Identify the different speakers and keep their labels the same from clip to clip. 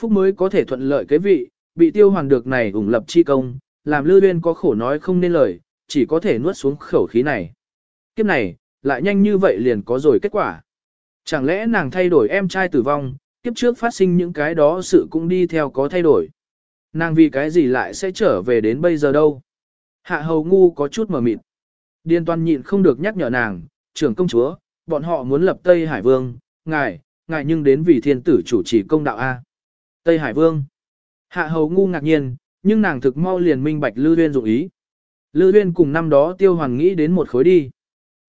Speaker 1: phúc mới có thể thuận lợi kế vị, bị tiêu hoàn được này ủng lập chi công, làm Lư Uyên có khổ nói không nên lời, chỉ có thể nuốt xuống khẩu khí này. Kiếp này, lại nhanh như vậy liền có rồi kết quả. Chẳng lẽ nàng thay đổi em trai tử vong, kiếp trước phát sinh những cái đó sự cũng đi theo có thay đổi. Nàng vì cái gì lại sẽ trở về đến bây giờ đâu. Hạ hầu ngu có chút mờ mịt. Điên toàn nhịn không được nhắc nhở nàng, trưởng công chúa, bọn họ muốn lập Tây Hải Vương, ngài, ngài nhưng đến vì thiên tử chủ trì công đạo A. Tây Hải Vương. Hạ hầu ngu ngạc nhiên, nhưng nàng thực mau liền minh bạch Lư Uyên dụng ý. Lư Uyên cùng năm đó tiêu hoàng nghĩ đến một khối đi.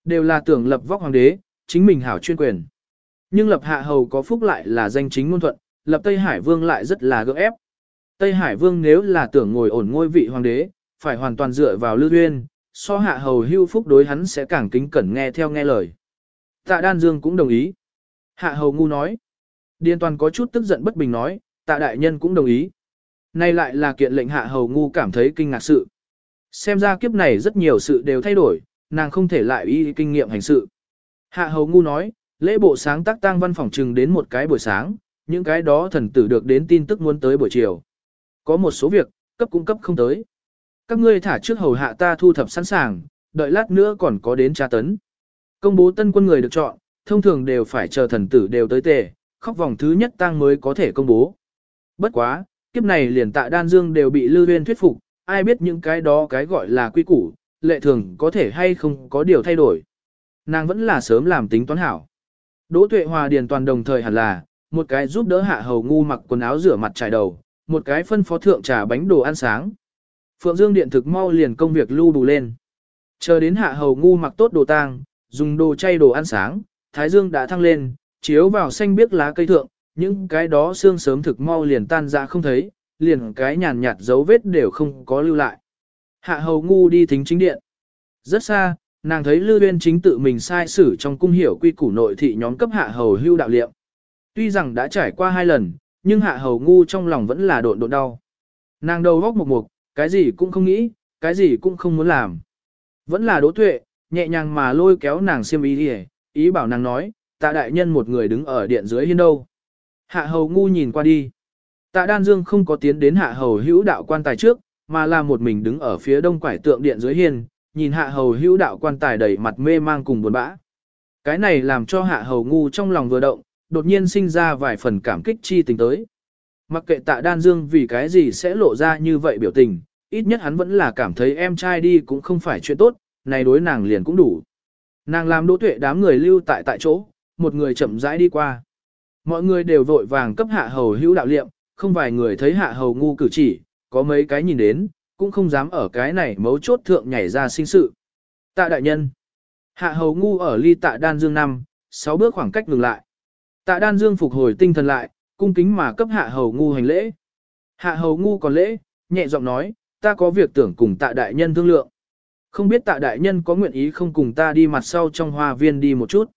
Speaker 1: Đều là tưởng lập vóc hoàng đế, chính mình hảo chuyên quyền. Nhưng lập hạ hầu có phúc lại là danh chính ngôn thuận, lập Tây Hải Vương lại rất là gượng ép. Tây Hải Vương nếu là tưởng ngồi ổn ngôi vị hoàng đế, phải hoàn toàn dựa vào Lư Uyên, so hạ hầu hưu phúc đối hắn sẽ càng kính cẩn nghe theo nghe lời. Tạ Đan Dương cũng đồng ý. Hạ hầu ngu nói. Điền toàn có chút tức giận bất bình nói, tạ đại nhân cũng đồng ý. Nay lại là kiện lệnh hạ hầu ngu cảm thấy kinh ngạc sự. Xem ra kiếp này rất nhiều sự đều thay đổi, nàng không thể lại y kinh nghiệm hành sự. Hạ hầu ngu nói, lễ bộ sáng tác tang văn phòng trừng đến một cái buổi sáng, những cái đó thần tử được đến tin tức muốn tới buổi chiều. Có một số việc, cấp cung cấp không tới. Các ngươi thả trước hầu hạ ta thu thập sẵn sàng, đợi lát nữa còn có đến tra tấn. Công bố tân quân người được chọn, thông thường đều phải chờ thần tử đều tới tề, khóc vòng thứ nhất tang mới có thể công bố. Bất quá, kiếp này liền tạ đan dương đều bị Lưu Huyên thuyết phục, ai biết những cái đó cái gọi là quy củ, lệ thường có thể hay không có điều thay đổi. Nàng vẫn là sớm làm tính toán hảo. Đỗ Tuệ Hòa điền toàn đồng thời hẳn là, một cái giúp đỡ hạ hầu ngu mặc quần áo rửa mặt trải đầu, một cái phân phó thượng trà bánh đồ ăn sáng. Phượng Dương điện thực mau liền công việc lưu đủ lên. Chờ đến hạ hầu ngu mặc tốt đồ tang, dùng đồ chay đồ ăn sáng, thái dương đã thăng lên, chiếu vào xanh biếc lá cây thượng, những cái đó xương sớm thực mau liền tan ra không thấy, liền cái nhàn nhạt dấu vết đều không có lưu lại. Hạ hầu ngu đi thính chính điện. Rất xa, nàng thấy Lư Uyên chính tự mình sai xử trong cung hiểu quy củ nội thị nhóm cấp hạ hầu hưu đạo liệm. Tuy rằng đã trải qua hai lần, nhưng hạ hầu ngu trong lòng vẫn là độn độn đau. Nàng đầu góc một mục, cái gì cũng không nghĩ, cái gì cũng không muốn làm. Vẫn là đỗ tuệ, nhẹ nhàng mà lôi kéo nàng xiêm ý đi ý bảo nàng nói, tạ đại nhân một người đứng ở điện dưới hiên đâu. Hạ hầu ngu nhìn qua đi. Tạ đan dương không có tiến đến hạ hầu hữu đạo quan tài trước, mà là một mình đứng ở phía đông quải tượng điện dưới hiên, nhìn hạ hầu hữu đạo quan tài đầy mặt mê mang cùng buồn bã. Cái này làm cho hạ hầu ngu trong lòng vừa động, đột nhiên sinh ra vài phần cảm kích chi tình tới. Mặc kệ tạ đan dương vì cái gì sẽ lộ ra như vậy biểu tình, ít nhất hắn vẫn là cảm thấy em trai đi cũng không phải chuyện tốt, này đối nàng liền cũng đủ. Nàng làm đỗ tuệ đám người lưu tại tại chỗ, một người chậm rãi đi qua. Mọi người đều vội vàng cấp hạ hầu hữu đạo liệm, không vài người thấy hạ hầu ngu cử chỉ, có mấy cái nhìn đến, cũng không dám ở cái này mấu chốt thượng nhảy ra sinh sự. Tạ đại nhân. Hạ hầu ngu ở ly tạ đan dương năm, sáu bước khoảng cách ngừng lại. Tạ đan dương phục hồi tinh thần lại, cung kính mà cấp hạ hầu ngu hành lễ. Hạ hầu ngu còn lễ, nhẹ giọng nói, ta có việc tưởng cùng tạ đại nhân thương lượng. Không biết tạ đại nhân có nguyện ý không cùng ta đi mặt sau trong hoa viên đi một chút.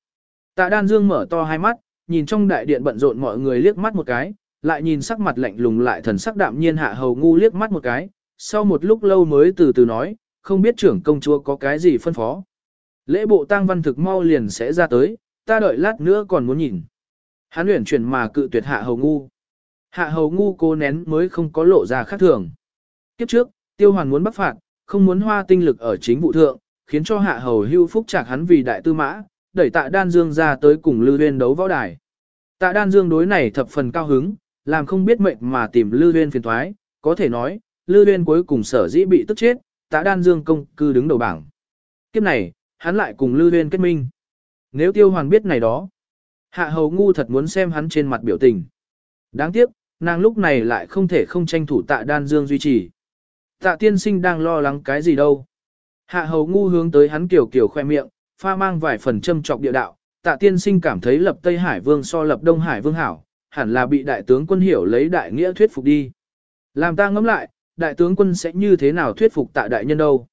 Speaker 1: Tạ đan dương mở to hai mắt, nhìn trong đại điện bận rộn mọi người liếc mắt một cái, lại nhìn sắc mặt lạnh lùng lại thần sắc đạm nhiên hạ hầu ngu liếc mắt một cái, sau một lúc lâu mới từ từ nói, không biết trưởng công chúa có cái gì phân phó. Lễ bộ tang văn thực mau liền sẽ ra tới, ta đợi lát nữa còn muốn nhìn. Hắn luyện chuyển mà cự tuyệt hạ hầu ngu. Hạ hầu ngu cố nén mới không có lộ ra khác thường. Kiếp trước, tiêu hoàn muốn bắt phạt, không muốn hoa tinh lực ở chính vụ thượng, khiến cho hạ hầu hưu phúc chạc hắn vì đại tư mã, đẩy tạ đan dương ra tới cùng Lư Huyên đấu võ đài. Tạ đan dương đối này thập phần cao hứng, làm không biết mệnh mà tìm Lư Huyên phiền thoái, có thể nói, Lư Huyên cuối cùng sở dĩ bị tức chết, tạ đan dương công cư đứng đầu bảng. Kiếp này, hắn lại cùng Lư Huyên kết minh. Nếu tiêu hoàn biết này đó, hạ hầu ngu thật muốn xem hắn trên mặt biểu tình. Đáng tiếc, nàng lúc này lại không thể không tranh thủ tạ đan dương duy trì. Tạ tiên sinh đang lo lắng cái gì đâu. Hạ hầu ngu hướng tới hắn kiểu kiểu khoe miệng, pha mang vài phần châm trọc địa đạo. Tạ tiên sinh cảm thấy lập Tây Hải Vương so lập Đông Hải Vương hảo, hẳn là bị đại tướng quân hiểu lấy đại nghĩa thuyết phục đi. Làm ta ngẫm lại, đại tướng quân sẽ như thế nào thuyết phục tạ đại nhân đâu.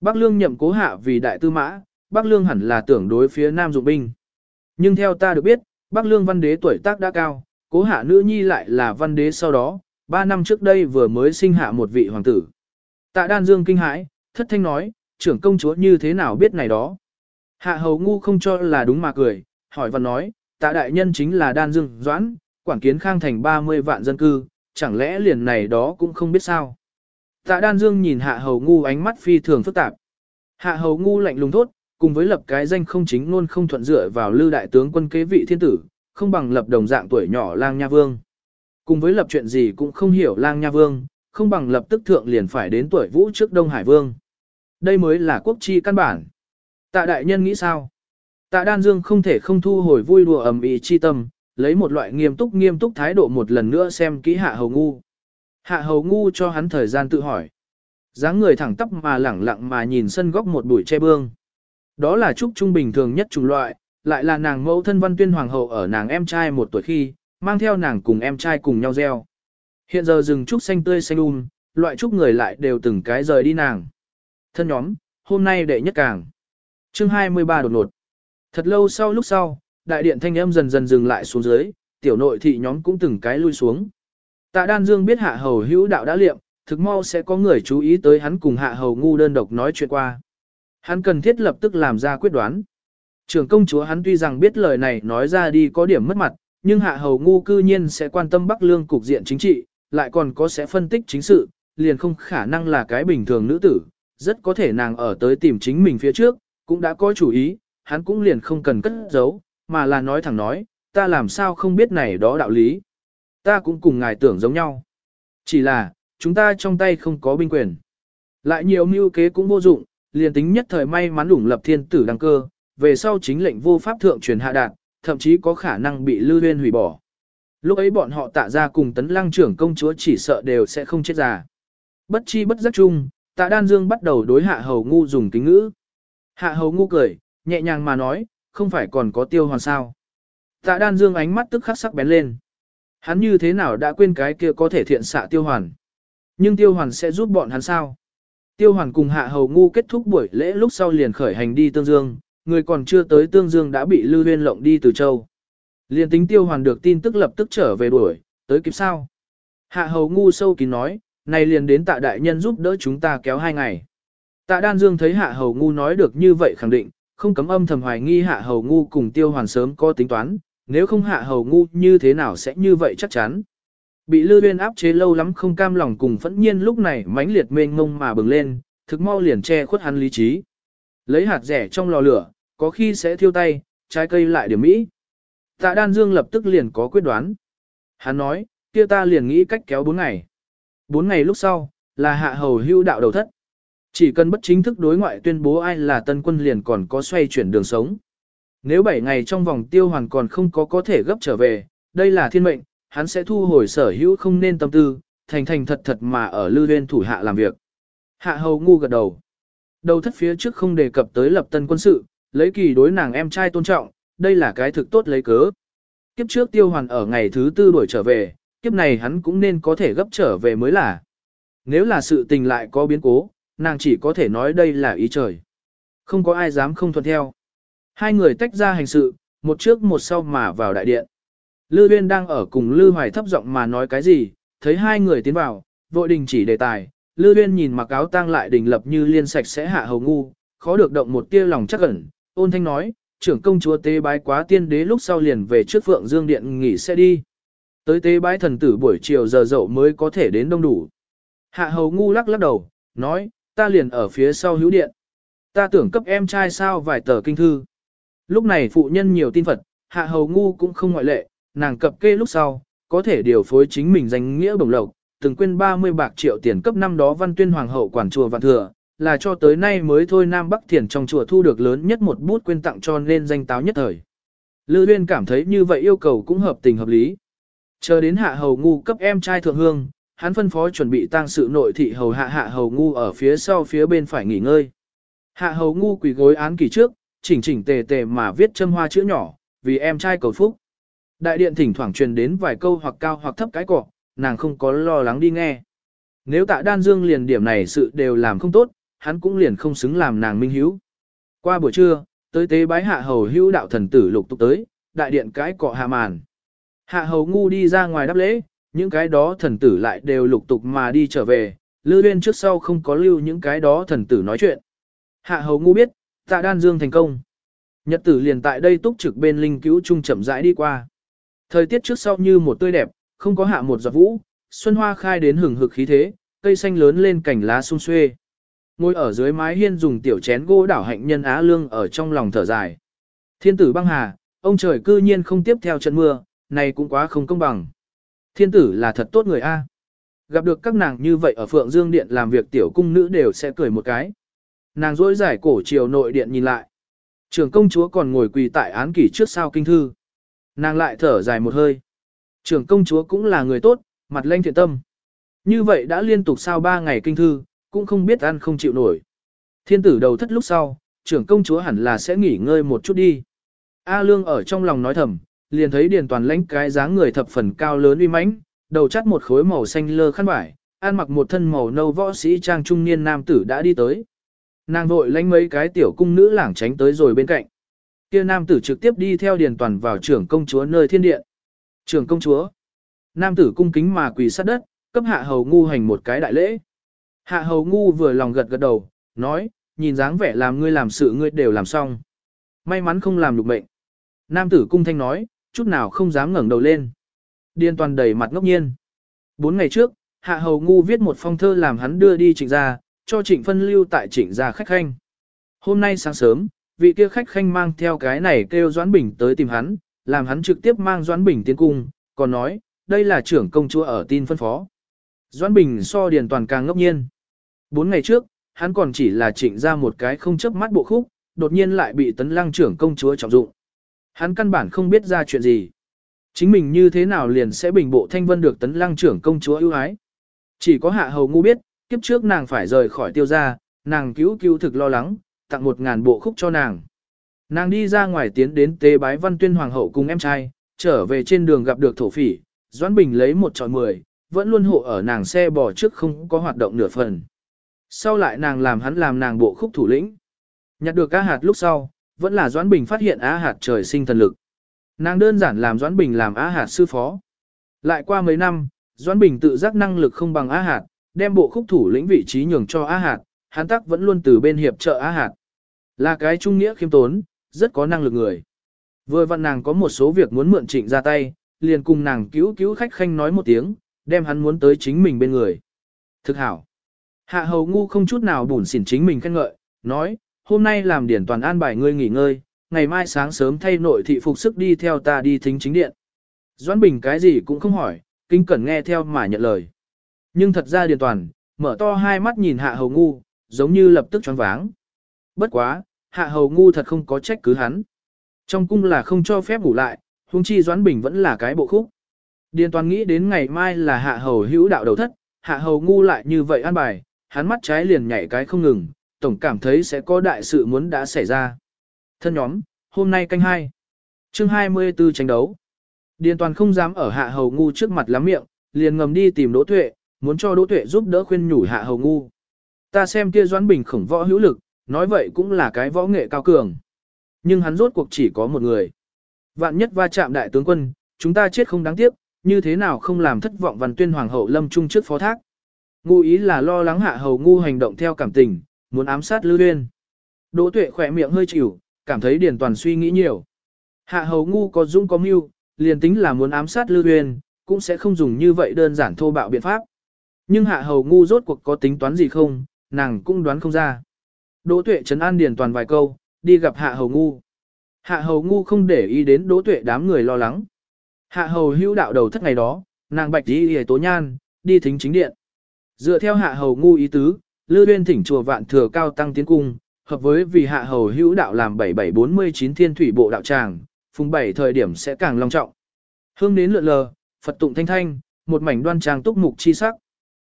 Speaker 1: Bắc Lương nhậm cố hạ vì đại tư mã, Bắc Lương hẳn là tưởng đối phía Nam dụng binh. Nhưng theo ta được biết, Bắc Lương văn đế tuổi tác đã cao, cố hạ nữ nhi lại là văn đế sau đó, ba năm trước đây vừa mới sinh hạ một vị hoàng tử. Tạ đan dương kinh hãi, thất thanh nói, trưởng công chúa như thế nào biết này đó. Hạ hầu ngu không cho là đúng mà cười, hỏi và nói, tạ đại nhân chính là đan dương doãn, quản kiến khang thành 30 vạn dân cư, chẳng lẽ liền này đó cũng không biết sao. Tạ đan dương nhìn hạ hầu ngu ánh mắt phi thường phức tạp. Hạ hầu ngu lạnh lùng thốt, cùng với lập cái danh không chính luôn không thuận dựa vào Lưu đại tướng quân kế vị thiên tử, không bằng lập đồng dạng tuổi nhỏ lang nha vương. Cùng với lập chuyện gì cũng không hiểu lang nha vương, không bằng lập tức thượng liền phải đến tuổi vũ trước Đông Hải Vương. Đây mới là quốc chi căn bản. Tạ đại nhân nghĩ sao? Tạ đan dương không thể không thu hồi vui đùa ầm ĩ chi tâm, lấy một loại nghiêm túc nghiêm túc thái độ một lần nữa xem kỹ hạ hầu ngu. Hạ hầu ngu cho hắn thời gian tự hỏi. dáng người thẳng tắp mà lẳng lặng mà nhìn sân góc một bụi che bương. Đó là trúc trung bình thường nhất chủng loại, lại là nàng mẫu thân văn tuyên hoàng hậu ở nàng em trai một tuổi khi, mang theo nàng cùng em trai cùng nhau gieo. Hiện giờ rừng trúc xanh tươi xanh um, loại trúc người lại đều từng cái rời đi nàng. Thân nhóm, hôm nay đệ nhất càng. Chương 23 đột ngột. Thật lâu sau lúc sau, đại điện thanh âm dần dần dừng lại xuống dưới, tiểu nội thị nhóm cũng từng cái lui xuống. Tạ Đan Dương biết hạ hầu hữu đạo đã liệm, thực mau sẽ có người chú ý tới hắn cùng hạ hầu ngu đơn độc nói chuyện qua. Hắn cần thiết lập tức làm ra quyết đoán. Trưởng công chúa hắn tuy rằng biết lời này nói ra đi có điểm mất mặt, nhưng hạ hầu ngu cư nhiên sẽ quan tâm Bắc Lương cục diện chính trị, lại còn có sẽ phân tích chính sự, liền không khả năng là cái bình thường nữ tử, rất có thể nàng ở tới tìm chính mình phía trước, cũng đã có chủ ý, hắn cũng liền không cần cất giấu, mà là nói thẳng nói, ta làm sao không biết này đó đạo lý. Ta cũng cùng ngài tưởng giống nhau. Chỉ là, chúng ta trong tay không có binh quyền. Lại nhiều mưu kế cũng vô dụng, liền tính nhất thời may mắn ủng lập thiên tử đăng cơ, về sau chính lệnh vô pháp thượng truyền hạ đạt, thậm chí có khả năng bị lưu huyên hủy bỏ. Lúc ấy bọn họ tạ ra cùng tấn lăng trưởng công chúa chỉ sợ đều sẽ không chết già. Bất chi bất giác chung, tạ đan dương bắt đầu đối hạ hầu ngu dùng kính ngữ. Hạ hầu ngu cười, nhẹ nhàng mà nói, không phải còn có tiêu hoàn sao. Tạ đan dương ánh mắt tức khắc sắc bén lên. Hắn như thế nào đã quên cái kia có thể thiện xạ tiêu hoàn. Nhưng tiêu hoàn sẽ giúp bọn hắn sao? Tiêu hoàn cùng hạ hầu ngu kết thúc buổi lễ lúc sau liền khởi hành đi tương dương, người còn chưa tới tương dương đã bị lưu huyên lộng đi từ châu. Liên tính tiêu hoàn được tin tức lập tức trở về đuổi, tới kịp sao? Hạ hầu ngu sâu kín nói, này liền đến tạ đại nhân giúp đỡ chúng ta kéo hai ngày. Tạ đan dương thấy hạ hầu ngu nói được như vậy khẳng định, không cấm âm thầm hoài nghi hạ hầu ngu cùng tiêu hoàn sớm có tính toán, nếu không hạ hầu ngu như thế nào sẽ như vậy chắc chắn. Bị lư Uyên áp chế lâu lắm không cam lòng cùng phẫn nhiên lúc này mãnh liệt mênh ngông mà bừng lên, thực mau liền che khuất hắn lý trí. Lấy hạt rẻ trong lò lửa, có khi sẽ thiêu tay, trái cây lại điểm mỹ. Tạ đan dương lập tức liền có quyết đoán. Hắn nói, kia ta liền nghĩ cách kéo bốn ngày. Bốn ngày lúc sau, là hạ hầu hưu đạo đầu thất. Chỉ cần bất chính thức đối ngoại tuyên bố ai là tân quân liền còn có xoay chuyển đường sống. Nếu 7 ngày trong vòng tiêu hoàn còn không có có thể gấp trở về, đây là thiên mệnh, hắn sẽ thu hồi sở hữu không nên tâm tư, thành thành thật thật mà ở lưu viên thủ hạ làm việc. Hạ hầu ngu gật đầu. Đầu thất phía trước không đề cập tới lập tân quân sự, lấy kỳ đối nàng em trai tôn trọng, đây là cái thực tốt lấy cớ. Kiếp trước tiêu hoàn ở ngày thứ tư đuổi trở về, kiếp này hắn cũng nên có thể gấp trở về mới là. Nếu là sự tình lại có biến cố, nàng chỉ có thể nói đây là ý trời. Không có ai dám không thuận theo. Hai người tách ra hành sự, một trước một sau mà vào đại điện. Lư Uyên đang ở cùng Lư Hoài thấp giọng mà nói cái gì, thấy hai người tiến vào, vội đình chỉ đề tài. Lư Uyên nhìn mặc áo tang lại đình lập như liên sạch sẽ hạ hầu ngu, khó được động một tia lòng chắc ẩn, ôn thanh nói, trưởng công chúa tế bái quá tiên đế lúc sau liền về trước Phượng Dương Điện nghỉ xe đi. Tới tế bái thần tử buổi chiều giờ dậu mới có thể đến đông đủ. Hạ hầu ngu lắc lắc đầu, nói, ta liền ở phía sau hữu điện. Ta tưởng cấp em trai sao vài tờ kinh thư. Lúc này phụ nhân nhiều tin Phật, hạ hầu ngu cũng không ngoại lệ, nàng cập kê lúc sau, có thể điều phối chính mình danh nghĩa bổng lộc, từng quên 30 bạc triệu tiền cấp năm đó văn tuyên hoàng hậu quản chùa vạn thừa, là cho tới nay mới thôi Nam Bắc Thiền trong chùa thu được lớn nhất một bút quên tặng cho nên danh táo nhất thời. Lư Uyên cảm thấy như vậy yêu cầu cũng hợp tình hợp lý. Chờ đến hạ hầu ngu cấp em trai thượng hương, hắn phân phó chuẩn bị tang sự nội thị hầu hạ hạ hầu ngu ở phía sau phía bên phải nghỉ ngơi. Hạ hầu ngu quỳ gối án kỳ trước, chỉnh chỉnh tề tề mà viết châm hoa chữ nhỏ, vì em trai cầu phúc. Đại điện thỉnh thoảng truyền đến vài câu hoặc cao hoặc thấp cái cọ, nàng không có lo lắng đi nghe. Nếu tạ đan dương liền điểm này sự đều làm không tốt, hắn cũng liền không xứng làm nàng minh hiếu. Qua buổi trưa, tới tế bái hạ hầu hữu đạo thần tử lục tục tới, đại điện cái cọ hạ màn. Hạ hầu ngu đi ra ngoài đáp lễ, những cái đó thần tử lại đều lục tục mà đi trở về, lư Uyên trước sau không có lưu những cái đó thần tử nói chuyện. Hạ hầu ngu biết, tạ đan dương thành công. Nhật tử liền tại đây túc trực bên linh cứu trung chậm rãi đi qua. Thời tiết trước sau như một tươi đẹp, không có hạ một giọt vũ, xuân hoa khai đến hừng hực khí thế, cây xanh lớn lên cảnh lá sum xuê. Ngồi ở dưới mái hiên dùng tiểu chén gỗ đảo hạnh nhân á lương ở trong lòng thở dài. Thiên tử băng hà, ông trời cư nhiên không tiếp theo trận mưa, này cũng quá không công bằng. Thiên tử là thật tốt người A. Gặp được các nàng như vậy ở Phượng Dương Điện làm việc tiểu cung nữ đều sẽ cười một cái. Nàng dối giải cổ chiều nội điện nhìn lại. Trưởng công chúa còn ngồi quỳ tại án kỷ trước sao kinh thư. Nàng lại thở dài một hơi. Trường công chúa cũng là người tốt, mặt lanh thiện tâm. Như vậy đã liên tục sao ba ngày kinh thư, cũng không biết ăn không chịu nổi. Thiên tử đầu thất lúc sau, trưởng công chúa hẳn là sẽ nghỉ ngơi một chút đi. A Lương ở trong lòng nói thầm, liền thấy Điền Toàn lãnh cái dáng người thập phần cao lớn uy mãnh, đầu chắt một khối màu xanh lơ khăn vải, ăn mặc một thân màu nâu võ sĩ trang trung niên nam tử đã đi tới. Nàng vội lãnh mấy cái tiểu cung nữ lảng tránh tới rồi bên cạnh. Kia nam tử trực tiếp đi theo Điền Toàn vào trưởng công chúa nơi thiên điện. Trưởng công chúa. Nam tử cung kính mà quỳ sát đất, cấp hạ hầu ngu hành một cái đại lễ. Hạ hầu ngu vừa lòng gật gật đầu, nói, nhìn dáng vẻ làm ngươi làm sự ngươi đều làm xong. May mắn không làm được mệnh. Nam tử cung thanh nói, chút nào không dám ngẩng đầu lên. Điên toàn đầy mặt ngốc nhiên. Bốn ngày trước, Hạ Hầu Ngu viết một phong thơ làm hắn đưa đi trịnh gia, cho trịnh phân lưu tại trịnh gia khách khanh. Hôm nay sáng sớm, vị kia khách khanh mang theo cái này kêu Doãn Bình tới tìm hắn, làm hắn trực tiếp mang Doãn Bình tiến cung, còn nói, đây là trưởng công chúa ở tin phân phó. Doãn Bình so điền toàn càng ngốc nhiên. Bốn ngày trước, hắn còn chỉ là trịnh ra một cái không chấp mắt bộ khúc, đột nhiên lại bị tấn lăng trưởng công chúa trọng dụng. Hắn căn bản không biết ra chuyện gì. Chính mình như thế nào liền sẽ bình bộ thanh vân được tấn lăng trưởng công chúa ưu ái. Chỉ có hạ hầu ngu biết, kiếp trước nàng phải rời khỏi tiêu gia, nàng cứu cứu thực lo lắng, tặng một ngàn bộ khúc cho nàng. Nàng đi ra ngoài tiến đến tế bái văn tuyên hoàng hậu cùng em trai, trở về trên đường gặp được thổ phỉ, Doãn Bình lấy một trọi mười, vẫn luôn hộ ở nàng xe bò trước không có hoạt động nửa phần. Sau lại nàng làm hắn làm nàng bộ khúc thủ lĩnh. Nhặt được ca hạt lúc sau, vẫn là Doãn Bình phát hiện A hạt trời sinh thần lực. Nàng đơn giản làm Doãn Bình làm A hạt sư phó. Lại qua mấy năm, Doãn Bình tự giác năng lực không bằng A hạt, đem bộ khúc thủ lĩnh vị trí nhường cho A hạt, hắn tắc vẫn luôn từ bên hiệp trợ A hạt. Là cái trung nghĩa khiêm tốn, rất có năng lực người. Vừa vặn nàng có một số việc muốn mượn trịnh ra tay, liền cùng nàng cứu cứu khách khanh nói một tiếng, đem hắn muốn tới chính mình bên người. Thực hảo. Hạ hầu ngu không chút nào bùn xỉn chính mình khen ngợi, nói, hôm nay làm điển toàn an bài ngươi nghỉ ngơi, ngày mai sáng sớm thay nội thị phục sức đi theo ta đi thính chính điện. Doãn Bình cái gì cũng không hỏi, kinh cẩn nghe theo mà nhận lời. Nhưng thật ra điển toàn, mở to hai mắt nhìn hạ hầu ngu, giống như lập tức choáng váng. Bất quá, hạ hầu ngu thật không có trách cứ hắn. Trong cung là không cho phép ngủ lại, huống chi Doãn Bình vẫn là cái bộ khúc. Điền toàn nghĩ đến ngày mai là hạ hầu hữu đạo đầu thất, hạ hầu ngu lại như vậy an bài, hắn mắt trái liền nhảy cái không ngừng, tổng cảm thấy sẽ có đại sự muốn đã xảy ra. Thân nhóm, hôm nay canh hai. Chương 24 tranh đấu. Điền toàn không dám ở hạ hầu ngu trước mặt lắm miệng, liền ngầm đi tìm Đỗ Tuệ, muốn cho Đỗ Tuệ giúp đỡ khuyên nhủ hạ hầu ngu. Ta xem kia Doãn Bình khổng võ hữu lực, nói vậy cũng là cái võ nghệ cao cường. Nhưng hắn rốt cuộc chỉ có một người. Vạn nhất va chạm đại tướng quân, chúng ta chết không đáng tiếc, như thế nào không làm thất vọng văn tuyên hoàng hậu lâm trung trước phó thác. Ngu ý là lo lắng hạ hầu ngu hành động theo cảm tình, muốn ám sát Lưu Uyên. Đỗ tuệ khỏe miệng hơi chịu, cảm thấy điền toàn suy nghĩ nhiều. Hạ hầu ngu có dung có mưu, liền tính là muốn ám sát Lưu Uyên, cũng sẽ không dùng như vậy đơn giản thô bạo biện pháp. Nhưng hạ hầu ngu rốt cuộc có tính toán gì không, nàng cũng đoán không ra. Đỗ tuệ trấn an điền toàn vài câu, đi gặp hạ hầu ngu. Hạ hầu ngu không để ý đến đỗ tuệ đám người lo lắng. Hạ hầu hữu đạo đầu thất ngày đó, nàng bạch đi hề tố nhan, đi thính chính điện. Dựa theo hạ hầu ngu ý tứ, Lư Uyên thỉnh chùa vạn thừa cao tăng tiến cung, hợp với vì hạ hầu hữu đạo làm 7749 thiên thủy bộ đạo tràng, phùng bảy thời điểm sẽ càng long trọng. Hương đến lượn lờ, Phật tụng thanh thanh, một mảnh đoan trang túc mục chi sắc.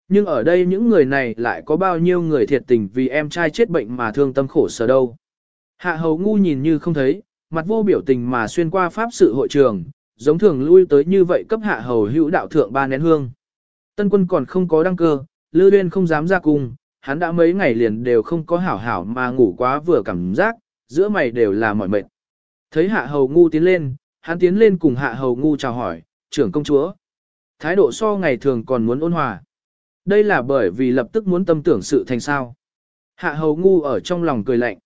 Speaker 1: Nhưng ở đây những người này lại có bao nhiêu người thiệt tình vì em trai chết bệnh mà thương tâm khổ sở đâu. Hạ hầu ngu nhìn như không thấy, mặt vô biểu tình mà xuyên qua pháp sự hội trường, giống thường lui tới như vậy cấp hạ hầu hữu đạo thượng ba nén hương. Tân quân còn không có đăng cơ, Lư Uyên không dám ra cung, hắn đã mấy ngày liền đều không có hảo hảo mà ngủ quá vừa cảm giác, giữa mày đều là mỏi mệt. Thấy hạ hầu ngu tiến lên, hắn tiến lên cùng hạ hầu ngu chào hỏi, trưởng công chúa. Thái độ so ngày thường còn muốn ôn hòa. Đây là bởi vì lập tức muốn tâm tưởng sự thành sao. Hạ hầu ngu ở trong lòng cười lạnh.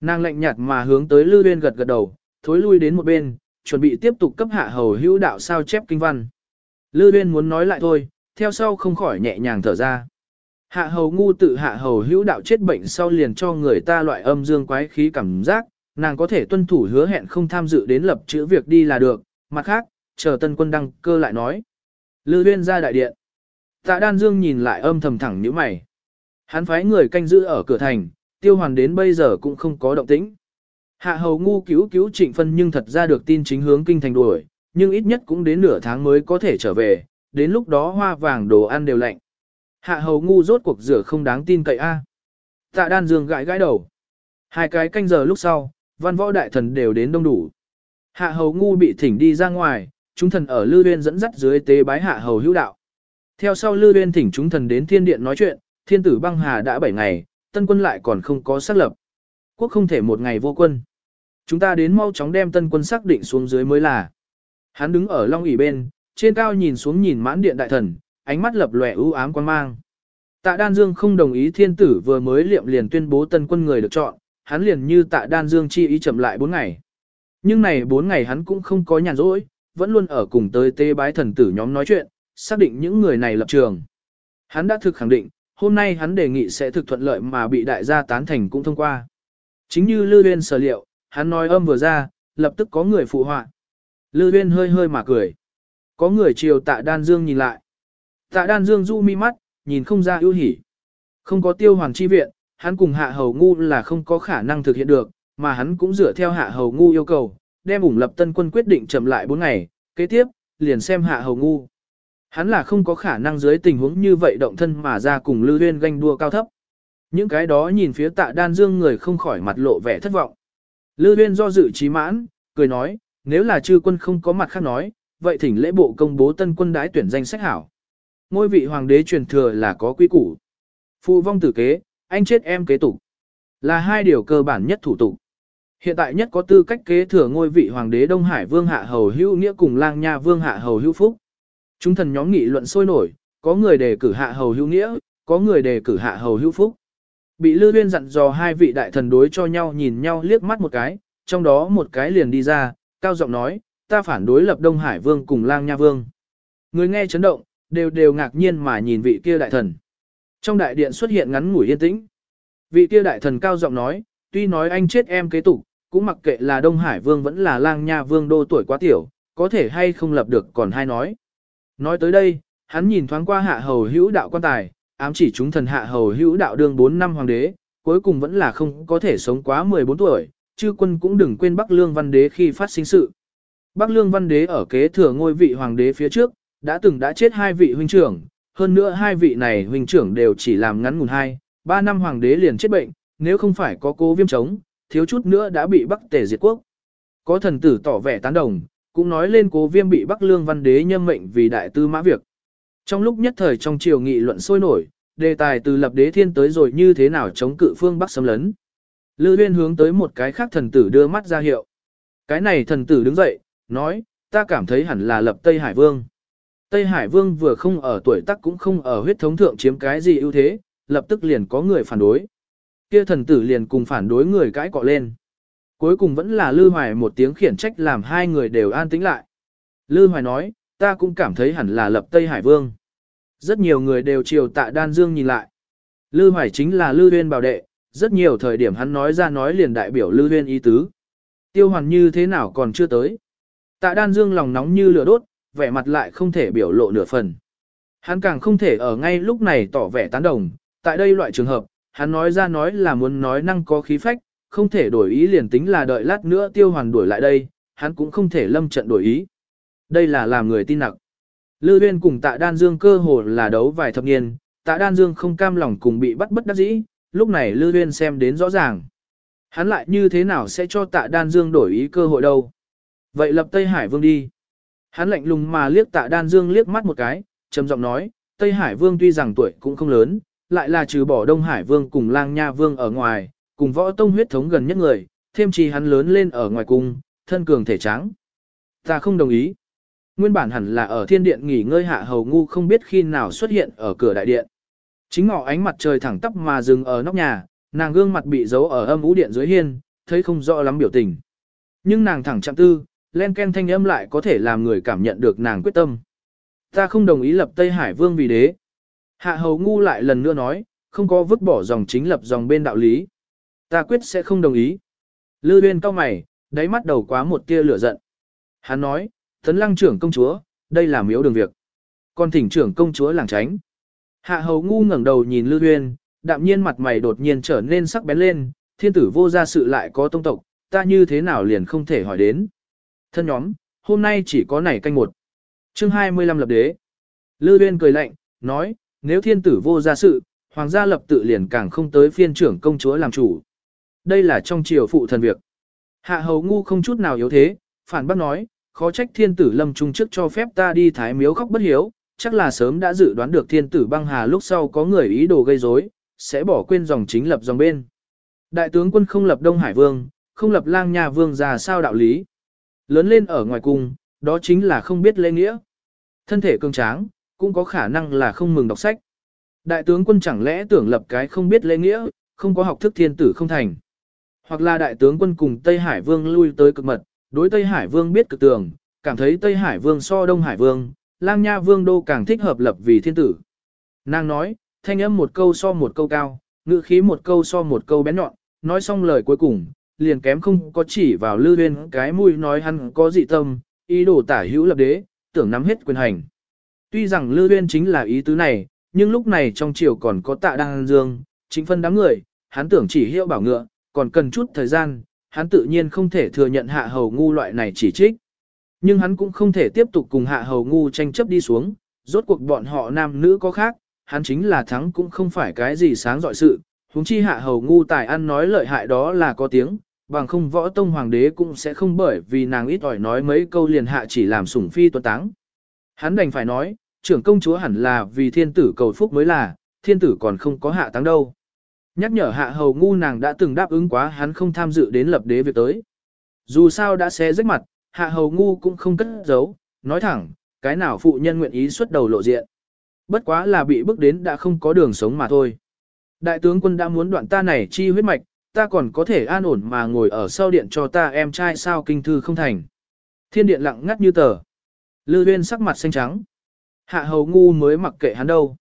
Speaker 1: Nàng lạnh nhạt mà hướng tới Lư Uyên gật gật đầu, thối lui đến một bên, chuẩn bị tiếp tục cấp hạ hầu hữu đạo sao chép kinh văn. Lư Uyên muốn nói lại thôi, theo sau không khỏi nhẹ nhàng thở ra. Hạ hầu ngu tự hạ hầu hữu đạo chết bệnh sau liền cho người ta loại âm dương quái khí cảm giác, nàng có thể tuân thủ hứa hẹn không tham dự đến lập chữ việc đi là được, mặt khác, chờ tân quân đăng cơ lại nói. Lư Uyên ra đại điện. Tạ Đan Dương nhìn lại âm thầm thẳng như mày. Hắn phái người canh giữ ở cửa thành, tiêu hoàn đến bây giờ cũng không có động tĩnh. Hạ hầu ngu cứu cứu trịnh phân nhưng thật ra được tin chính hướng kinh thành đuổi, nhưng ít nhất cũng đến nửa tháng mới có thể trở về, đến lúc đó hoa vàng đồ ăn đều lạnh. Hạ hầu ngu rốt cuộc rửa không đáng tin cậy a. Tạ đan dương gãi gãi đầu. Hai cái canh giờ lúc sau, văn võ đại thần đều đến đông đủ. Hạ hầu ngu bị thỉnh đi ra ngoài, chúng thần ở Lư Uyên dẫn dắt dưới tế bái hạ hầu hữu đạo. Theo sau Lư Uyên thỉnh chúng thần đến thiên điện nói chuyện, thiên tử băng hà đã 7 ngày, tân quân lại còn không có xác lập. Quốc không thể một ngày vô quân. Chúng ta đến mau chóng đem tân quân xác định xuống dưới mới là. Hắn đứng ở long ủy bên, trên cao nhìn xuống nhìn mãn điện đại thần, ánh mắt lập lòe ưu ám quan mang. Tạ Đan Dương không đồng ý thiên tử vừa mới liệm liền tuyên bố tân quân người được chọn, hắn liền như tạ Đan Dương chi ý chậm lại 4 ngày. Nhưng này 4 ngày hắn cũng không có nhàn rỗi, vẫn luôn ở cùng tới tế bái thần tử nhóm nói chuyện, xác định những người này lập trường. Hắn đã thực khẳng định, hôm nay hắn đề nghị sẽ thực thuận lợi mà bị đại gia tán thành cũng thông qua. Chính như Lư Uyên sở liệu, hắn nói âm vừa ra, lập tức có người phụ họa. Lư Uyên hơi hơi mà cười. Có người chiều tạ đan dương nhìn lại. Tạ đan dương du mi mắt, nhìn không ra ưu hỉ. Không có tiêu hoàng chi viện, hắn cùng hạ hầu ngu là không có khả năng thực hiện được, mà hắn cũng dựa theo hạ hầu ngu yêu cầu, đem ủng lập tân quân quyết định chậm lại 4 ngày, kế tiếp, liền xem hạ hầu ngu. Hắn là không có khả năng dưới tình huống như vậy động thân mà ra cùng Lư Huyên ganh đua cao thấp. Những cái đó nhìn phía tạ đan dương người không khỏi mặt lộ vẻ thất vọng. Lư Huyên do dự trí mãn, cười nói, nếu là chư quân không có mặt khác nói, vậy thỉnh lễ bộ công bố tân quân đái tuyển danh sách hảo. Ngôi vị hoàng đế truyền thừa là có quy củ. Phụ vong tử kế, anh chết em kế tục. Là hai điều cơ bản nhất thủ tục. Hiện tại nhất có tư cách kế thừa ngôi vị hoàng đế Đông Hải Vương Hạ Hầu Hữu Nghĩa cùng Lang Nha Vương Hạ Hầu Hữu Phúc. Chúng thần nhóm nghị luận sôi nổi, có người đề cử Hạ Hầu Hữu Nghĩa, có người đề cử Hạ Hầu Hữu Phúc. Bị Lư Uyên dặn dò hai vị đại thần đối cho nhau nhìn nhau liếc mắt một cái, trong đó một cái liền đi ra, cao giọng nói, ta phản đối lập Đông Hải Vương cùng Lang Nha Vương. Người nghe chấn động, đều đều ngạc nhiên mà nhìn vị kia đại thần. Trong đại điện xuất hiện ngắn ngủi yên tĩnh. Vị kia đại thần cao giọng nói, tuy nói anh chết em kế tục, cũng mặc kệ là Đông Hải Vương vẫn là Lang Nha Vương đô tuổi quá tiểu, có thể hay không lập được còn hai nói. Nói tới đây, hắn nhìn thoáng qua hạ hầu hữu đạo quan tài, ám chỉ chúng thần hạ hầu hữu đạo đương 4 năm hoàng đế, cuối cùng vẫn là không có thể sống quá 14 tuổi, chư quân cũng đừng quên Bắc Lương Văn Đế khi phát sinh sự. Bắc Lương Văn Đế ở kế thừa ngôi vị hoàng đế phía trước, đã từng đã chết hai vị huynh trưởng, hơn nữa hai vị này huynh trưởng đều chỉ làm ngắn ngủn hai, ba năm hoàng đế liền chết bệnh, nếu không phải có cố viêm chống, thiếu chút nữa đã bị Bắc Tề diệt quốc. Có thần tử tỏ vẻ tán đồng, cũng nói lên cố viêm bị Bắc Lương Văn Đế nhâm mệnh vì đại tư mã việc. Trong lúc nhất thời trong triều nghị luận sôi nổi, đề tài từ lập đế thiên tới rồi như thế nào chống cự phương Bắc xâm lấn. Lư Uyên hướng tới một cái khác thần tử đưa mắt ra hiệu. Cái này thần tử đứng dậy, nói, ta cảm thấy hẳn là lập Tây Hải Vương. Tây Hải Vương vừa không ở tuổi tác cũng không ở huyết thống thượng chiếm cái gì ưu thế, lập tức liền có người phản đối. Kia thần tử liền cùng phản đối người cãi cọ lên. Cuối cùng vẫn là Lư Hoài một tiếng khiển trách làm hai người đều an tĩnh lại. Lư Hoài nói, ta cũng cảm thấy hẳn là lập Tây Hải Vương. Rất nhiều người đều chiều tạ đan dương nhìn lại. Lư Hoài chính là Lư Huyên bảo đệ, rất nhiều thời điểm hắn nói ra nói liền đại biểu Lư Huyên ý tứ. Tiêu hoàn như thế nào còn chưa tới. Tạ đan dương lòng nóng như lửa đốt, vẻ mặt lại không thể biểu lộ nửa phần. Hắn càng không thể ở ngay lúc này tỏ vẻ tán đồng, tại đây loại trường hợp, hắn nói ra nói là muốn nói năng có khí phách, không thể đổi ý liền tính là đợi lát nữa tiêu hoàn đuổi lại đây, hắn cũng không thể lâm trận đổi ý. Đây là làm người tin nặng. Lư Uyên cùng tạ đan dương cơ hồ là đấu vài thập niên, tạ đan dương không cam lòng cùng bị bắt bất đắc dĩ, lúc này Lư Uyên xem đến rõ ràng. Hắn lại như thế nào sẽ cho tạ đan dương đổi ý cơ hội đâu. Vậy lập Tây Hải Vương đi. Hắn lạnh lùng mà liếc tạ đan dương liếc mắt một cái, trầm giọng nói, Tây Hải Vương tuy rằng tuổi cũng không lớn, lại là trừ bỏ Đông Hải Vương cùng Lang Nha Vương ở ngoài, cùng võ tông huyết thống gần nhất người, thêm chi hắn lớn lên ở ngoài cung, thân cường thể trắng. Ta không đồng ý. Nguyên bản hẳn là ở thiên điện nghỉ ngơi hạ hầu ngu không biết khi nào xuất hiện ở cửa đại điện. Chính ngọ ánh mặt trời thẳng tắp mà dừng ở nóc nhà, nàng gương mặt bị giấu ở âm ú điện dưới hiên, thấy không rõ lắm biểu tình. Nhưng nàng thẳng chạm tư, len ken thanh âm lại có thể làm người cảm nhận được nàng quyết tâm. Ta không đồng ý lập Tây Hải Vương vì đế. Hạ hầu ngu lại lần nữa nói, không có vứt bỏ dòng chính lập dòng bên đạo lý. Ta quyết sẽ không đồng ý. Lư Uyên cao mày, đáy mắt đầu quá một tia lửa giận. Hắn nói, tấn lăng trưởng công chúa, đây là miếu đường việc. Còn thỉnh trưởng công chúa làng tránh. Hạ hầu ngu ngẩng đầu nhìn Lư Uyên, đạm nhiên mặt mày đột nhiên trở nên sắc bén lên, thiên tử vô gia sự lại có tông tộc, ta như thế nào liền không thể hỏi đến. Thân nhóm, hôm nay chỉ có nảy canh một. chương 25 lập đế. Lư Uyên cười lạnh, nói, nếu thiên tử vô gia sự, hoàng gia lập tự liền càng không tới phiên trưởng công chúa làm chủ. Đây là trong triều phụ thần việc. Hạ hầu ngu không chút nào yếu thế, phản bác nói, khó trách thiên tử lâm trung trước cho phép ta đi thái miếu khóc bất hiếu, chắc là sớm đã dự đoán được thiên tử băng hà lúc sau có người ý đồ gây rối, sẽ bỏ quên dòng chính lập dòng bên. Đại tướng quân không lập Đông Hải Vương, không lập lang nhà vương ra sao đạo lý. Lớn lên ở ngoài cung, đó chính là không biết lễ nghĩa. Thân thể cường tráng, cũng có khả năng là không mừng đọc sách. Đại tướng quân chẳng lẽ tưởng lập cái không biết lễ nghĩa, không có học thức thiên tử không thành. Hoặc là đại tướng quân cùng Tây Hải Vương lui tới cực mật, đối Tây Hải Vương biết cực tường, cảm thấy Tây Hải Vương so Đông Hải Vương, Lang Nha Vương đô càng thích hợp lập vì thiên tử. Nàng nói, thanh âm một câu so một câu cao, ngữ khí một câu so một câu bén nhọn, nói xong lời cuối cùng, liền kém không có chỉ vào lư uyên cái mũi nói hắn có dị tâm, ý đồ tả hữu lập đế, tưởng nắm hết quyền hành. Tuy rằng lư uyên chính là ý tứ này, nhưng lúc này trong triều còn có tạ đăng dương, chính phân đám người, hắn tưởng chỉ hiệu bảo ngựa, còn cần chút thời gian, hắn tự nhiên không thể thừa nhận hạ hầu ngu loại này chỉ trích. Nhưng hắn cũng không thể tiếp tục cùng hạ hầu ngu tranh chấp đi xuống, rốt cuộc bọn họ nam nữ có khác, hắn chính là thắng cũng không phải cái gì sáng dọi sự, huống chi hạ hầu ngu tài ăn nói lợi hại đó là có tiếng, bằng không võ tông hoàng đế cũng sẽ không bởi vì nàng ít ỏi nói mấy câu liền hạ chỉ làm sủng phi tuấn táng. Hắn đành phải nói, trưởng công chúa hẳn là vì thiên tử cầu phúc mới là, thiên tử còn không có hạ táng đâu. Nhắc nhở hạ hầu ngu nàng đã từng đáp ứng quá hắn không tham dự đến lập đế việc tới. Dù sao đã xé rách mặt, hạ hầu ngu cũng không cất giấu, nói thẳng, cái nào phụ nhân nguyện ý xuất đầu lộ diện. Bất quá là bị bức đến đã không có đường sống mà thôi. Đại tướng quân đã muốn đoạn ta này chi huyết mạch, ta còn có thể an ổn mà ngồi ở sau điện cho ta em trai sao kinh thư không thành. Thiên điện lặng ngắt như tờ. Lư Uyên sắc mặt xanh trắng. Hạ hầu ngu mới mặc kệ hắn đâu.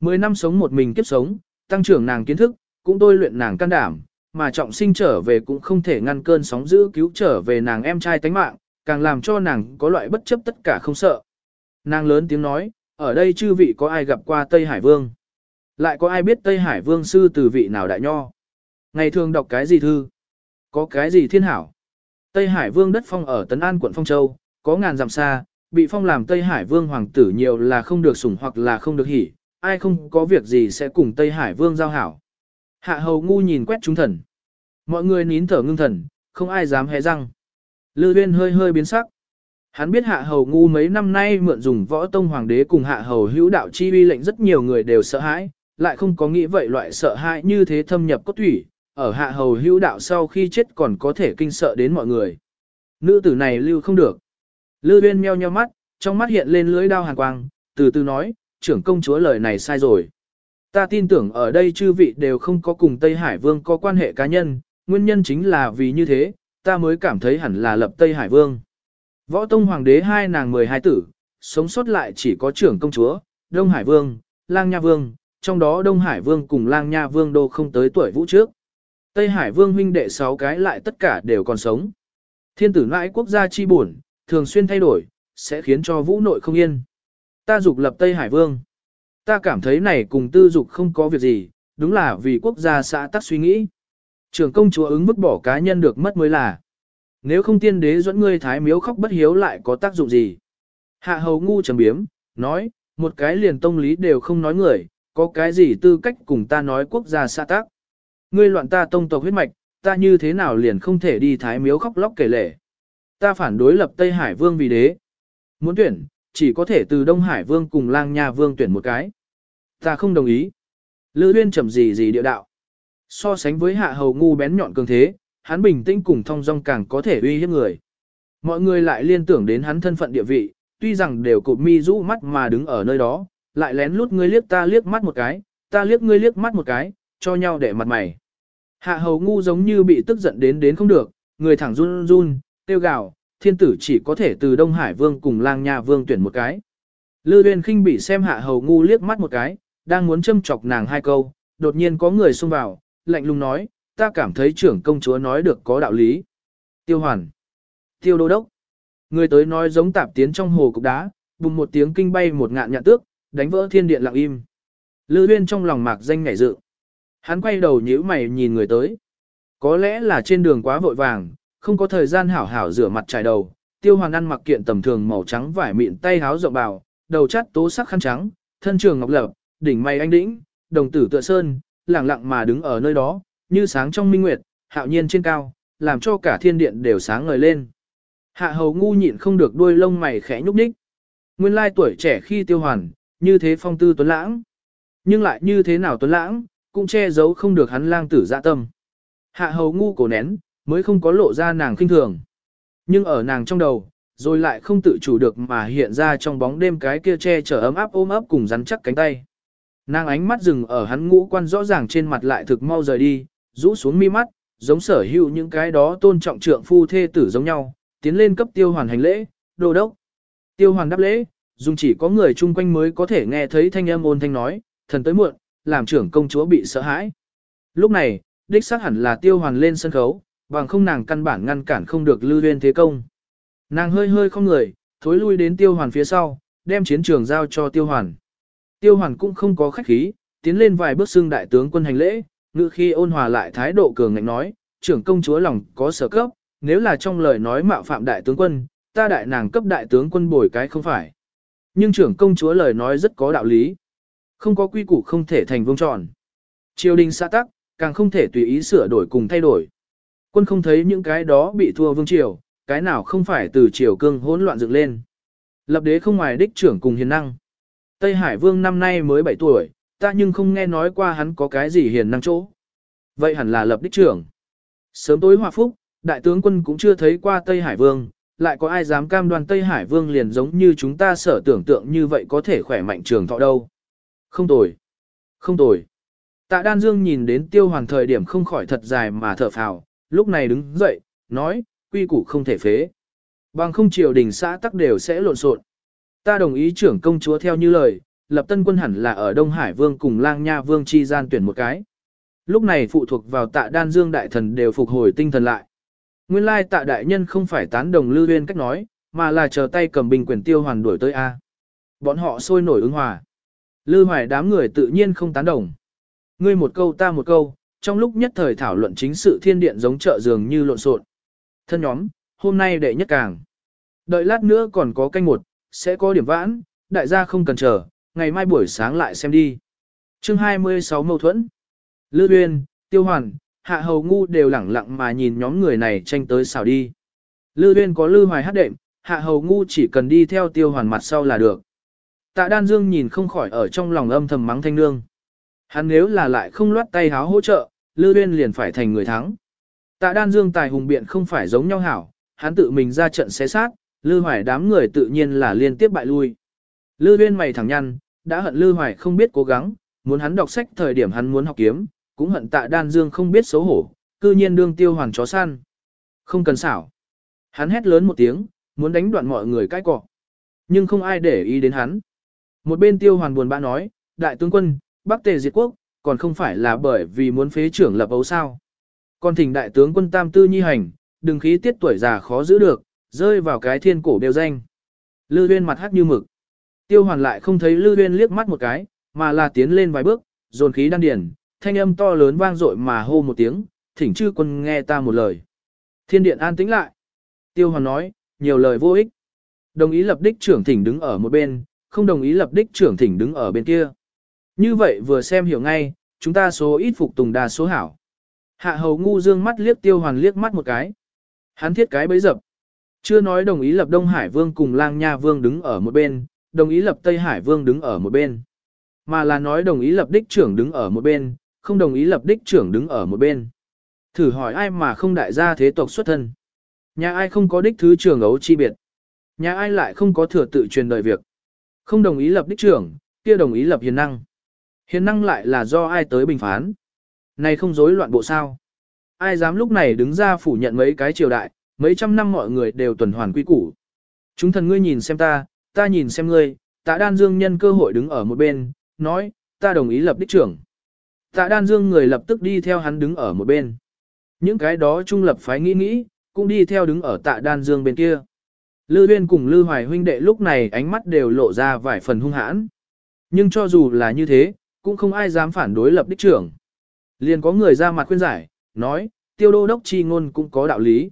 Speaker 1: Mười năm sống một mình kiếp sống, tăng trưởng nàng kiến thức, cũng tôi luyện nàng can đảm, mà trọng sinh trở về cũng không thể ngăn cơn sóng dữ cứu trở về nàng em trai tánh mạng, càng làm cho nàng có loại bất chấp tất cả không sợ. Nàng lớn tiếng nói, ở đây chư vị có ai gặp qua Tây Hải Vương? Lại có ai biết Tây Hải Vương sư từ vị nào đại nho? Ngày thường đọc cái gì thư? Có cái gì thiên hảo? Tây Hải Vương đất phong ở Tấn An quận Phong Châu, có ngàn dặm xa, bị phong làm Tây Hải Vương hoàng tử nhiều là không được sủng hoặc là không được hỉ, ai không có việc gì sẽ cùng Tây Hải Vương giao hảo. Hạ hầu ngu nhìn quét chúng thần. Mọi người nín thở ngưng thần, không ai dám hé răng. Lư Uyên hơi hơi biến sắc. Hắn biết hạ hầu ngu mấy năm nay mượn dùng võ tông hoàng đế cùng hạ hầu hữu đạo chi uy lệnh rất nhiều người đều sợ hãi, lại không có nghĩ vậy loại sợ hãi như thế thâm nhập cốt thủy, ở hạ hầu hữu đạo sau khi chết còn có thể kinh sợ đến mọi người. Nữ tử này lưu không được. Lư Uyên meo nheo mắt, trong mắt hiện lên lưỡi đao hàn quang, từ từ nói, trưởng công chúa lời này sai rồi. Ta tin tưởng ở đây chư vị đều không có cùng Tây Hải Vương có quan hệ cá nhân, nguyên nhân chính là vì như thế, ta mới cảm thấy hẳn là lập Tây Hải Vương. Võ Tông Hoàng đế hai nàng 12 tử, sống sót lại chỉ có trưởng công chúa, Đông Hải Vương, Lang Nha Vương, trong đó Đông Hải Vương cùng Lang Nha Vương đô không tới tuổi vũ trước. Tây Hải Vương huynh đệ 6 cái lại tất cả đều còn sống. Thiên tử nãi quốc gia chi buồn, thường xuyên thay đổi, sẽ khiến cho vũ nội không yên. Ta dục lập Tây Hải Vương. Ta cảm thấy này cùng tư dục không có việc gì, đúng là vì quốc gia xã tắc suy nghĩ. Trường công chúa ứng vứt bỏ cá nhân được mất mới là. Nếu không tiên đế dẫn ngươi thái miếu khóc bất hiếu lại có tác dụng gì? Hạ hầu ngu trầm biếm, nói, một cái liền tông lý đều không nói người, có cái gì tư cách cùng ta nói quốc gia xã tắc? Ngươi loạn ta tông tộc huyết mạch, ta như thế nào liền không thể đi thái miếu khóc lóc kể lể. Ta phản đối lập Tây Hải Vương vì đế. Muốn tuyển, chỉ có thể từ Đông Hải Vương cùng Lang Nha Vương tuyển một cái. Ta không đồng ý. Lữ Uyên trầm gì gì địa đạo. So sánh với hạ hầu ngu bén nhọn cường thế, hắn bình tĩnh cùng thong dong càng có thể uy hiếp người. Mọi người lại liên tưởng đến hắn thân phận địa vị, tuy rằng đều cụp mi rũ mắt mà đứng ở nơi đó, lại lén lút ngươi liếc ta liếc mắt một cái, ta liếc ngươi liếc mắt một cái, cho nhau để mặt mày. Hạ hầu ngu giống như bị tức giận đến đến không được, người thẳng run run, tiêu gạo thiên tử chỉ có thể từ Đông Hải Vương cùng Lang nhà Vương tuyển một cái. Lư Uyên khinh bị xem hạ hầu ngu liếc mắt một cái, đang muốn châm chọc nàng hai câu, đột nhiên có người xông vào, lạnh lùng nói, ta cảm thấy trưởng công chúa nói được có đạo lý. Tiêu hoàn. Tiêu đô đốc. Người tới nói giống tạp tiến trong hồ cục đá, bùng một tiếng kinh bay một ngạn nhạn tước, đánh vỡ thiên điện lặng im. Lư Uyên trong lòng mạc danh ngảy dựng Hắn quay đầu nhíu mày nhìn người tới. Có lẽ là trên đường quá vội vàng, không có thời gian hảo hảo rửa mặt trải đầu. Tiêu hoàn ăn mặc kiện tầm thường màu trắng vải mịn tay háo rộng bào, đầu chắt tố sắc khăn trắng, thân trường ngọc lập, đỉnh mày anh đĩnh, đồng tử tựa sơn, lẳng lặng mà đứng ở nơi đó, như sáng trong minh nguyệt, hạo nhiên trên cao, làm cho cả thiên điện đều sáng ngời lên. Hạ hầu ngu nhịn không được đuôi lông mày khẽ nhúc nhích. Nguyên lai tuổi trẻ khi tiêu hoàn, như thế phong tư tuấn lãng. Nhưng lại như thế nào tuấn lãng, cũng che giấu không được hắn lang tử dạ tâm. Hạ hầu ngu cổ nén, mới không có lộ ra nàng kinh thường. Nhưng ở nàng trong đầu, rồi lại không tự chủ được mà hiện ra trong bóng đêm cái kia che chở ấm áp ôm ấp cùng rắn chắc cánh tay. Nàng ánh mắt dừng ở hắn ngũ quan rõ ràng trên mặt lại thực mau rời đi, rũ xuống mi mắt, giống sở hữu những cái đó tôn trọng trượng phu thê tử giống nhau, tiến lên cấp tiêu hoàn hành lễ, đồ đốc. Tiêu hoàn đáp lễ, dùng chỉ có người chung quanh mới có thể nghe thấy thanh âm ôn thanh nói, thần tới muộn, làm trưởng công chúa bị sợ hãi. Lúc này, đích xác hẳn là tiêu hoàn lên sân khấu, bằng không nàng căn bản ngăn cản không được lưu viên thế công. Nàng hơi hơi không người, thối lui đến tiêu hoàn phía sau, đem chiến trường giao cho tiêu hoàn. Tiêu hoàn cũng không có khách khí, tiến lên vài bước xưng đại tướng quân hành lễ, ngự khi ôn hòa lại thái độ cường ngạnh nói, trưởng công chúa lòng có sở cấp, nếu là trong lời nói mạo phạm đại tướng quân, ta đại nàng cấp đại tướng quân bồi cái không phải. Nhưng trưởng công chúa lời nói rất có đạo lý. Không có quy củ không thể thành vương tròn. Triều đình xã tắc, càng không thể tùy ý sửa đổi cùng thay đổi. Quân không thấy những cái đó bị thua vương triều, cái nào không phải từ triều cương hỗn loạn dựng lên. Lập đế không ngoài đích trưởng cùng hiền năng. Tây Hải Vương năm nay mới 7 tuổi, ta nhưng không nghe nói qua hắn có cái gì hiền năng chỗ. Vậy hẳn là lập đích trưởng. Sớm tối hòa phúc, đại tướng quân cũng chưa thấy qua Tây Hải Vương, lại có ai dám cam đoan Tây Hải Vương liền giống như chúng ta sở tưởng tượng như vậy có thể khỏe mạnh trường thọ đâu. Không tồi. Không tồi. Tạ Đan Dương nhìn đến tiêu hoàn thời điểm không khỏi thật dài mà thở phào, lúc này đứng dậy, nói, quy củ không thể phế. Bằng không triều đình xã tắc đều sẽ lộn xộn. Ta đồng ý trưởng công chúa theo như lời, lập tân quân hẳn là ở Đông Hải Vương cùng Lang Nha Vương chi gian tuyển một cái. Lúc này phụ thuộc vào tạ đan dương đại thần đều phục hồi tinh thần lại. Nguyên lai tạ đại nhân không phải tán đồng lưu huyên cách nói, mà là chờ tay cầm bình quyền tiêu hoàn đuổi tới A. Bọn họ sôi nổi ứng hòa. Lư hoài đám người tự nhiên không tán đồng. Ngươi một câu ta một câu, trong lúc nhất thời thảo luận chính sự thiên điện giống chợ dường như lộn xộn. Thân nhóm, hôm nay đệ nhất càng. Đợi lát nữa còn có canh một, sẽ có điểm vãn, đại gia không cần chờ, ngày mai buổi sáng lại xem đi. chương 26 mâu thuẫn. Lư Uyên, Tiêu Hoàn, Hạ Hầu Ngu đều lẳng lặng mà nhìn nhóm người này tranh tới xảo đi. Lư Uyên có Lư Hoài hát đệm, Hạ Hầu Ngu chỉ cần đi theo Tiêu Hoàn mặt sau là được. Tạ Đan Dương nhìn không khỏi ở trong lòng âm thầm mắng thanh nương. Hắn nếu là lại không loát tay háo hỗ trợ, Lư Uyên liền phải thành người thắng. Tạ Đan Dương tài hùng biện không phải giống nhau hảo, hắn tự mình ra trận xé xác, Lư Hoài đám người tự nhiên là liên tiếp bại lui. Lư Uyên mày thẳng nhăn, đã hận Lư Hoài không biết cố gắng, muốn hắn đọc sách thời điểm hắn muốn học kiếm, cũng hận Tạ Đan Dương không biết xấu hổ, cư nhiên đương tiêu hoàn chó săn. Không cần xảo. Hắn hét lớn một tiếng, muốn đánh đoạn mọi người cãi cỏ. Nhưng không ai để ý đến hắn. Một bên tiêu hoàn buồn bã nói, đại tướng quân, Bắc Tề diệt quốc, còn không phải là bởi vì muốn phế trưởng lập ấu sao. Còn thỉnh đại tướng quân tam tư nhi hành, đừng khí tiết tuổi già khó giữ được, rơi vào cái thiên cổ đều danh. Lư Uyên mặt hắc như mực. Tiêu hoàn lại không thấy Lư Uyên liếc mắt một cái, mà là tiến lên vài bước, dồn khí đan điển, thanh âm to lớn vang dội mà hô một tiếng, thỉnh chư quân nghe ta một lời. Thiên điện an tĩnh lại. Tiêu hoàn nói, nhiều lời vô ích. Đồng ý lập đích trưởng thỉnh đứng ở một bên, không đồng ý lập đích trưởng thỉnh đứng ở bên kia. Như vậy vừa xem hiểu ngay, chúng ta số ít phục tùng đa số hảo. Hạ hầu ngu dương mắt liếc tiêu hoàn liếc mắt một cái. Hắn thiết cái bấy dập. Chưa nói đồng ý lập Đông Hải Vương cùng Lang Nha Vương đứng ở một bên, đồng ý lập Tây Hải Vương đứng ở một bên. Mà là nói đồng ý lập đích trưởng đứng ở một bên, không đồng ý lập đích trưởng đứng ở một bên. Thử hỏi ai mà không đại gia thế tộc xuất thân. Nhà ai không có đích thứ trưởng ấu chi biệt. Nhà ai lại không có thừa tự truyền đời việc. Không đồng ý lập đích trưởng, kia đồng ý lập hiền năng. Hiền năng lại là do ai tới bình phán. Này không rối loạn bộ sao. Ai dám lúc này đứng ra phủ nhận mấy cái triều đại, mấy trăm năm mọi người đều tuần hoàn quy củ. Chúng thần ngươi nhìn xem ta, ta nhìn xem ngươi, tạ đan dương nhân cơ hội đứng ở một bên, nói, ta đồng ý lập đích trưởng. Tạ đan dương người lập tức đi theo hắn đứng ở một bên. Những cái đó trung lập phái nghĩ nghĩ, cũng đi theo đứng ở tạ đan dương bên kia. Lư Uyên cùng Lư Hoài huynh đệ lúc này ánh mắt đều lộ ra vài phần hung hãn. Nhưng cho dù là như thế, cũng không ai dám phản đối lập đích trưởng. Liền có người ra mặt khuyên giải, nói, tiêu đô đốc chi ngôn cũng có đạo lý.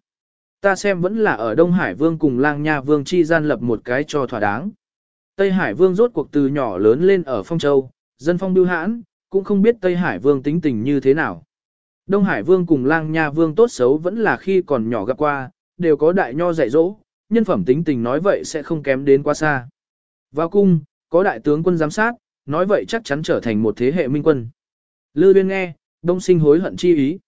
Speaker 1: Ta xem vẫn là ở Đông Hải Vương cùng Lang Nha Vương chi gian lập một cái cho thỏa đáng. Tây Hải Vương rốt cuộc từ nhỏ lớn lên ở Phong Châu, dân phong bưu hãn, cũng không biết Tây Hải Vương tính tình như thế nào. Đông Hải Vương cùng Lang Nha Vương tốt xấu vẫn là khi còn nhỏ gặp qua, đều có đại nho dạy dỗ, nhân phẩm tính tình nói vậy sẽ không kém đến quá xa. Vào cung, có đại tướng quân giám sát, nói vậy chắc chắn trở thành một thế hệ minh quân. Lư Biên nghe, đông sinh hối hận chi ý.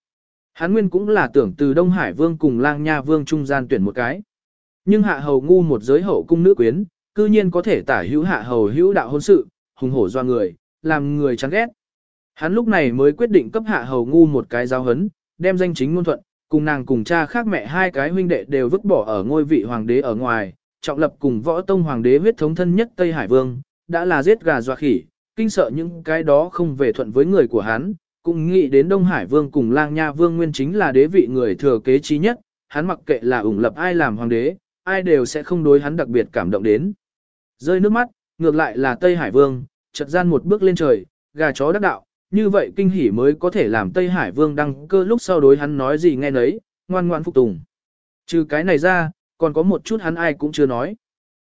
Speaker 1: Hán Nguyên cũng là tưởng từ Đông Hải Vương cùng Lang Nha Vương trung gian tuyển một cái. Nhưng hạ hầu ngu một giới hậu cung nữ quyến, cư nhiên có thể tả hữu hạ hầu hữu đạo hôn sự, hùng hổ doa người, làm người chán ghét. Hắn lúc này mới quyết định cấp hạ hầu ngu một cái giáo hấn, đem danh chính ngôn thuận, cùng nàng cùng cha khác mẹ hai cái huynh đệ đều vứt bỏ ở ngôi vị hoàng đế ở ngoài, trọng lập cùng võ tông hoàng đế huyết thống thân nhất Tây Hải Vương, đã là giết gà dọa khỉ, kinh sợ những cái đó không về thuận với người của hắn, cũng nghĩ đến Đông Hải Vương cùng Lang Nha Vương nguyên chính là đế vị người thừa kế trí nhất, hắn mặc kệ là ủng lập ai làm hoàng đế, ai đều sẽ không đối hắn đặc biệt cảm động đến. Rơi nước mắt, ngược lại là Tây Hải Vương, chợt gian một bước lên trời, gà chó đắc đạo, như vậy kinh hỉ mới có thể làm Tây Hải Vương đăng cơ lúc sau đối hắn nói gì nghe nấy, ngoan ngoan phục tùng. Trừ cái này ra, còn có một chút hắn ai cũng chưa nói.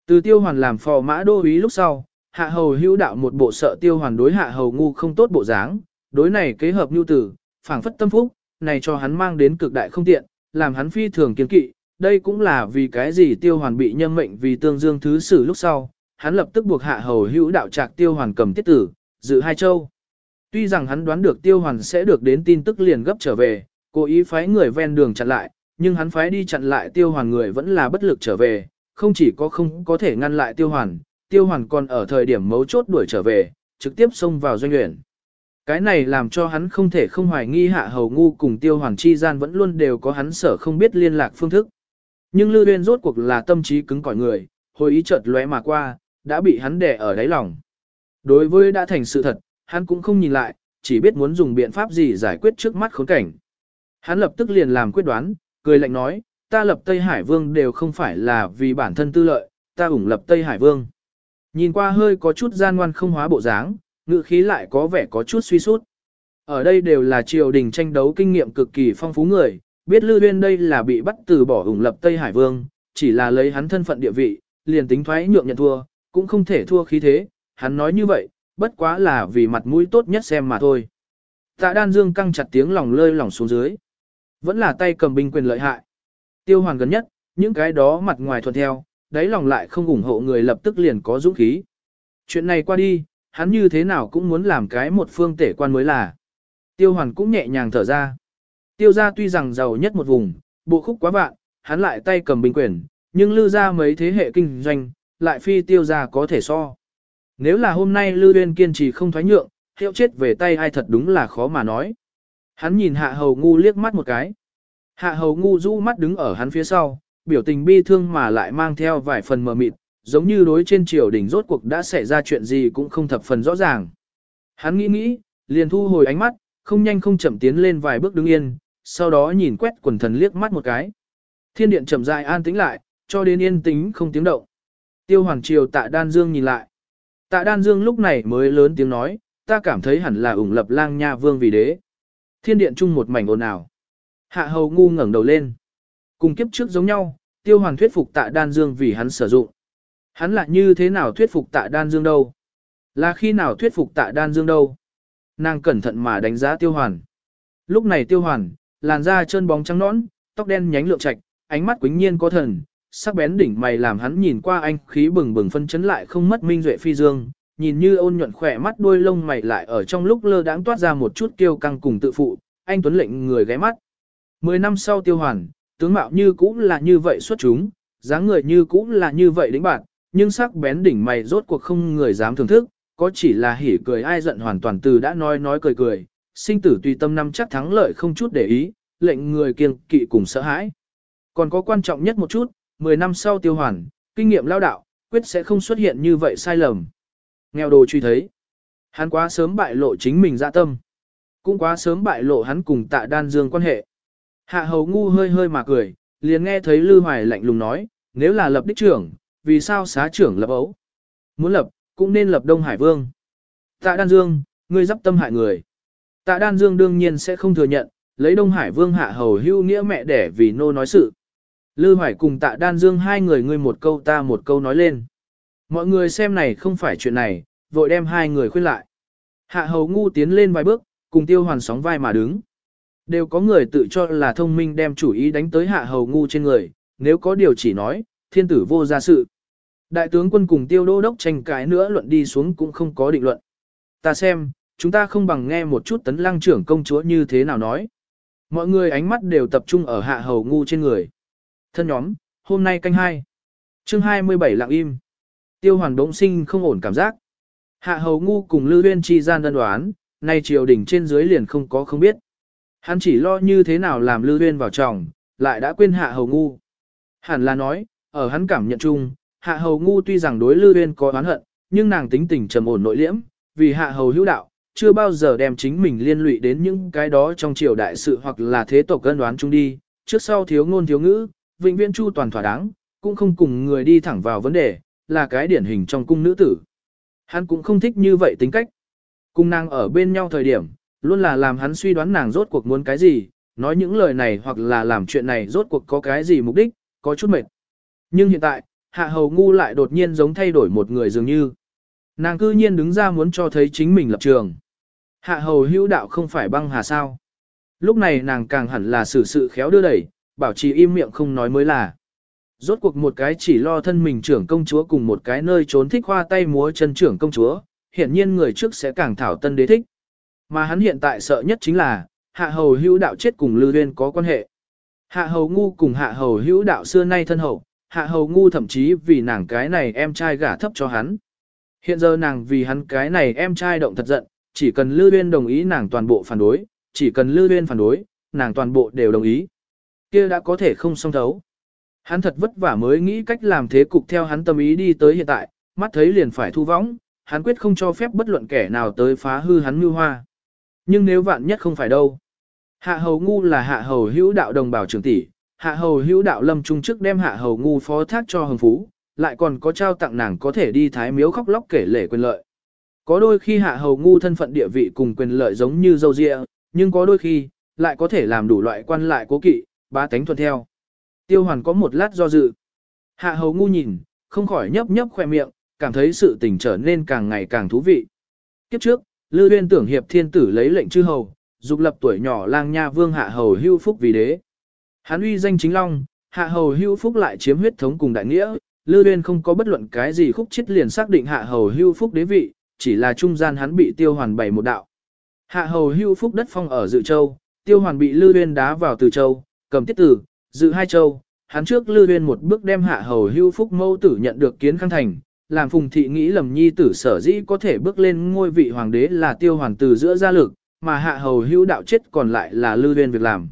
Speaker 1: Từ tiêu hoàn làm phò mã đô úy lúc sau, hạ hầu hữu đạo một bộ sợ tiêu hoàn đối hạ hầu ngu không tốt bộ dáng, đối này kế hợp nhu tử, phảng phất tâm phúc, này cho hắn mang đến cực đại không tiện, làm hắn phi thường kiên kỵ, đây cũng là vì cái gì tiêu hoàn bị nhâm mệnh vì tương dương thứ sử lúc sau, hắn lập tức buộc hạ hầu hữu đạo trạc tiêu hoàn cầm tiết tử, dự hai châu. Tuy rằng hắn đoán được tiêu hoàn sẽ được đến tin tức liền gấp trở về, cố ý phái người ven đường chặn lại, nhưng hắn phái đi chặn lại tiêu hoàn người vẫn là bất lực trở về, không chỉ có không có thể ngăn lại tiêu hoàn, tiêu hoàn còn ở thời điểm mấu chốt đuổi trở về, trực tiếp xông vào doanh luyện. Cái này làm cho hắn không thể không hoài nghi hạ hầu ngu cùng tiêu hoàn chi gian vẫn luôn đều có hắn sở không biết liên lạc phương thức. Nhưng Lư Uyên rốt cuộc là tâm trí cứng cỏi người, hồi ý chợt lóe mà qua, đã bị hắn đè ở đáy lòng. Đối với đã thành sự thật, hắn cũng không nhìn lại, chỉ biết muốn dùng biện pháp gì giải quyết trước mắt khốn cảnh. Hắn lập tức liền làm quyết đoán, cười lạnh nói, ta lập Tây Hải Vương đều không phải là vì bản thân tư lợi, ta ủng lập Tây Hải Vương. Nhìn qua hơi có chút gian ngoan không hóa bộ dáng, ngự khí lại có vẻ có chút suy sút. Ở đây đều là triều đình tranh đấu kinh nghiệm cực kỳ phong phú người, biết Lư Uyên đây là bị bắt từ bỏ ủng lập Tây Hải Vương, chỉ là lấy hắn thân phận địa vị, liền tính thoái nhượng nhận thua, cũng không thể thua khí thế, hắn nói như vậy, bất quá là vì mặt mũi tốt nhất xem mà thôi. Tạ đan dương căng chặt tiếng lòng lơi lỏng xuống dưới. Vẫn là tay cầm binh quyền lợi hại. Tiêu hoàn gần nhất, những cái đó mặt ngoài thuận theo, đáy lòng lại không ủng hộ người lập tức liền có dũng khí. Chuyện này qua đi, hắn như thế nào cũng muốn làm cái một phương tể quan mới là. Tiêu hoàn cũng nhẹ nhàng thở ra. Tiêu gia tuy rằng giàu nhất một vùng, bộ khúc quá vạn, hắn lại tay cầm binh quyền, nhưng Lưu ra mấy thế hệ kinh doanh, lại phi tiêu gia có thể so. Nếu là hôm nay Lưu Uyên kiên trì không thoái nhượng, hiệu chết về tay ai thật đúng là khó mà nói. Hắn nhìn Hạ Hầu Ngu liếc mắt một cái. Hạ Hầu Ngu rũ mắt đứng ở hắn phía sau, biểu tình bi thương mà lại mang theo vài phần mờ mịt, giống như đối trên triều đỉnh rốt cuộc đã xảy ra chuyện gì cũng không thập phần rõ ràng. Hắn nghĩ nghĩ, liền thu hồi ánh mắt, không nhanh không chậm tiến lên vài bước đứng yên, sau đó nhìn quét quần thần liếc mắt một cái. Thiên điện chậm rãi an tĩnh lại, cho đến yên tĩnh không tiếng động. Tiêu Hoàng Triều tạ Đan Dương nhìn lại. Tạ Đan Dương lúc này mới lớn tiếng nói, ta cảm thấy hẳn là ủng lập lang nha vương vì đế. Thiên điện chung một mảnh ồn ào. Hạ hầu ngu ngẩng đầu lên. Cùng kiếp trước giống nhau, tiêu hoàn thuyết phục tạ đan dương vì hắn sử dụng. Hắn lại như thế nào thuyết phục tạ đan dương đâu? Là khi nào thuyết phục tạ đan dương đâu? Nàng cẩn thận mà đánh giá tiêu hoàn. Lúc này tiêu hoàn, làn da trơn bóng trắng nõn, tóc đen nhánh lượng trạch, ánh mắt quính nhiên có thần, sắc bén đỉnh mày làm hắn nhìn qua anh khí bừng bừng phân chấn lại không mất minh duệ phi dương, nhìn như ôn nhuận khỏe mắt đuôi lông mày lại ở trong lúc lơ đãng toát ra một chút kiêu căng cùng tự phụ, anh tuấn lệnh người ghé mắt. Mười năm sau tiêu hoàn, tướng mạo như cũ là như vậy xuất chúng, dáng người như cũ là như vậy đỉnh bạn, nhưng sắc bén đỉnh mày rốt cuộc không người dám thưởng thức, có chỉ là hỉ cười ai giận hoàn toàn từ đã nói nói cười cười, sinh tử tùy tâm năm chắc thắng lợi không chút để ý, lệnh người kiêng kỵ cùng sợ hãi. Còn có quan trọng nhất một chút, 10 năm sau tiêu hoàn, kinh nghiệm lao đạo, quyết sẽ không xuất hiện như vậy sai lầm. Nghèo đồ truy thấy. Hắn quá sớm bại lộ chính mình dạ tâm. Cũng quá sớm bại lộ hắn cùng tạ đan dương quan hệ. Hạ hầu ngu hơi hơi mà cười, liền nghe thấy Lư Hoài lạnh lùng nói, nếu là lập đích trưởng, vì sao xá trưởng lập ấu? Muốn lập, cũng nên lập Đông Hải Vương. Tạ đan dương, ngươi dắp tâm hại người. Tạ đan dương đương nhiên sẽ không thừa nhận, lấy Đông Hải Vương hạ hầu hưu nghĩa mẹ đẻ vì nô nói sự. Lư Hoài cùng tạ đan dương hai người ngươi một câu ta một câu nói lên. Mọi người xem này không phải chuyện này, vội đem hai người khuyên lại. Hạ hầu ngu tiến lên vài bước, cùng tiêu hoàn sóng vai mà đứng. Đều có người tự cho là thông minh đem chủ ý đánh tới hạ hầu ngu trên người, nếu có điều chỉ nói, thiên tử vô gia sự. Đại tướng quân cùng tiêu đô đốc tranh cãi nữa luận đi xuống cũng không có định luận. Ta xem, chúng ta không bằng nghe một chút tấn lăng trưởng công chúa như thế nào nói. Mọi người ánh mắt đều tập trung ở hạ hầu ngu trên người. Thân nhóm, hôm nay canh hai. chương 27 lặng im. Tiêu hoàn đống sinh không ổn cảm giác. Hạ hầu ngu cùng Lư Huyên chi gian đơn đoán, nay triều đình trên dưới liền không có không biết. Hắn chỉ lo như thế nào làm Lư Huyên vào chồng, lại đã quên hạ hầu ngu. Hẳn là nói, ở hắn cảm nhận chung, hạ hầu ngu tuy rằng đối Lư Huyên có oán hận, nhưng nàng tính tình trầm ổn nội liễm, vì hạ hầu hữu đạo, chưa bao giờ đem chính mình liên lụy đến những cái đó trong triều đại sự hoặc là thế tộc cân đoán chung đi, trước sau thiếu ngôn thiếu ngữ, vĩnh viễn chu toàn thỏa đáng, cũng không cùng người đi thẳng vào vấn đề, là cái điển hình trong cung nữ tử. Hắn cũng không thích như vậy tính cách. Cung nàng ở bên nhau thời điểm, luôn là làm hắn suy đoán nàng rốt cuộc muốn cái gì, nói những lời này hoặc là làm chuyện này rốt cuộc có cái gì mục đích, có chút mệt. Nhưng hiện tại, hạ hầu ngu lại đột nhiên giống thay đổi một người dường như. Nàng cư nhiên đứng ra muốn cho thấy chính mình lập trường. Hạ hầu hữu đạo không phải băng hà sao. Lúc này nàng càng hẳn là xử sự khéo đưa đẩy, bảo trì im miệng không nói mới là. Rốt cuộc một cái chỉ lo thân mình trưởng công chúa cùng một cái nơi trốn thích hoa tay múa chân trưởng công chúa, hiện nhiên người trước sẽ càng thảo tân đế thích. Mà hắn hiện tại sợ nhất chính là, hạ hầu hữu đạo chết cùng Lư Uyên có quan hệ. Hạ hầu ngu cùng hạ hầu hữu đạo xưa nay thân hậu, hạ hầu ngu thậm chí vì nàng cái này em trai gả thấp cho hắn. Hiện giờ nàng vì hắn cái này em trai động thật giận, chỉ cần Lư Uyên đồng ý nàng toàn bộ phản đối, chỉ cần Lư Uyên phản đối, nàng toàn bộ đều đồng ý kia đã có thể không song thấu. Hắn thật vất vả mới nghĩ cách làm thế cục theo hắn tâm ý đi tới hiện tại, mắt thấy liền phải thu võng, hắn quyết không cho phép bất luận kẻ nào tới phá hư hắn mưu hoa. Nhưng nếu vạn nhất không phải đâu. Hạ hầu ngu là hạ hầu hữu đạo đồng bào trưởng tỷ, hạ hầu hữu đạo lâm trung chức đem hạ hầu ngu phó thác cho hồng phú, lại còn có trao tặng nàng có thể đi thái miếu khóc lóc kể lể quyền lợi. Có đôi khi hạ hầu ngu thân phận địa vị cùng quyền lợi giống như dâu dịa, nhưng có đôi khi, lại có thể làm đủ loại quan lại cố kỵ, bá tánh thuận theo. Tiêu hoàn có một lát do dự. Hạ hầu ngu nhìn, không khỏi nhấp nhấp khoe miệng, cảm thấy sự tình trở nên càng ngày càng thú vị. Kiếp trước, Lư Uyên tưởng hiệp thiên tử lấy lệnh chư hầu, dục lập tuổi nhỏ lang nha vương hạ hầu hưu phúc vì đế. Hắn uy danh chính long, hạ hầu hưu phúc lại chiếm huyết thống cùng đại nghĩa, Lư Uyên không có bất luận cái gì khúc chết liền xác định hạ hầu hưu phúc đế vị, chỉ là trung gian hắn bị tiêu hoàn bày một đạo. Hạ hầu hưu phúc đất phong ở dự châu, tiêu hoàn bị Lư Uyên đá vào từ châu, cầm tiết tử, dự hai châu, hắn trước Lư Uyên một bước đem hạ hầu hưu phúc mâu tử nhận được kiến khang thành, làm phùng thị nghĩ lầm nhi tử sở dĩ có thể bước lên ngôi vị hoàng đế là tiêu hoàn từ giữa gia lực, mà hạ hầu hưu đạo chết còn lại là Lư Uyên việc làm.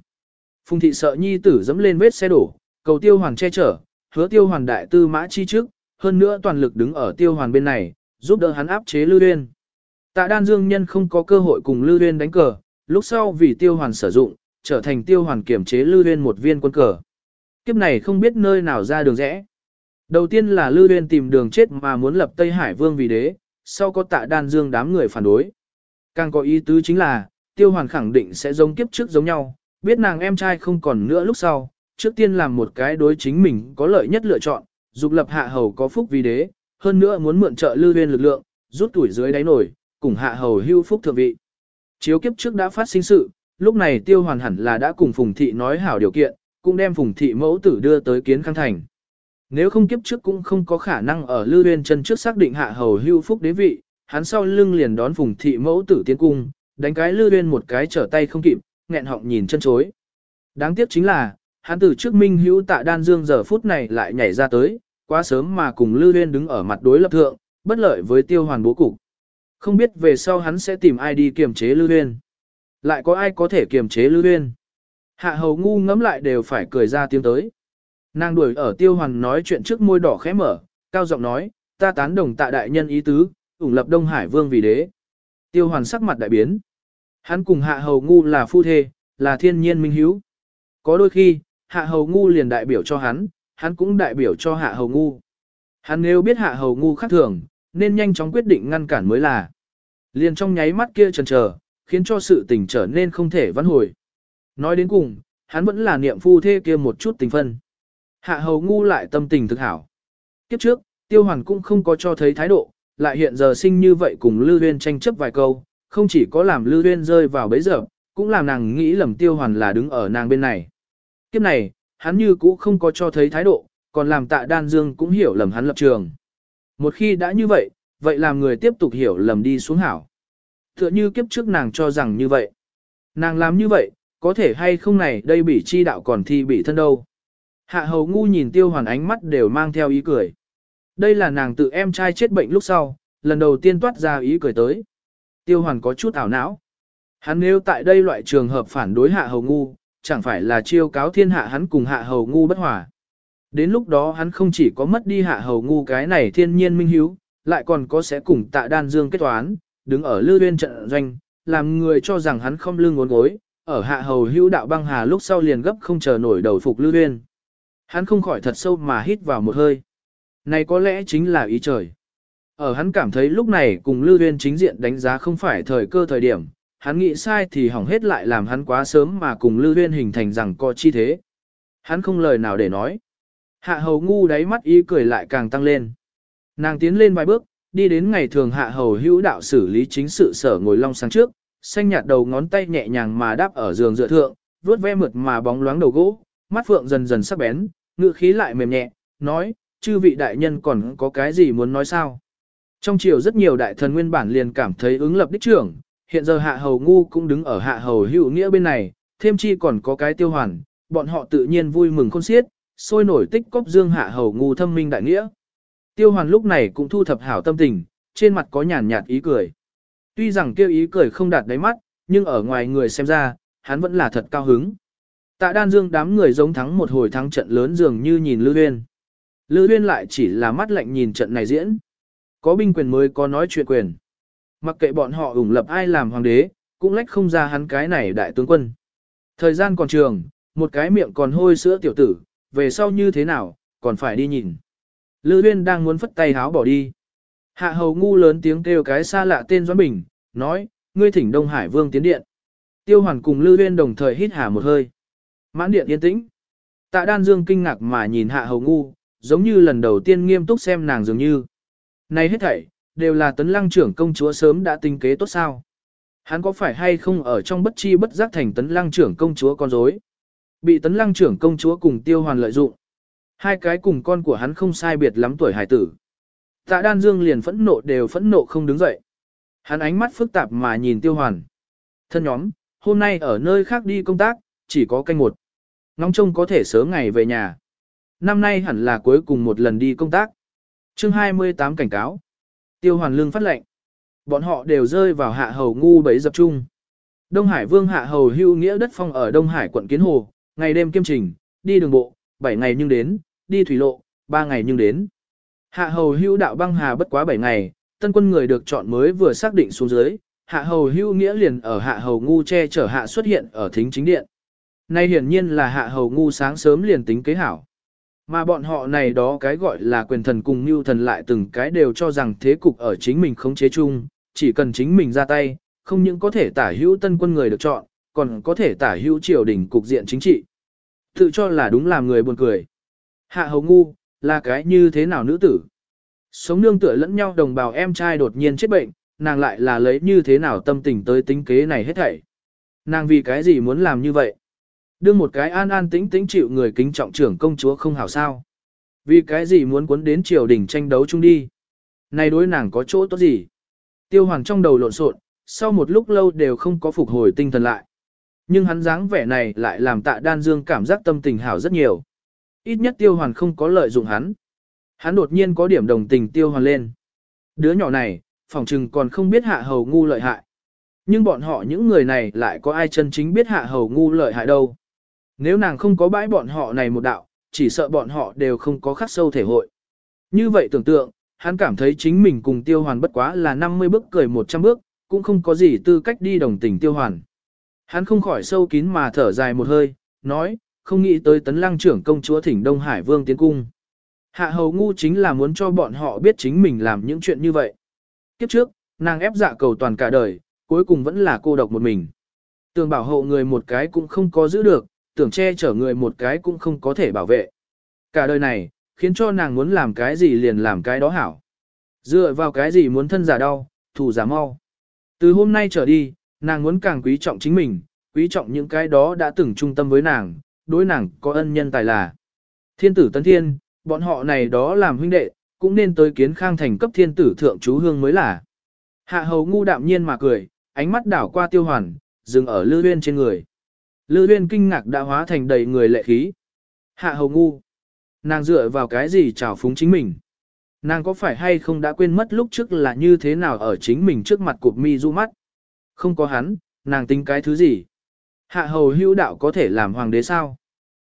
Speaker 1: Phùng thị sợ nhi tử dẫm lên vết xe đổ, cầu tiêu hoàn che chở, hứa tiêu hoàn đại tư mã chi trước, hơn nữa toàn lực đứng ở tiêu hoàn bên này, giúp đỡ hắn áp chế Lư Uyên. Tạ đan dương nhân không có cơ hội cùng Lư Uyên đánh cờ, lúc sau vì tiêu hoàn sử dụng, trở thành tiêu hoàn kiểm chế lưu Uyên một viên quân cờ. Kiếp này không biết nơi nào ra đường rẽ. Đầu tiên là lưu Uyên tìm đường chết mà muốn lập Tây Hải Vương vì đế, sau có tạ đan dương đám người phản đối. Càng có ý tứ chính là, tiêu hoàn khẳng định sẽ giống kiếp trước giống nhau, biết nàng em trai không còn nữa lúc sau, trước tiên làm một cái đối chính mình có lợi nhất lựa chọn, dục lập hạ hầu có phúc vì đế, hơn nữa muốn mượn trợ lưu Uyên lực lượng, rút tuổi dưới đáy nổi, cùng hạ hầu hưu phúc thượng vị. Chiếu kiếp trước đã phát sinh sự, lúc này tiêu hoàn hẳn là đã cùng Phùng Thị nói hảo điều kiện, cũng đem Phùng Thị mẫu tử đưa tới kiến khang thành. Nếu không kiếp trước cũng không có khả năng ở Lư Uyên chân trước xác định hạ hầu hưu phúc đế vị, hắn sau lưng liền đón Phùng Thị mẫu tử tiến cung, đánh cái Lư Uyên một cái trở tay không kịp, nghẹn họng nhìn chân chối. Đáng tiếc chính là, hắn từ trước minh hữu tạ đan dương giờ phút này lại nhảy ra tới, quá sớm mà cùng Lư Uyên đứng ở mặt đối lập thượng, bất lợi với tiêu hoàn bố cục. Không biết về sau hắn sẽ tìm ai đi kiềm chế Lư Uyên. Lại có ai có thể kiềm chế Lư Uyên? Hạ hầu ngu ngẫm lại đều phải cười ra tiếng tới. Nàng đuổi ở tiêu hoàn nói chuyện trước môi đỏ khẽ mở, cao giọng nói, ta tán đồng tạ đại nhân ý tứ, ủng lập Đông Hải Vương vì đế. Tiêu hoàn sắc mặt đại biến. Hắn cùng hạ hầu ngu là phu thê, là thiên nhiên minh hiếu. Có đôi khi, hạ hầu ngu liền đại biểu cho hắn, hắn cũng đại biểu cho hạ hầu ngu. Hắn nếu biết hạ hầu ngu khác thường, nên nhanh chóng quyết định ngăn cản mới là. Liền trong nháy mắt kia chần chờ, khiến cho sự tình trở nên không thể vãn hồi. Nói đến cùng, hắn vẫn là niệm phu thê kia một chút tình phân. Hạ hầu ngu lại tâm tình thực hảo. Kiếp trước, tiêu hoàn cũng không có cho thấy thái độ, lại hiện giờ sinh như vậy cùng Lư Huyên tranh chấp vài câu, không chỉ có làm Lư Huyên rơi vào bấy giờ, cũng làm nàng nghĩ lầm tiêu hoàn là đứng ở nàng bên này. Kiếp này, hắn như cũ không có cho thấy thái độ, còn làm tạ đan dương cũng hiểu lầm hắn lập trường. Một khi đã như vậy, vậy làm người tiếp tục hiểu lầm đi xuống hảo. Tựa như kiếp trước nàng cho rằng như vậy. Nàng làm như vậy, có thể hay không này đây bị chi đạo còn thi bị thân đâu. Hạ hầu ngu nhìn tiêu hoàn ánh mắt đều mang theo ý cười. Đây là nàng tự em trai chết bệnh lúc sau, lần đầu tiên toát ra ý cười tới. Tiêu hoàn có chút ảo não. Hắn nếu tại đây loại trường hợp phản đối hạ hầu ngu, chẳng phải là chiêu cáo thiên hạ hắn cùng hạ hầu ngu bất hòa. Đến lúc đó hắn không chỉ có mất đi hạ hầu ngu cái này thiên nhiên minh hiếu, lại còn có sẽ cùng tạ đan dương kết toán, đứng ở lư Viên trận doanh, làm người cho rằng hắn không lưng uốn gối, ở hạ hầu hữu đạo băng hà lúc sau liền gấp không chờ nổi đầu phục lư Viên. Hắn không khỏi thật sâu mà hít vào một hơi. Này có lẽ chính là ý trời. Ở hắn cảm thấy lúc này cùng Lưu Viên chính diện đánh giá không phải thời cơ thời điểm, hắn nghĩ sai thì hỏng hết lại làm hắn quá sớm mà cùng Lưu Viên hình thành rằng co chi thế. Hắn không lời nào để nói. Hạ hầu ngu đáy mắt ý cười lại càng tăng lên. Nàng tiến lên vài bước, đi đến ngày thường hạ hầu hữu đạo xử lý chính sự sở ngồi long sáng trước, xanh nhạt đầu ngón tay nhẹ nhàng mà đáp ở giường dựa thượng, vuốt ve mượt mà bóng loáng đầu gỗ, mắt phượng dần dần sắc bén, ngựa khí lại mềm nhẹ, nói, chư vị đại nhân còn có cái gì muốn nói sao? Trong triều rất nhiều đại thần nguyên bản liền cảm thấy ứng lập đích trưởng, hiện giờ hạ hầu ngu cũng đứng ở hạ hầu hữu nghĩa bên này, thêm chi còn có cái tiêu hoàn, bọn họ tự nhiên vui mừng khôn xiết, sôi nổi tích cốc dương hạ hầu ngu thâm minh đại nghĩa. Tiêu hoàn lúc này cũng thu thập hảo tâm tình, trên mặt có nhàn nhạt ý cười. Tuy rằng kêu ý cười không đạt đáy mắt, nhưng ở ngoài người xem ra, hắn vẫn là thật cao hứng. Tạ đan dương đám người giống thắng một hồi thắng trận lớn dường như nhìn Lưu Huyên. Lưu Huyên lại chỉ là mắt lạnh nhìn trận này diễn. Có binh quyền mới có nói chuyện quyền. Mặc kệ bọn họ ủng lập ai làm hoàng đế, cũng lách không ra hắn cái này đại tướng quân. Thời gian còn trường, một cái miệng còn hôi sữa tiểu tử, về sau như thế nào, còn phải đi nhìn. Lư Uyên đang muốn phất tay háo bỏ đi. Hạ hầu ngu lớn tiếng kêu cái xa lạ tên Doãn Bình, nói, ngươi thỉnh Đông Hải Vương tiến điện. Tiêu hoàn cùng Lư Uyên đồng thời hít hà một hơi. Mãn điện yên tĩnh. Tạ đan dương kinh ngạc mà nhìn hạ hầu ngu, giống như lần đầu tiên nghiêm túc xem nàng dường như. Này hết thảy, đều là tấn lăng trưởng công chúa sớm đã tinh kế tốt sao. Hắn có phải hay không ở trong bất chi bất giác thành tấn lăng trưởng công chúa con rối Bị tấn lăng trưởng công chúa cùng tiêu hoàn lợi dụng. Hai cái cùng con của hắn không sai biệt lắm tuổi hải tử. Tạ đan dương liền phẫn nộ đều phẫn nộ không đứng dậy. Hắn ánh mắt phức tạp mà nhìn tiêu hoàn. Thân nhóm, hôm nay ở nơi khác đi công tác, chỉ có canh một. Ngóng trông có thể sớm ngày về nhà. Năm nay hẳn là cuối cùng một lần đi công tác. chương 28 cảnh cáo. Tiêu hoàn lương phát lệnh. Bọn họ đều rơi vào hạ hầu ngu bấy dập trung Đông Hải vương hạ hầu hưu nghĩa đất phong ở Đông Hải quận Kiến Hồ, ngày đêm kiêm trình, đi đường bộ, 7 ngày nhưng đến, đi thủy lộ, 3 ngày nhưng đến. Hạ hầu hưu đạo băng hà bất quá 7 ngày, tân quân người được chọn mới vừa xác định xuống dưới, hạ hầu hưu nghĩa liền ở hạ hầu ngu che chở hạ xuất hiện ở thính chính điện. Nay hiển nhiên là hạ hầu ngu sáng sớm liền tính kế hảo. Mà bọn họ này đó cái gọi là quyền thần cùng mưu thần lại từng cái đều cho rằng thế cục ở chính mình không chế chung, chỉ cần chính mình ra tay, không những có thể tả hữu tân quân người được chọn, còn có thể tả hữu triều đình cục diện chính trị. Tự cho là đúng làm người buồn cười. Hạ hầu ngu, là cái như thế nào nữ tử? Sống nương tựa lẫn nhau đồng bào em trai đột nhiên chết bệnh, nàng lại là lấy như thế nào tâm tình tới tính kế này hết thảy. Nàng vì cái gì muốn làm như vậy? Đương một cái an an tĩnh tĩnh chịu người kính trọng trưởng công chúa không hảo sao. Vì cái gì muốn cuốn đến triều đình tranh đấu chung đi. Này đối nàng có chỗ tốt gì? Tiêu hoàng trong đầu lộn xộn, sau một lúc lâu đều không có phục hồi tinh thần lại. Nhưng hắn dáng vẻ này lại làm tạ đan dương cảm giác tâm tình hảo rất nhiều. Ít nhất tiêu hoàn không có lợi dụng hắn. Hắn đột nhiên có điểm đồng tình tiêu hoàn lên. Đứa nhỏ này, phòng trừng còn không biết hạ hầu ngu lợi hại. Nhưng bọn họ những người này lại có ai chân chính biết hạ hầu ngu lợi hại đâu. Nếu nàng không có bãi bọn họ này một đạo, chỉ sợ bọn họ đều không có khắc sâu thể hội. Như vậy tưởng tượng, hắn cảm thấy chính mình cùng tiêu hoàn bất quá là 50 bước cười 100 bước, cũng không có gì tư cách đi đồng tình tiêu hoàn. Hắn không khỏi sâu kín mà thở dài một hơi, nói, không nghĩ tới tấn lăng trưởng công chúa thỉnh Đông Hải Vương tiến cung. Hạ hầu ngu chính là muốn cho bọn họ biết chính mình làm những chuyện như vậy. Kiếp trước, nàng ép dạ cầu toàn cả đời, cuối cùng vẫn là cô độc một mình. Tưởng bảo hộ người một cái cũng không có giữ được, tưởng che chở người một cái cũng không có thể bảo vệ. Cả đời này, khiến cho nàng muốn làm cái gì liền làm cái đó hảo. Dựa vào cái gì muốn thân giả đau, thủ giả mau. Từ hôm nay trở đi, nàng muốn càng quý trọng chính mình, quý trọng những cái đó đã từng trung tâm với nàng, đối nàng có ân nhân tài là. Thiên tử tấn thiên, bọn họ này đó làm huynh đệ, cũng nên tới kiến khang thành cấp thiên tử thượng chú hương mới là. Hạ hầu ngu đạm nhiên mà cười, ánh mắt đảo qua tiêu hoàn, dừng ở lư huyên trên người. Lư huyên kinh ngạc đã hóa thành đầy người lệ khí. Hạ hầu ngu. Nàng dựa vào cái gì trào phúng chính mình. Nàng có phải hay không đã quên mất lúc trước là như thế nào ở chính mình trước mặt cụp mi du mắt. Không có hắn, nàng tính cái thứ gì. Hạ hầu hữu đạo có thể làm hoàng đế sao?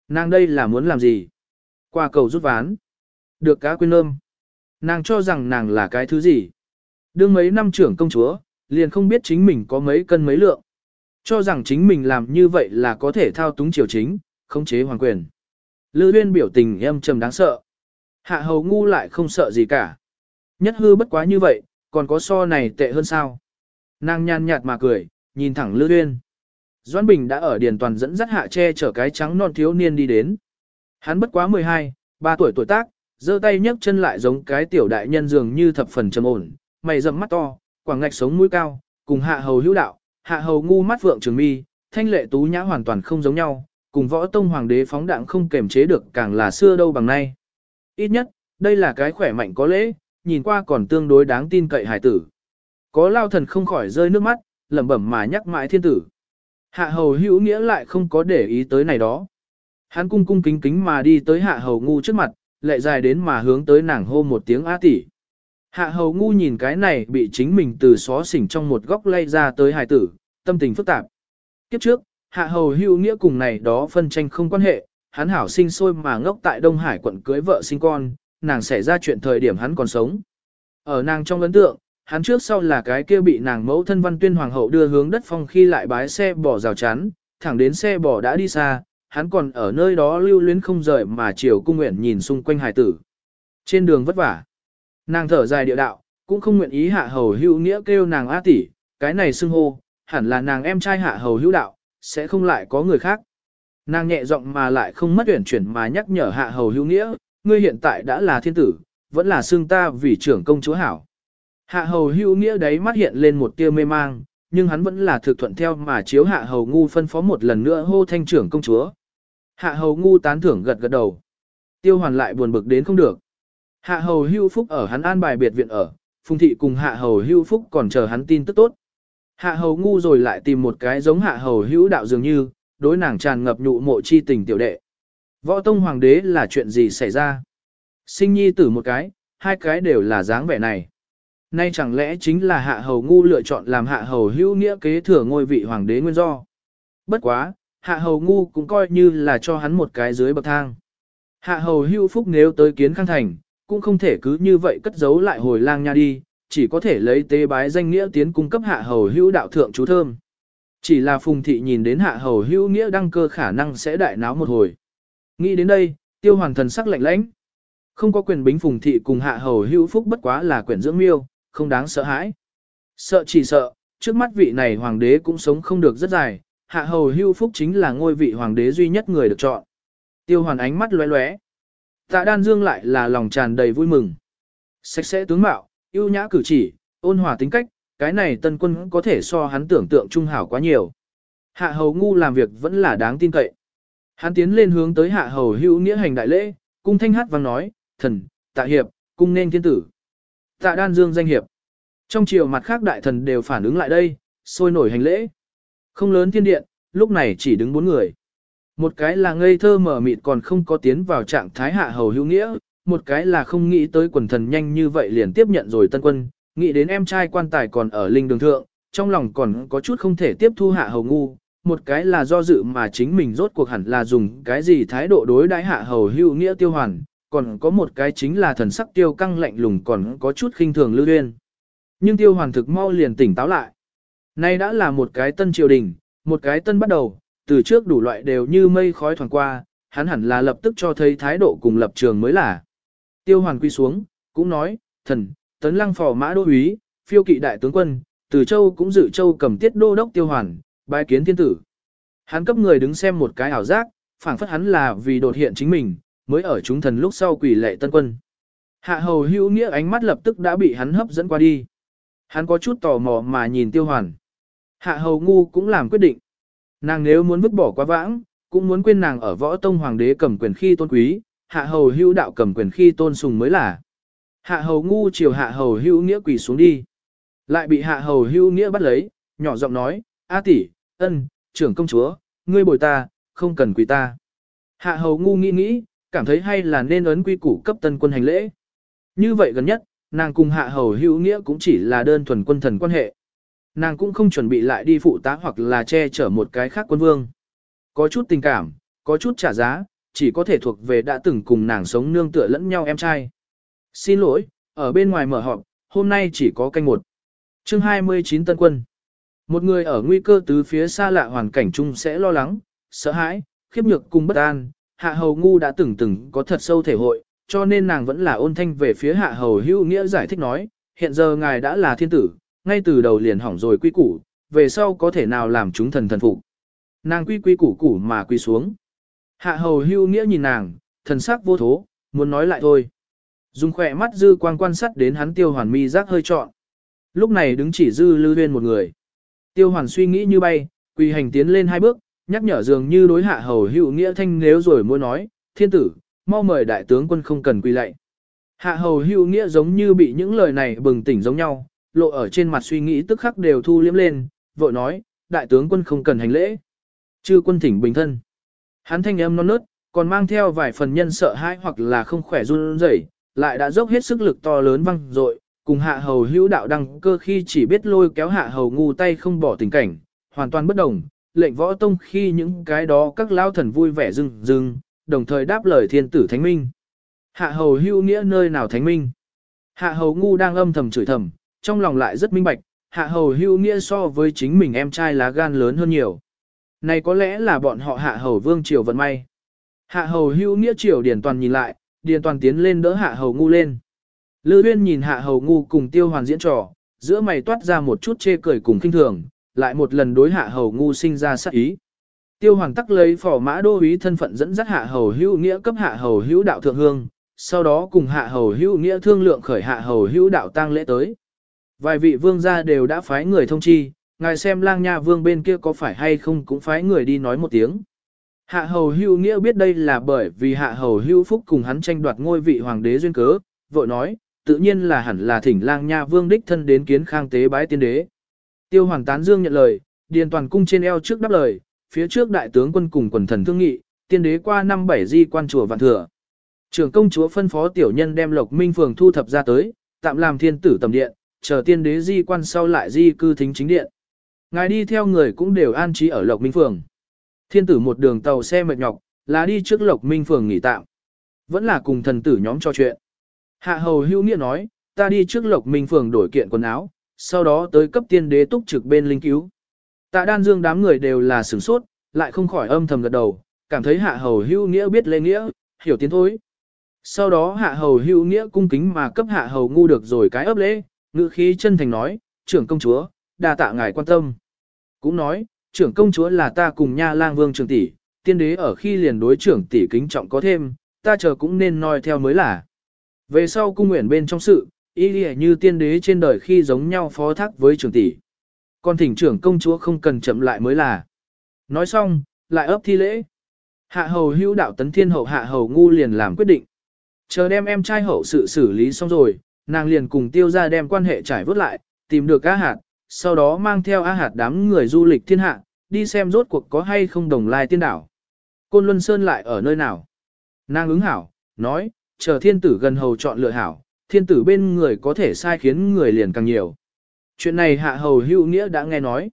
Speaker 1: Nàng đây là muốn làm gì? Qua cầu rút ván. Được cá quên âm. Nàng cho rằng nàng là cái thứ gì? Đương mấy năm trưởng công chúa, liền không biết chính mình có mấy cân mấy lượng. Cho rằng chính mình làm như vậy là có thể thao túng triều chính, khống chế hoàng quyền. Lư Uyên biểu tình em trầm đáng sợ. Hạ hầu ngu lại không sợ gì cả. Nhất hư bất quá như vậy, còn có so này tệ hơn sao. Nàng nhàn nhạt mà cười, nhìn thẳng Lư Uyên. Doãn Bình đã ở điền toàn dẫn dắt hạ che chở cái trắng non thiếu niên đi đến. Hắn bất quá 12, 3 tuổi tuổi tác, giơ tay nhấc chân lại giống cái tiểu đại nhân dường như thập phần trầm ổn, mày rậm mắt to, quảng ngạch sống mũi cao, cùng hạ hầu hữu đạo, hạ hầu ngu mắt vượng trường mi, thanh lệ tú nhã hoàn toàn không giống nhau, cùng võ tông hoàng đế phóng đạn không kềm chế được càng là xưa đâu bằng nay. Ít nhất, đây là cái khỏe mạnh có lễ, nhìn qua còn tương đối đáng tin cậy hải tử. Có lao thần không khỏi rơi nước mắt, lẩm bẩm mà nhắc mãi thiên tử. Hạ hầu hữu nghĩa lại không có để ý tới này đó. Hắn cung cung kính kính mà đi tới hạ hầu ngu trước mặt, lệ dài đến mà hướng tới nàng hô một tiếng á tỷ. Hạ hầu ngu nhìn cái này bị chính mình từ xó xỉnh trong một góc lay ra tới hài tử, tâm tình phức tạp. Kiếp trước, hạ hầu hữu nghĩa cùng này đó phân tranh không quan hệ, hắn hảo sinh sôi mà ngốc tại Đông Hải quận cưới vợ sinh con, nàng xảy ra chuyện thời điểm hắn còn sống. Ở nàng trong ấn tượng, hắn trước sau là cái kia bị nàng mẫu thân văn tuyên hoàng hậu đưa hướng đất phong khi lại bái xe bỏ rào chắn, thẳng đến xe bỏ đã đi xa, hắn còn ở nơi đó lưu luyến không rời mà chiều cung nguyện nhìn xung quanh hải tử. Trên đường vất vả, nàng thở dài địa đạo, cũng không nguyện ý hạ hầu hữu nghĩa kêu nàng á tỷ, cái này xưng hô, hẳn là nàng em trai hạ hầu hữu đạo, sẽ không lại có người khác. Nàng nhẹ giọng mà lại không mất tuyển chuyển mà nhắc nhở hạ hầu hữu nghĩa, ngươi hiện tại đã là thiên tử, vẫn là xưng ta vì trưởng công chúa hảo. Hạ hầu hữu nghĩa đấy mắt hiện lên một tia mê mang, nhưng hắn vẫn là thực thuận theo mà chiếu hạ hầu ngu phân phó một lần nữa hô thanh trưởng công chúa. Hạ hầu ngu tán thưởng gật gật đầu. Tiêu hoàn lại buồn bực đến không được. Hạ hầu hưu phúc ở hắn an bài biệt viện ở, phùng thị cùng hạ hầu hưu phúc còn chờ hắn tin tức tốt. Hạ hầu ngu rồi lại tìm một cái giống hạ hầu hữu đạo dường như, đối nàng tràn ngập nhụ mộ chi tình tiểu đệ. Võ tông hoàng đế là chuyện gì xảy ra? Sinh nhi tử một cái, hai cái đều là dáng vẻ này. Nay chẳng lẽ chính là hạ hầu ngu lựa chọn làm hạ hầu hữu nghĩa kế thừa ngôi vị hoàng đế nguyên do. Bất quá, hạ hầu ngu cũng coi như là cho hắn một cái dưới bậc thang. Hạ hầu hữu phúc nếu tới kiến khang thành, cũng không thể cứ như vậy cất giấu lại hồi lang nha đi, chỉ có thể lấy tế bái danh nghĩa tiến cung cấp hạ hầu hữu đạo thượng chú thơm. Chỉ là phùng thị nhìn đến hạ hầu hữu nghĩa đăng cơ khả năng sẽ đại náo một hồi. Nghĩ đến đây, tiêu hoàng thần sắc lạnh lãnh. Không có quyền bính phùng thị cùng hạ hầu hữu phúc bất quá là quyền dưỡng miêu, không đáng sợ hãi. Sợ chỉ sợ, trước mắt vị này hoàng đế cũng sống không được rất dài, hạ hầu hưu phúc chính là ngôi vị hoàng đế duy nhất người được chọn. Tiêu hoàn ánh mắt lóe lóe. Tạ đan dương lại là lòng tràn đầy vui mừng. Sạch sẽ tướng mạo, yêu nhã cử chỉ, ôn hòa tính cách, cái này tân quân có thể so hắn tưởng tượng trung hảo quá nhiều. Hạ hầu ngu làm việc vẫn là đáng tin cậy. Hắn tiến lên hướng tới hạ hầu hưu nghĩa hành đại lễ, cung thanh hát vang nói, thần, tạ hiệp, cung nên thiên tử. Tạ đan dương danh hiệp. Trong chiều mặt khác đại thần đều phản ứng lại đây, sôi nổi hành lễ. Không lớn thiên điện, lúc này chỉ đứng bốn người. Một cái là ngây thơ mở mịt còn không có tiến vào trạng thái hạ hầu hữu nghĩa, một cái là không nghĩ tới quần thần nhanh như vậy liền tiếp nhận rồi tân quân, nghĩ đến em trai quan tài còn ở linh đường thượng, trong lòng còn có chút không thể tiếp thu hạ hầu ngu, một cái là do dự mà chính mình rốt cuộc hẳn là dùng cái gì thái độ đối đãi hạ hầu hữu nghĩa tiêu hoàn, còn có một cái chính là thần sắc tiêu căng lạnh lùng còn có chút khinh thường lưu uyên Nhưng tiêu hoàn thực mau liền tỉnh táo lại. Nay đã là một cái tân triều đình, một cái tân bắt đầu, từ trước đủ loại đều như mây khói thoảng qua, hắn hẳn là lập tức cho thấy thái độ cùng lập trường mới là. Tiêu hoàn quy xuống, cũng nói, thần, tấn lăng phò mã đô úy, phiêu kỵ đại tướng quân, từ châu cũng dự châu cầm tiết đô đốc tiêu hoàn, bái kiến thiên tử. Hắn cấp người đứng xem một cái ảo giác, phảng phất hắn là vì đột hiện chính mình, mới ở chúng thần lúc sau quỷ lệ tân quân. Hạ hầu hữu nghĩa ánh mắt lập tức đã bị hắn hấp dẫn qua đi. Hắn có chút tò mò mà nhìn tiêu hoàn. Hạ hầu ngu cũng làm quyết định. Nàng nếu muốn vứt bỏ quá vãng, cũng muốn quên nàng ở võ tông hoàng đế cầm quyền khi tôn quý, hạ hầu hữu đạo cầm quyền khi tôn sùng mới là. Hạ hầu ngu chiều hạ hầu hữu nghĩa quỳ xuống đi. Lại bị hạ hầu hữu nghĩa bắt lấy, nhỏ giọng nói, A tỷ, ân, trưởng công chúa, ngươi bồi ta, không cần quỳ ta. Hạ hầu ngu nghĩ nghĩ, cảm thấy hay là nên ấn quy củ cấp tân quân hành lễ. Như vậy gần nhất, nàng cùng hạ hầu hữu nghĩa cũng chỉ là đơn thuần quân thần quan hệ. Nàng cũng không chuẩn bị lại đi phụ tá hoặc là che chở một cái khác quân vương. Có chút tình cảm, có chút trả giá, chỉ có thể thuộc về đã từng cùng nàng sống nương tựa lẫn nhau em trai. Xin lỗi, ở bên ngoài mở họp, hôm nay chỉ có canh một. chương 29 Tân Quân Một người ở nguy cơ tứ phía xa lạ hoàn cảnh chung sẽ lo lắng, sợ hãi, khiếp nhược cùng bất an. Hạ hầu ngu đã từng từng có thật sâu thể hội, cho nên nàng vẫn là ôn thanh về phía hạ hầu hữu nghĩa giải thích nói, hiện giờ ngài đã là thiên tử, ngay từ đầu liền hỏng rồi quy củ, về sau có thể nào làm chúng thần thần phục. Nàng quy quy củ củ mà quy xuống. Hạ hầu hưu nghĩa nhìn nàng, thần sắc vô thố, muốn nói lại thôi. Dùng khỏe mắt dư quang quan sát đến hắn tiêu hoàn mi giác hơi trọn. Lúc này đứng chỉ dư Lưu huyên một người. Tiêu hoàn suy nghĩ như bay, quỳ hành tiến lên hai bước, nhắc nhở dường như đối hạ hầu hữu nghĩa thanh nếu rồi muốn nói, thiên tử, mau mời đại tướng quân không cần quy lạy. Hạ hầu hữu nghĩa giống như bị những lời này bừng tỉnh giống nhau, lộ ở trên mặt suy nghĩ tức khắc đều thu liếm lên, vội nói, đại tướng quân không cần hành lễ. Chư quân thỉnh bình thân. Hắn thanh âm non nớt, còn mang theo vài phần nhân sợ hãi hoặc là không khỏe run rẩy, lại đã dốc hết sức lực to lớn văng dội, cùng hạ hầu hữu đạo đăng cơ khi chỉ biết lôi kéo hạ hầu ngu tay không bỏ tình cảnh, hoàn toàn bất đồng, lệnh võ tông khi những cái đó các lao thần vui vẻ rừng rừng, đồng thời đáp lời thiên tử thánh minh. Hạ hầu hưu nghĩa nơi nào thánh minh? Hạ hầu ngu đang âm thầm chửi thầm, trong lòng lại rất minh bạch, hạ hầu hưu nghĩa so với chính mình em trai lá gan lớn hơn nhiều. Này có lẽ là bọn họ hạ hầu vương triều vận may. Hạ hầu hưu nghĩa triều điển toàn nhìn lại, điền toàn tiến lên đỡ hạ hầu ngu lên. Lư Uyên nhìn hạ hầu ngu cùng tiêu hoàn diễn trò, giữa mày toát ra một chút chê cười cùng kinh thường, lại một lần đối hạ hầu ngu sinh ra sát ý. Tiêu hoàng tắc lấy phỏ mã đô úy thân phận dẫn dắt hạ hầu hữu nghĩa cấp hạ hầu hữu đạo thượng hương, sau đó cùng hạ hầu hữu nghĩa thương lượng khởi hạ hầu hữu đạo tang lễ tới. Vài vị vương gia đều đã phái người thông chi, ngài xem lang nha vương bên kia có phải hay không cũng phái người đi nói một tiếng. Hạ hầu hưu nghĩa biết đây là bởi vì hạ hầu hưu phúc cùng hắn tranh đoạt ngôi vị hoàng đế duyên cớ, vội nói, tự nhiên là hẳn là thỉnh lang nha vương đích thân đến kiến khang tế bái tiên đế. Tiêu hoàng tán dương nhận lời, điền toàn cung trên eo trước đáp lời, phía trước đại tướng quân cùng quần thần thương nghị, tiên đế qua năm bảy di quan chùa vạn thừa. Trưởng công chúa phân phó tiểu nhân đem lộc minh phường thu thập ra tới, tạm làm thiên tử tầm điện, chờ tiên đế di quan sau lại di cư thính chính điện. Ngài đi theo người cũng đều an trí ở Lộc Minh Phường. Thiên tử một đường tàu xe mệt nhọc, là đi trước Lộc Minh Phường nghỉ tạm. Vẫn là cùng thần tử nhóm trò chuyện. Hạ hầu hữu nghĩa nói, ta đi trước Lộc Minh Phường đổi kiện quần áo, sau đó tới cấp tiên đế túc trực bên linh cứu. Tạ đan dương đám người đều là sửng sốt, lại không khỏi âm thầm gật đầu, cảm thấy hạ hầu hữu nghĩa biết lê nghĩa, hiểu tiến thôi. Sau đó hạ hầu hữu nghĩa cung kính mà cấp hạ hầu ngu được rồi cái ấp lễ, ngữ khí chân thành nói, trưởng công chúa, đa tạ ngài quan tâm. Cũng nói, trưởng công chúa là ta cùng nha lang vương trưởng tỷ, tiên đế ở khi liền đối trưởng tỷ kính trọng có thêm, ta chờ cũng nên noi theo mới là. Về sau cung nguyện bên trong sự, ý như tiên đế trên đời khi giống nhau phó thác với trưởng tỷ. Còn thỉnh trưởng công chúa không cần chậm lại mới là. Nói xong, lại ấp thi lễ. Hạ hầu hữu đạo tấn thiên hậu hạ hầu ngu liền làm quyết định. Chờ đem em trai hậu sự xử lý xong rồi, nàng liền cùng tiêu ra đem quan hệ trải vớt lại, tìm được A hạt, sau đó mang theo A hạt đám người du lịch thiên hạ, đi xem rốt cuộc có hay không đồng lai tiên đảo. Côn Luân Sơn lại ở nơi nào? Nàng ứng hảo, nói, chờ thiên tử gần hầu chọn lựa hảo, thiên tử bên người có thể sai khiến người liền càng nhiều. Chuyện này hạ hầu hữu nghĩa đã nghe nói.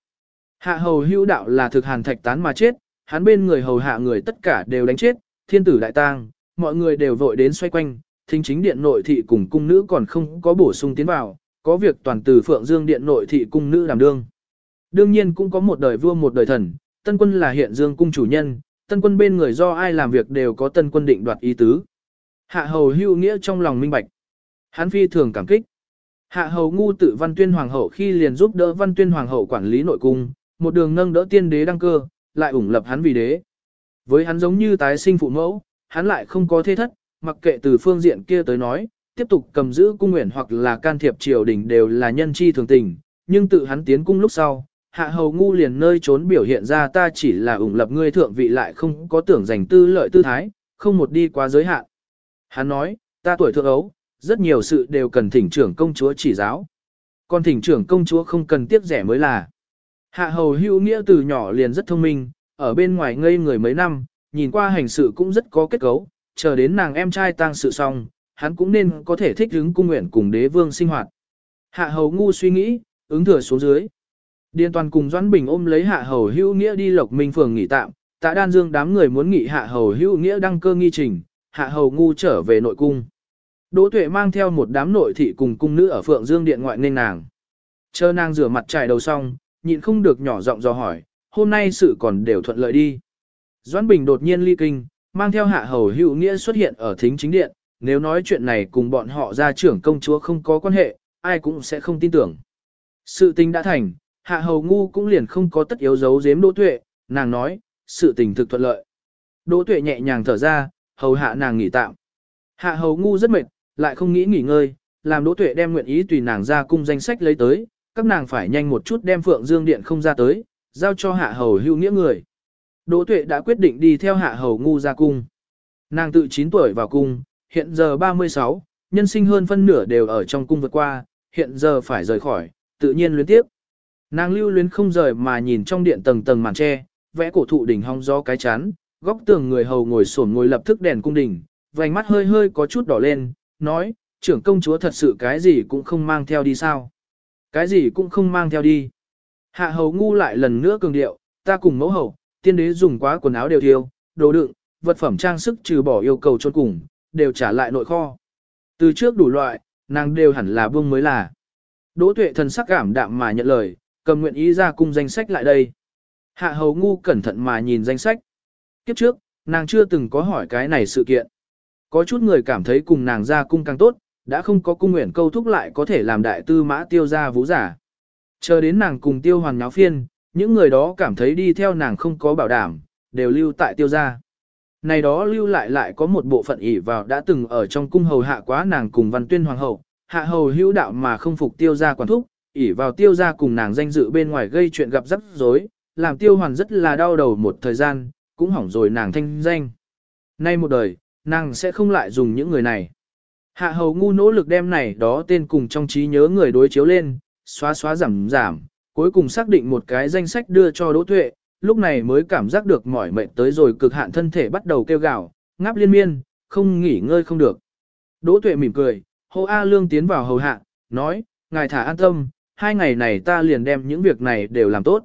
Speaker 1: Hạ hầu hưu đạo là thực hàn thạch tán mà chết, hắn bên người hầu hạ người tất cả đều đánh chết, thiên tử đại tang, mọi người đều vội đến xoay quanh, thính chính điện nội thị cùng cung nữ còn không có bổ sung tiến vào, có việc toàn từ Phượng Dương điện nội thị cung nữ đảm đương. Đương nhiên cũng có một đời vua một đời thần, tân quân là hiện Dương cung chủ nhân, tân quân bên người do ai làm việc đều có tân quân định đoạt ý tứ. Hạ hầu hưu nghĩa trong lòng minh bạch. Hắn phi thường cảm kích. Hạ hầu ngu tự văn tuyên hoàng hậu khi liền giúp đỡ văn tuyên hoàng hậu quản lý nội cung, một đường nâng đỡ tiên đế đăng cơ, lại ủng lập hắn vì đế. Với hắn giống như tái sinh phụ mẫu, hắn lại không có thế thất, mặc kệ từ phương diện kia tới nói, tiếp tục cầm giữ cung nguyện hoặc là can thiệp triều đình đều là nhân chi thường tình, nhưng tự hắn tiến cung lúc sau, hạ hầu ngu liền nơi trốn biểu hiện ra ta chỉ là ủng lập ngươi thượng vị lại không có tưởng giành tư lợi tư thái, không một đi quá giới hạn. Hắn nói, ta tuổi thượng ấu, rất nhiều sự đều cần thỉnh trưởng công chúa chỉ giáo. Còn thỉnh trưởng công chúa không cần tiếc rẻ mới là. Hạ hầu hữu nghĩa từ nhỏ liền rất thông minh, ở bên ngoài ngây người mấy năm, nhìn qua hành sự cũng rất có kết cấu, chờ đến nàng em trai tang sự xong, hắn cũng nên có thể thích ứng cung nguyện cùng đế vương sinh hoạt. Hạ hầu ngu suy nghĩ, ứng thừa xuống dưới. Điền toàn cùng Doãn Bình ôm lấy hạ hầu hữu nghĩa đi lộc minh phường nghỉ tạm, tạ đan dương đám người muốn nghỉ hạ hầu hữu nghĩa đăng cơ nghi trình, hạ hầu ngu trở về nội cung. Đỗ tuệ mang theo một đám nội thị cùng cung nữ ở phượng dương điện ngoại nên nàng. Chờ nàng rửa mặt trải đầu xong, nhịn không được nhỏ giọng dò hỏi, hôm nay sự còn đều thuận lợi đi. Doãn Bình đột nhiên ly kinh, mang theo hạ hầu hữu nghĩa xuất hiện ở thính chính điện, nếu nói chuyện này cùng bọn họ ra trưởng công chúa không có quan hệ, ai cũng sẽ không tin tưởng. Sự tình đã thành, hạ hầu ngu cũng liền không có tất yếu giấu giếm đỗ tuệ, nàng nói, sự tình thực thuận lợi. Đỗ tuệ nhẹ nhàng thở ra, hầu hạ nàng nghỉ tạm. Hạ hầu ngu rất mệt, lại không nghĩ nghỉ ngơi, làm đỗ tuệ đem nguyện ý tùy nàng ra cung danh sách lấy tới, các nàng phải nhanh một chút đem phượng dương điện không ra tới, giao cho hạ hầu hữu nghĩa người. Đỗ tuệ đã quyết định đi theo hạ hầu ngu ra cung. Nàng tự 9 tuổi vào cung, hiện giờ 36, nhân sinh hơn phân nửa đều ở trong cung vượt qua, hiện giờ phải rời khỏi, tự nhiên luyến tiếp. Nàng lưu luyến không rời mà nhìn trong điện tầng tầng màn tre, vẽ cổ thụ đỉnh hong gió cái chán, góc tường người hầu ngồi xổm ngồi lập thức đèn cung đỉnh, vành mắt hơi hơi có chút đỏ lên, nói, trưởng công chúa thật sự cái gì cũng không mang theo đi sao. Cái gì cũng không mang theo đi. Hạ hầu ngu lại lần nữa cường điệu, ta cùng mẫu hầu, tiên đế dùng quá quần áo đều thiêu, đồ đựng, vật phẩm trang sức trừ bỏ yêu cầu chôn cùng, đều trả lại nội kho. Từ trước đủ loại, nàng đều hẳn là buông mới là. Đỗ tuệ thần sắc cảm đạm mà nhận lời, cầm nguyện ý ra cung danh sách lại đây. Hạ hầu ngu cẩn thận mà nhìn danh sách. Kiếp trước, nàng chưa từng có hỏi cái này sự kiện. Có chút người cảm thấy cùng nàng ra cung càng tốt, đã không có cung nguyện câu thúc lại có thể làm đại tư mã tiêu ra vũ giả. Chờ đến nàng cùng tiêu hoàn nháo phiên, những người đó cảm thấy đi theo nàng không có bảo đảm, đều lưu tại tiêu gia. Này đó lưu lại lại có một bộ phận ỷ vào đã từng ở trong cung hầu hạ quá nàng cùng văn tuyên hoàng hậu, hạ hầu hữu đạo mà không phục tiêu gia quản thúc, ỷ vào tiêu gia cùng nàng danh dự bên ngoài gây chuyện gặp rắc rối, làm tiêu hoàn rất là đau đầu một thời gian, cũng hỏng rồi nàng thanh danh. Nay một đời, nàng sẽ không lại dùng những người này. Hạ hầu ngu nỗ lực đem này đó tên cùng trong trí nhớ người đối chiếu lên, xóa xóa giảm giảm, cuối cùng xác định một cái danh sách đưa cho Đỗ Tuệ, lúc này mới cảm giác được mỏi mệt tới rồi cực hạn thân thể bắt đầu kêu gào, ngáp liên miên, không nghỉ ngơi không được. Đỗ Tuệ mỉm cười, hô A Lương tiến vào hầu hạ, nói, ngài thả an tâm, hai ngày này ta liền đem những việc này đều làm tốt.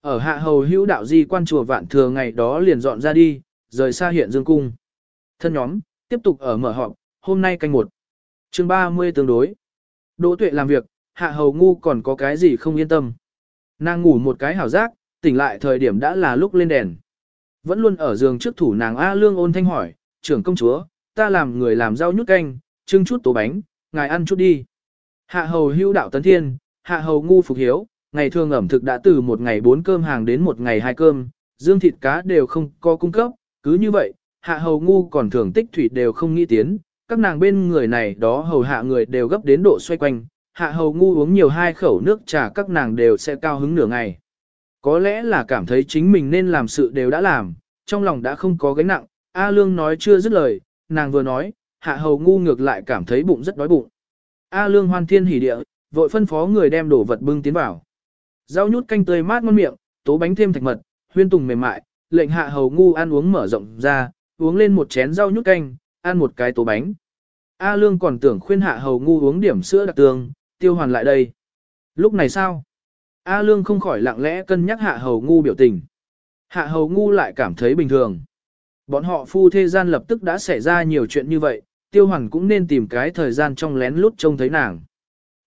Speaker 1: Ở hạ hầu hữu đạo di quan chùa vạn thừa ngày đó liền dọn ra đi, rời xa hiện dương cung. Thân nhóm, tiếp tục ở mở họp, hôm nay canh một. chương 30 tương đối. Đỗ tuệ làm việc, hạ hầu ngu còn có cái gì không yên tâm. Nàng ngủ một cái hảo giác, tỉnh lại thời điểm đã là lúc lên đèn. Vẫn luôn ở giường trước thủ nàng A Lương ôn thanh hỏi, trưởng công chúa, ta làm người làm rau nhút canh, trưng chút tố bánh, ngài ăn chút đi. Hạ hầu hưu đạo tấn thiên, hạ hầu ngu phục hiếu, ngày thường ẩm thực đã từ một ngày bốn cơm hàng đến một ngày hai cơm, dương thịt cá đều không có cung cấp, cứ như vậy, hạ hầu ngu còn thường tích thủy đều không nghĩ tiến, các nàng bên người này đó hầu hạ người đều gấp đến độ xoay quanh, hạ hầu ngu uống nhiều hai khẩu nước trà các nàng đều sẽ cao hứng nửa ngày. Có lẽ là cảm thấy chính mình nên làm sự đều đã làm, trong lòng đã không có gánh nặng, A Lương nói chưa dứt lời, nàng vừa nói, hạ hầu ngu ngược lại cảm thấy bụng rất đói bụng. A Lương hoan thiên hỉ địa, vội phân phó người đem đồ vật bưng tiến vào. Rau nhút canh tươi mát ngon miệng, tố bánh thêm thạch mật, huyên tùng mềm mại, lệnh hạ hầu ngu ăn uống mở rộng ra, uống lên một chén rau nhút canh, ăn một cái tố bánh. A Lương còn tưởng khuyên hạ hầu ngu uống điểm sữa đặc tường. tiêu hoàn lại đây. Lúc này sao? A Lương không khỏi lặng lẽ cân nhắc hạ hầu ngu biểu tình. Hạ hầu ngu lại cảm thấy bình thường. Bọn họ phu thế gian lập tức đã xảy ra nhiều chuyện như vậy, tiêu hoàn cũng nên tìm cái thời gian trong lén lút trông thấy nàng.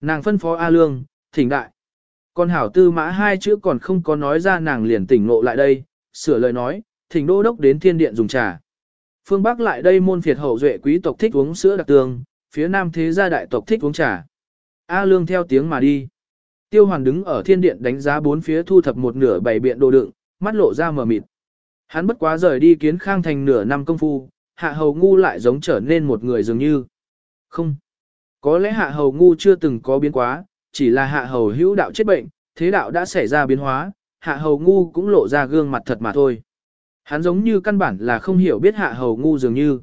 Speaker 1: Nàng phân phó A Lương, thỉnh đại. Con hảo tư mã hai chữ còn không có nói ra nàng liền tỉnh ngộ lại đây, sửa lời nói, thỉnh đô đốc đến thiên điện dùng trà. Phương Bắc lại đây môn phiệt hậu duệ quý tộc thích uống sữa đặc tương, phía nam thế gia đại tộc thích uống trà. A Lương theo tiếng mà đi. Tiêu Hoàn đứng ở thiên điện đánh giá bốn phía thu thập một nửa bảy biện đồ đựng, mắt lộ ra mờ mịt. Hắn bất quá rời đi kiến khang thành nửa năm công phu, hạ hầu ngu lại giống trở nên một người dường như. Không. Có lẽ hạ hầu ngu chưa từng có biến quá, chỉ là hạ hầu hữu đạo chết bệnh, thế đạo đã xảy ra biến hóa, hạ hầu ngu cũng lộ ra gương mặt thật mà thôi. Hắn giống như căn bản là không hiểu biết hạ hầu ngu dường như.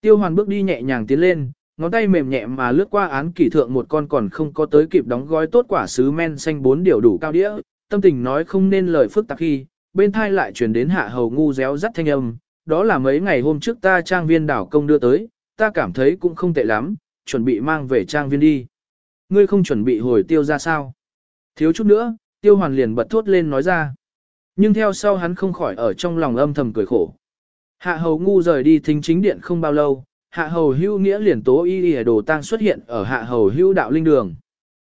Speaker 1: Tiêu hoàn bước đi nhẹ nhàng tiến lên, ngón tay mềm nhẹ mà lướt qua án kỷ thượng một con còn không có tới kịp đóng gói tốt quả sứ men xanh bốn điều đủ cao đĩa, tâm tình nói không nên lời phức tạp khi, bên thai lại truyền đến hạ hầu ngu réo rắt thanh âm, đó là mấy ngày hôm trước ta trang viên đảo công đưa tới, ta cảm thấy cũng không tệ lắm, chuẩn bị mang về trang viên đi. Ngươi không chuẩn bị hồi tiêu ra sao? Thiếu chút nữa, tiêu hoàn liền bật thốt lên nói ra. Nhưng theo sau hắn không khỏi ở trong lòng âm thầm cười khổ. Hạ hầu ngu rời đi thính chính điện không bao lâu, hạ hầu hưu nghĩa liền tố y y đồ tang xuất hiện ở hạ hầu hưu đạo linh đường.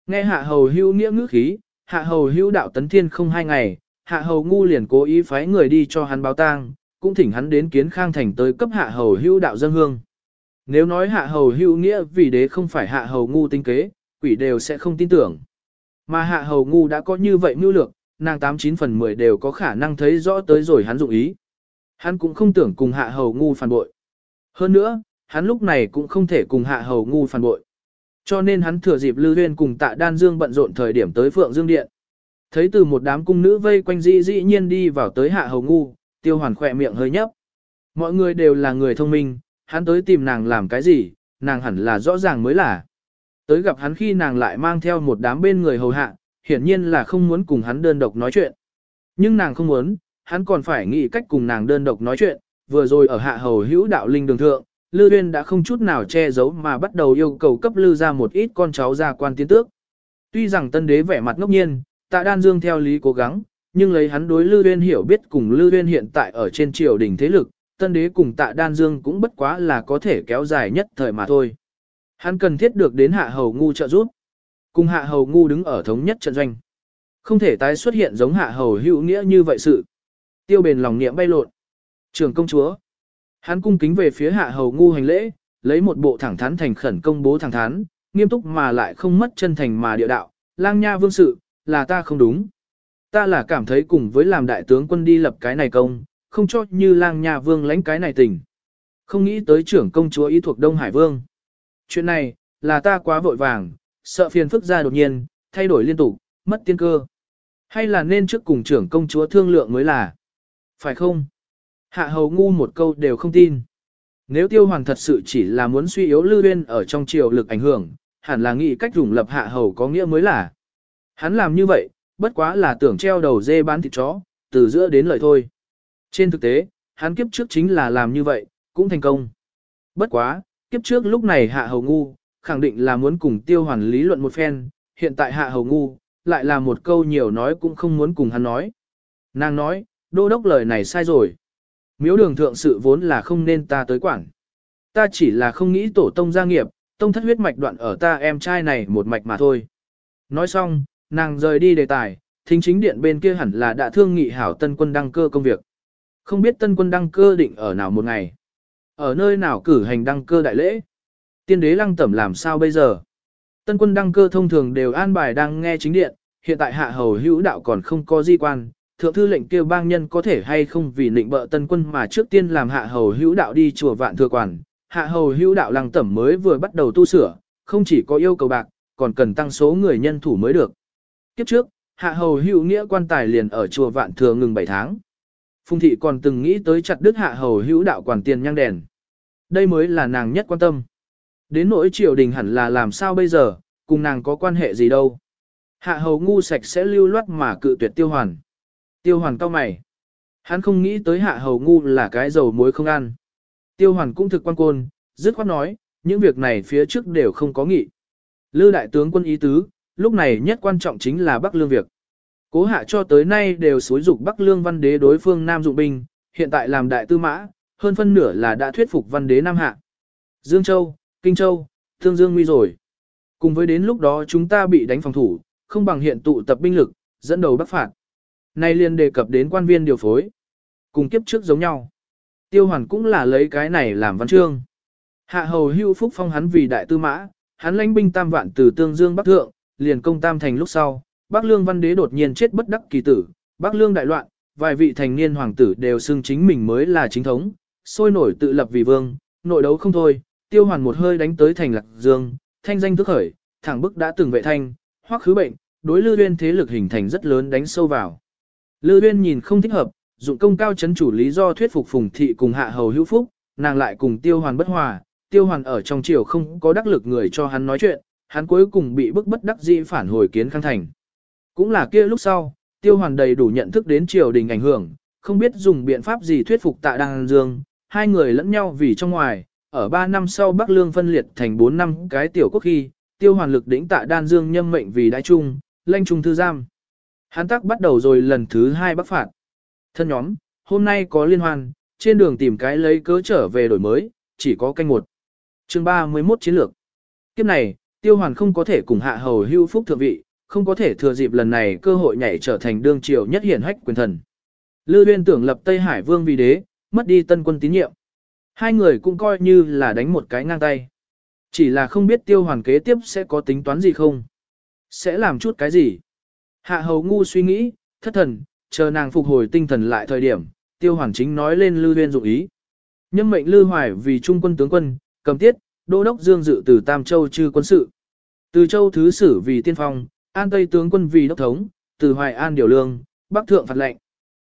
Speaker 1: Nghe hạ hầu hưu nghĩa ngữ khí, hạ hầu hưu đạo tấn thiên không hai ngày, hạ hầu ngu liền cố ý phái người đi cho hắn báo tang, cũng thỉnh hắn đến kiến khang thành tới cấp hạ hầu hưu đạo dân hương. Nếu nói hạ hầu hưu nghĩa vì đế không phải hạ hầu ngu tinh kế, quỷ đều sẽ không tin tưởng. Mà hạ hầu ngu đã có như vậy mưu lược, nàng 89 phần 10 đều có khả năng thấy rõ tới rồi hắn dụng ý. Hắn cũng không tưởng cùng hạ hầu ngu phản bội. Hơn nữa, hắn lúc này cũng không thể cùng hạ hầu ngu phản bội. Cho nên hắn thừa dịp lưu Huyên cùng tạ đan dương bận rộn thời điểm tới Phượng Dương Điện. Thấy từ một đám cung nữ vây quanh dĩ dĩ nhiên đi vào tới hạ hầu ngu, tiêu hoàn khỏe miệng hơi nhấp. Mọi người đều là người thông minh, hắn tới tìm nàng làm cái gì, nàng hẳn là rõ ràng mới là. Tới gặp hắn khi nàng lại mang theo một đám bên người hầu hạ, hiển nhiên là không muốn cùng hắn đơn độc nói chuyện. Nhưng nàng không muốn, hắn còn phải nghĩ cách cùng nàng đơn độc nói chuyện, vừa rồi ở hạ hầu hữu đạo linh đường thượng, Lư Uyên đã không chút nào che giấu mà bắt đầu yêu cầu cấp Lư ra một ít con cháu ra quan tiến tước. Tuy rằng tân đế vẻ mặt ngốc nhiên, tạ đan dương theo lý cố gắng, nhưng lấy hắn đối Lư Uyên hiểu biết cùng Lư Uyên hiện tại ở trên triều đình thế lực, tân đế cùng tạ đan dương cũng bất quá là có thể kéo dài nhất thời mà thôi. Hắn cần thiết được đến hạ hầu ngu trợ giúp. Cùng hạ hầu ngu đứng ở thống nhất trận doanh. Không thể tái xuất hiện giống hạ hầu hữu nghĩa như vậy sự. Tiêu bền lòng niệm bay lộn. Trường công chúa. Hắn cung kính về phía hạ hầu ngu hành lễ, lấy một bộ thẳng thắn thành khẩn công bố thẳng thắn, nghiêm túc mà lại không mất chân thành mà địa đạo. Lang nha vương sự, là ta không đúng. Ta là cảm thấy cùng với làm đại tướng quân đi lập cái này công, không cho như lang nha vương lãnh cái này tình. Không nghĩ tới trưởng công chúa ý thuộc Đông Hải Vương. Chuyện này, là ta quá vội vàng, sợ phiền phức ra đột nhiên, thay đổi liên tục, mất tiên cơ. Hay là nên trước cùng trưởng công chúa thương lượng mới là. Phải không? Hạ hầu ngu một câu đều không tin. Nếu tiêu hoàng thật sự chỉ là muốn suy yếu lưu uyên ở trong triều lực ảnh hưởng, hẳn là nghĩ cách rủng lập hạ hầu có nghĩa mới là. Hắn làm như vậy, bất quá là tưởng treo đầu dê bán thịt chó, từ giữa đến lợi thôi. Trên thực tế, hắn kiếp trước chính là làm như vậy, cũng thành công. Bất quá, kiếp trước lúc này hạ hầu ngu, khẳng định là muốn cùng tiêu hoàn lý luận một phen, hiện tại hạ hầu ngu, lại là một câu nhiều nói cũng không muốn cùng hắn nói. Nàng nói, đô đốc lời này sai rồi. Miếu đường thượng sự vốn là không nên ta tới quản. Ta chỉ là không nghĩ tổ tông gia nghiệp, tông thất huyết mạch đoạn ở ta em trai này một mạch mà thôi. Nói xong, nàng rời đi đề tài, thính chính điện bên kia hẳn là đã thương nghị hảo tân quân đăng cơ công việc. Không biết tân quân đăng cơ định ở nào một ngày. Ở nơi nào cử hành đăng cơ đại lễ. Tiên đế lăng tẩm làm sao bây giờ? Tân quân đăng cơ thông thường đều an bài đang nghe chính điện, hiện tại hạ hầu hữu đạo còn không có di quan, thượng thư lệnh kêu bang nhân có thể hay không vì định bợ tân quân mà trước tiên làm hạ hầu hữu đạo đi chùa vạn thừa quản, hạ hầu hữu đạo lăng tẩm mới vừa bắt đầu tu sửa, không chỉ có yêu cầu bạc, còn cần tăng số người nhân thủ mới được. Kiếp trước, hạ hầu hữu nghĩa quan tài liền ở chùa vạn thừa ngừng 7 tháng. Phùng thị còn từng nghĩ tới chặt đứt hạ hầu hữu đạo quản tiền nhang đèn. Đây mới là nàng nhất quan tâm. Đến nỗi triều đình hẳn là làm sao bây giờ, cùng nàng có quan hệ gì đâu. Hạ hầu ngu sạch sẽ lưu loát mà cự tuyệt tiêu hoàn. Tiêu hoàn cao mày. Hắn không nghĩ tới hạ hầu ngu là cái dầu muối không ăn. Tiêu hoàn cũng thực quan côn, dứt khoát nói, những việc này phía trước đều không có nghị. Lư đại tướng quân ý tứ, lúc này nhất quan trọng chính là Bắc Lương việc. Cố hạ cho tới nay đều xối dục Bắc Lương văn đế đối phương Nam dụng binh, hiện tại làm đại tư mã, hơn phân nửa là đã thuyết phục văn đế Nam Hạ. Dương Châu, Kinh Châu, Thương Dương nguy rồi. Cùng với đến lúc đó chúng ta bị đánh phòng thủ, không bằng hiện tụ tập binh lực, dẫn đầu bắc phạt. Nay liền đề cập đến quan viên điều phối. Cùng kiếp trước giống nhau. Tiêu hoàn cũng là lấy cái này làm văn chương. Hạ hầu hưu phúc phong hắn vì đại tư mã, hắn lãnh binh tam vạn từ tương dương bắc thượng, liền công tam thành lúc sau. Bắc lương văn đế đột nhiên chết bất đắc kỳ tử, Bắc lương đại loạn, vài vị thành niên hoàng tử đều xưng chính mình mới là chính thống, sôi nổi tự lập vì vương, nội đấu không thôi, tiêu hoàn một hơi đánh tới thành lạc dương, thanh danh thức khởi, thẳng bức đã từng vệ thanh, hoắc khứ bệnh, đối Lư Uyên thế lực hình thành rất lớn đánh sâu vào. Lư Uyên nhìn không thích hợp, dụng công cao chấn chủ lý do thuyết phục Phùng thị cùng hạ hầu hữu phúc, nàng lại cùng Tiêu Hoàn bất hòa, Tiêu Hoàn ở trong triều không có đắc lực người cho hắn nói chuyện, hắn cuối cùng bị bức bất đắc dĩ phản hồi kiến khang thành. Cũng là kia lúc sau, Tiêu Hoàn đầy đủ nhận thức đến triều đình ảnh hưởng, không biết dùng biện pháp gì thuyết phục Tạ Đăng Dương, hai người lẫn nhau vì trong ngoài, ở 3 năm sau Bắc Lương phân liệt thành 4 năm cái tiểu quốc khi, Tiêu Hoàn lực đỉnh Tạ Đan Dương nhâm mệnh vì đại trung, lanh trung thư giam. Hắn tắc bắt đầu rồi lần thứ hai bắc phạt. Thân nhóm, hôm nay có liên hoan, trên đường tìm cái lấy cớ trở về đổi mới, chỉ có canh một. chương 31 chiến lược. Kiếp này, tiêu hoàn không có thể cùng hạ hầu hưu phúc thượng vị, không có thể thừa dịp lần này cơ hội nhảy trở thành đương triều nhất hiển hách quyền thần. Lư Liên tưởng lập Tây Hải Vương vì đế, mất đi tân quân tín nhiệm. Hai người cũng coi như là đánh một cái ngang tay. Chỉ là không biết tiêu hoàn kế tiếp sẽ có tính toán gì không. Sẽ làm chút cái gì? Hạ hầu ngu suy nghĩ, thất thần, chờ nàng phục hồi tinh thần lại thời điểm, tiêu hoàn chính nói lên Lư viên dụng ý. Nhâm mệnh Lư Hoài vì trung quân tướng quân, cầm tiết, đô đốc dương dự từ Tam Châu trừ quân sự. Từ Châu Thứ Sử vì tiên phong, An Tây tướng quân vì đốc thống, từ Hoài An điều lương, Bắc Thượng phạt lệnh.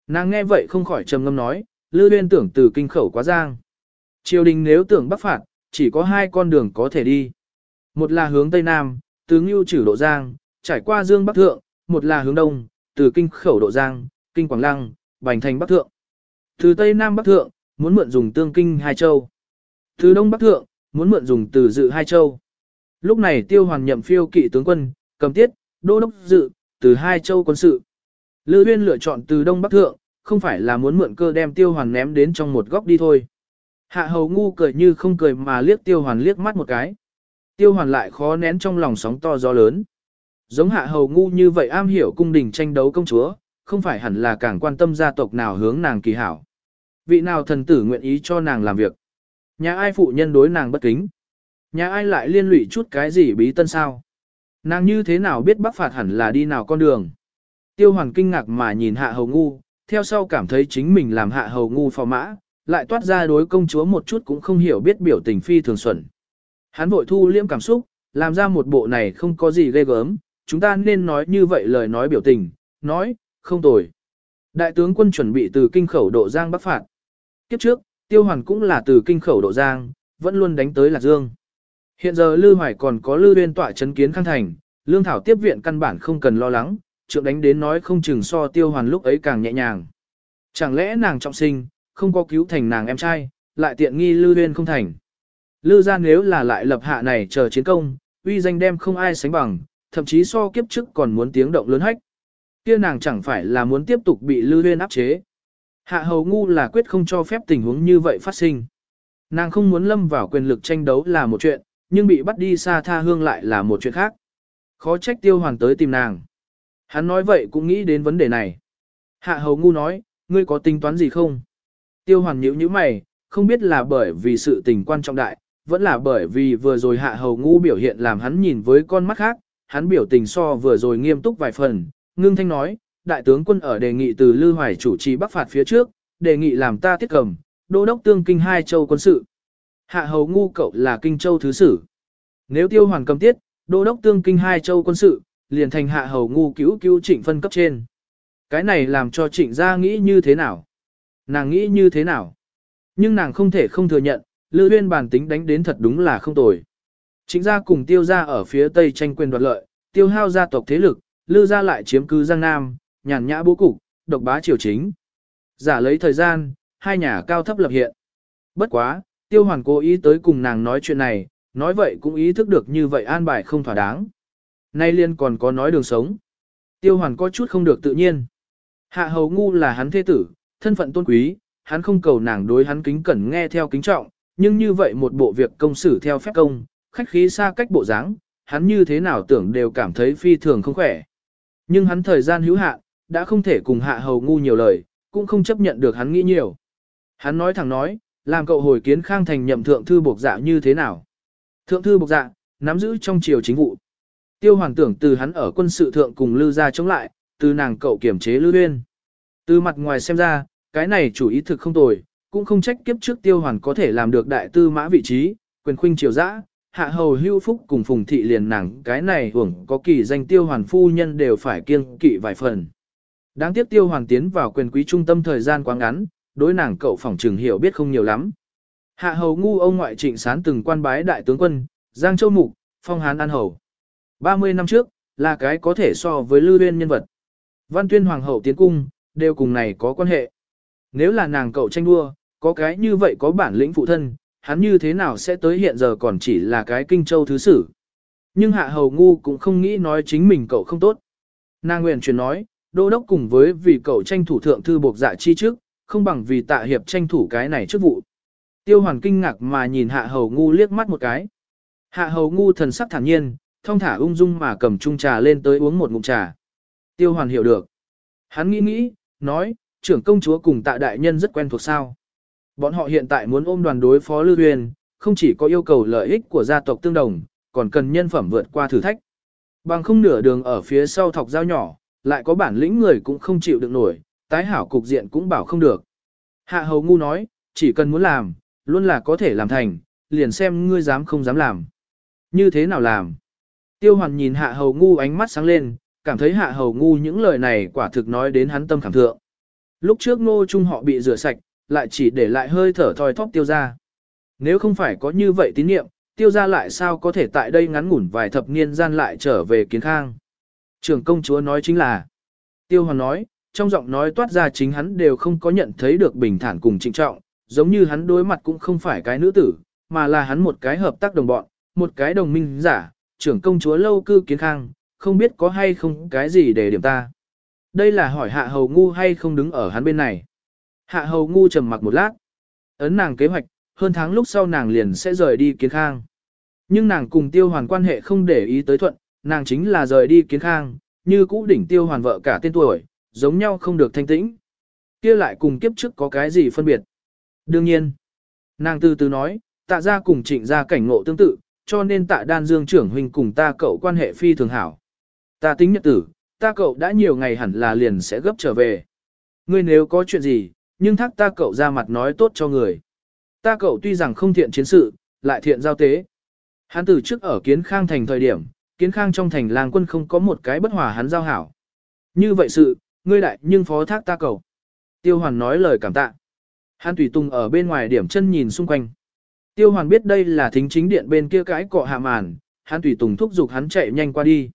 Speaker 1: Nàng nghe vậy không khỏi trầm ngâm nói, Lư viên tưởng từ kinh khẩu quá giang. Triều đình nếu tưởng bắc phạt, chỉ có hai con đường có thể đi. Một là hướng Tây Nam, từ Ngưu trừ độ Giang, trải qua Dương Bắc Thượng, một là hướng Đông, từ Kinh Khẩu độ Giang, Kinh Quảng Lăng, Bành Thành Bắc Thượng. Từ Tây Nam Bắc Thượng, muốn mượn dùng tương kinh hai châu. Từ Đông Bắc Thượng, muốn mượn dùng từ dự hai châu. Lúc này tiêu hoàn nhậm phiêu kỵ tướng quân, cầm tiết, đô đốc dự, từ hai châu quân sự. Lữ uyên lựa chọn từ Đông Bắc Thượng, không phải là muốn mượn cơ đem tiêu hoàn ném đến trong một góc đi thôi. Hạ hầu ngu cười như không cười mà liếc tiêu hoàn liếc mắt một cái. Tiêu hoàn lại khó nén trong lòng sóng to gió lớn. Giống hạ hầu ngu như vậy am hiểu cung đình tranh đấu công chúa, không phải hẳn là càng quan tâm gia tộc nào hướng nàng kỳ hảo. Vị nào thần tử nguyện ý cho nàng làm việc. Nhà ai phụ nhân đối nàng bất kính. Nhà ai lại liên lụy chút cái gì bí tân sao. Nàng như thế nào biết bắc phạt hẳn là đi nào con đường. Tiêu hoàn kinh ngạc mà nhìn hạ hầu ngu, theo sau cảm thấy chính mình làm hạ hầu ngu phò mã, lại toát ra đối công chúa một chút cũng không hiểu biết biểu tình phi thường xuẩn. Hắn vội thu liễm cảm xúc, làm ra một bộ này không có gì ghê gớm, chúng ta nên nói như vậy lời nói biểu tình, nói, không tồi. Đại tướng quân chuẩn bị từ kinh khẩu độ Giang bắc phạt. Kiếp trước, Tiêu Hoàn cũng là từ kinh khẩu độ Giang, vẫn luôn đánh tới Lạc Dương. Hiện giờ Lư Hoài còn có Lư Uyên tọa chấn kiến khang thành, lương thảo tiếp viện căn bản không cần lo lắng, trượng đánh đến nói không chừng so Tiêu Hoàn lúc ấy càng nhẹ nhàng. Chẳng lẽ nàng trọng sinh, không có cứu thành nàng em trai, lại tiện nghi Lư Uyên không thành. Lư ra nếu là lại lập hạ này chờ chiến công, uy danh đem không ai sánh bằng, thậm chí so kiếp trước còn muốn tiếng động lớn hách. Kia nàng chẳng phải là muốn tiếp tục bị Lư Huyên áp chế. Hạ hầu ngu là quyết không cho phép tình huống như vậy phát sinh. Nàng không muốn lâm vào quyền lực tranh đấu là một chuyện, nhưng bị bắt đi xa tha hương lại là một chuyện khác. Khó trách tiêu hoàn tới tìm nàng. Hắn nói vậy cũng nghĩ đến vấn đề này. Hạ hầu ngu nói, ngươi có tính toán gì không? Tiêu hoàn nhíu như mày, không biết là bởi vì sự tình quan trọng đại, vẫn là bởi vì vừa rồi hạ hầu ngu biểu hiện làm hắn nhìn với con mắt khác, hắn biểu tình so vừa rồi nghiêm túc vài phần, ngưng thanh nói, đại tướng quân ở đề nghị từ Lư Hoài chủ trì bắc phạt phía trước, đề nghị làm ta tiết cầm, đô đốc tương kinh hai châu quân sự. Hạ hầu ngu cậu là kinh châu thứ sử. Nếu tiêu hoàn cầm tiết, đô đốc tương kinh hai châu quân sự, liền thành hạ hầu ngu cứu cứu trịnh phân cấp trên. Cái này làm cho trịnh gia nghĩ như thế nào? Nàng nghĩ như thế nào? Nhưng nàng không thể không thừa nhận, Lư uyên bản tính đánh đến thật đúng là không tồi. Chính gia cùng tiêu gia ở phía tây tranh quyền đoạt lợi, tiêu hao gia tộc thế lực, Lư gia lại chiếm cứ Giang Nam, nhàn nhã bố cục, độc bá triều chính. Giả lấy thời gian, hai nhà cao thấp lập hiện. Bất quá, tiêu hoàn cố ý tới cùng nàng nói chuyện này, nói vậy cũng ý thức được như vậy an bài không thỏa đáng. Nay liên còn có nói đường sống. Tiêu hoàn có chút không được tự nhiên. Hạ hầu ngu là hắn thế tử, thân phận tôn quý, hắn không cầu nàng đối hắn kính cẩn nghe theo kính trọng, nhưng như vậy một bộ việc công xử theo phép công, khách khí xa cách bộ dáng, hắn như thế nào tưởng đều cảm thấy phi thường không khỏe. Nhưng hắn thời gian hữu hạn, đã không thể cùng hạ hầu ngu nhiều lời, cũng không chấp nhận được hắn nghĩ nhiều. Hắn nói thẳng nói, làm cậu hồi kiến khang thành nhậm thượng thư bộc dạ như thế nào. Thượng thư bộc dạ, nắm giữ trong triều chính vụ. Tiêu hoàng tưởng từ hắn ở quân sự thượng cùng lư ra chống lại, từ nàng cậu kiểm chế lư uyên. Từ mặt ngoài xem ra, cái này chủ ý thực không tồi, cũng không trách kiếp trước tiêu hoàn có thể làm được đại tư mã vị trí, quyền khuynh triều dã, hạ hầu hưu phúc cùng phùng thị liền nàng cái này hưởng có kỳ danh tiêu hoàn phu nhân đều phải kiêng kỵ vài phần. Đáng tiếc tiêu hoàn tiến vào quyền quý trung tâm thời gian quá ngắn, đối nàng cậu phỏng trừng hiểu biết không nhiều lắm. Hạ hầu ngu ông ngoại trịnh sán từng quan bái đại tướng quân, Giang Châu Mục, phong hán an hầu. 30 năm trước, là cái có thể so với lưu uyên nhân vật. Văn tuyên hoàng hậu tiến cung, đều cùng này có quan hệ. Nếu là nàng cậu tranh đua, có cái như vậy có bản lĩnh phụ thân, hắn như thế nào sẽ tới hiện giờ còn chỉ là cái kinh châu thứ sử. Nhưng hạ hầu ngu cũng không nghĩ nói chính mình cậu không tốt. Nàng nguyện truyền nói, đô đốc cùng với vì cậu tranh thủ thượng thư buộc dạ chi trước, không bằng vì tạ hiệp tranh thủ cái này chức vụ. Tiêu hoàn kinh ngạc mà nhìn hạ hầu ngu liếc mắt một cái. Hạ hầu ngu thần sắc thản nhiên, thong thả ung dung mà cầm chung trà lên tới uống một ngụm trà. Tiêu hoàn hiểu được. Hắn nghĩ nghĩ, nói, trưởng công chúa cùng tạ đại nhân rất quen thuộc sao. Bọn họ hiện tại muốn ôm đoàn đối phó Lưu Huyền, không chỉ có yêu cầu lợi ích của gia tộc tương đồng, còn cần nhân phẩm vượt qua thử thách. Bằng không nửa đường ở phía sau thọc dao nhỏ, lại có bản lĩnh người cũng không chịu được nổi, tái hảo cục diện cũng bảo không được. Hạ hầu ngu nói, chỉ cần muốn làm, luôn là có thể làm thành, liền xem ngươi dám không dám làm. Như thế nào làm? Tiêu hoàn nhìn hạ hầu ngu ánh mắt sáng lên, cảm thấy hạ hầu ngu những lời này quả thực nói đến hắn tâm cảm thượng. Lúc trước ngô trung họ bị rửa sạch, lại chỉ để lại hơi thở thoi thóp tiêu ra. Nếu không phải có như vậy tín niệm, tiêu ra lại sao có thể tại đây ngắn ngủn vài thập niên gian lại trở về kiến khang. Trường công chúa nói chính là, tiêu hoàn nói, trong giọng nói toát ra chính hắn đều không có nhận thấy được bình thản cùng trịnh trọng, giống như hắn đối mặt cũng không phải cái nữ tử, mà là hắn một cái hợp tác đồng bọn, một cái đồng minh giả, trưởng công chúa lâu cư kiến khang, không biết có hay không cái gì để điểm ta. Đây là hỏi hạ hầu ngu hay không đứng ở hắn bên này. Hạ hầu ngu trầm mặc một lát. Ấn nàng kế hoạch, hơn tháng lúc sau nàng liền sẽ rời đi kiến khang. Nhưng nàng cùng tiêu hoàn quan hệ không để ý tới thuận, nàng chính là rời đi kiến khang, như cũ đỉnh tiêu hoàn vợ cả tên tuổi, giống nhau không được thanh tĩnh. kia lại cùng kiếp trước có cái gì phân biệt. Đương nhiên, nàng từ từ nói, tạ ra cùng trịnh ra cảnh ngộ tương tự, cho nên tạ đan dương trưởng huynh cùng ta cậu quan hệ phi thường hảo. Ta tính nhật tử, ta cậu đã nhiều ngày hẳn là liền sẽ gấp trở về. Ngươi nếu có chuyện gì, nhưng thác ta cậu ra mặt nói tốt cho người. Ta cậu tuy rằng không thiện chiến sự, lại thiện giao tế. Hắn từ trước ở kiến khang thành thời điểm, kiến khang trong thành làng quân không có một cái bất hòa hắn giao hảo. Như vậy sự, ngươi đại nhưng phó thác ta cậu. Tiêu hoàn nói lời cảm tạ. Hắn tùy tung ở bên ngoài điểm chân nhìn xung quanh. Tiêu hoàn biết đây là thính chính điện bên kia cái cọ hạ màn, hắn tùy tùng thúc giục hắn chạy nhanh qua đi.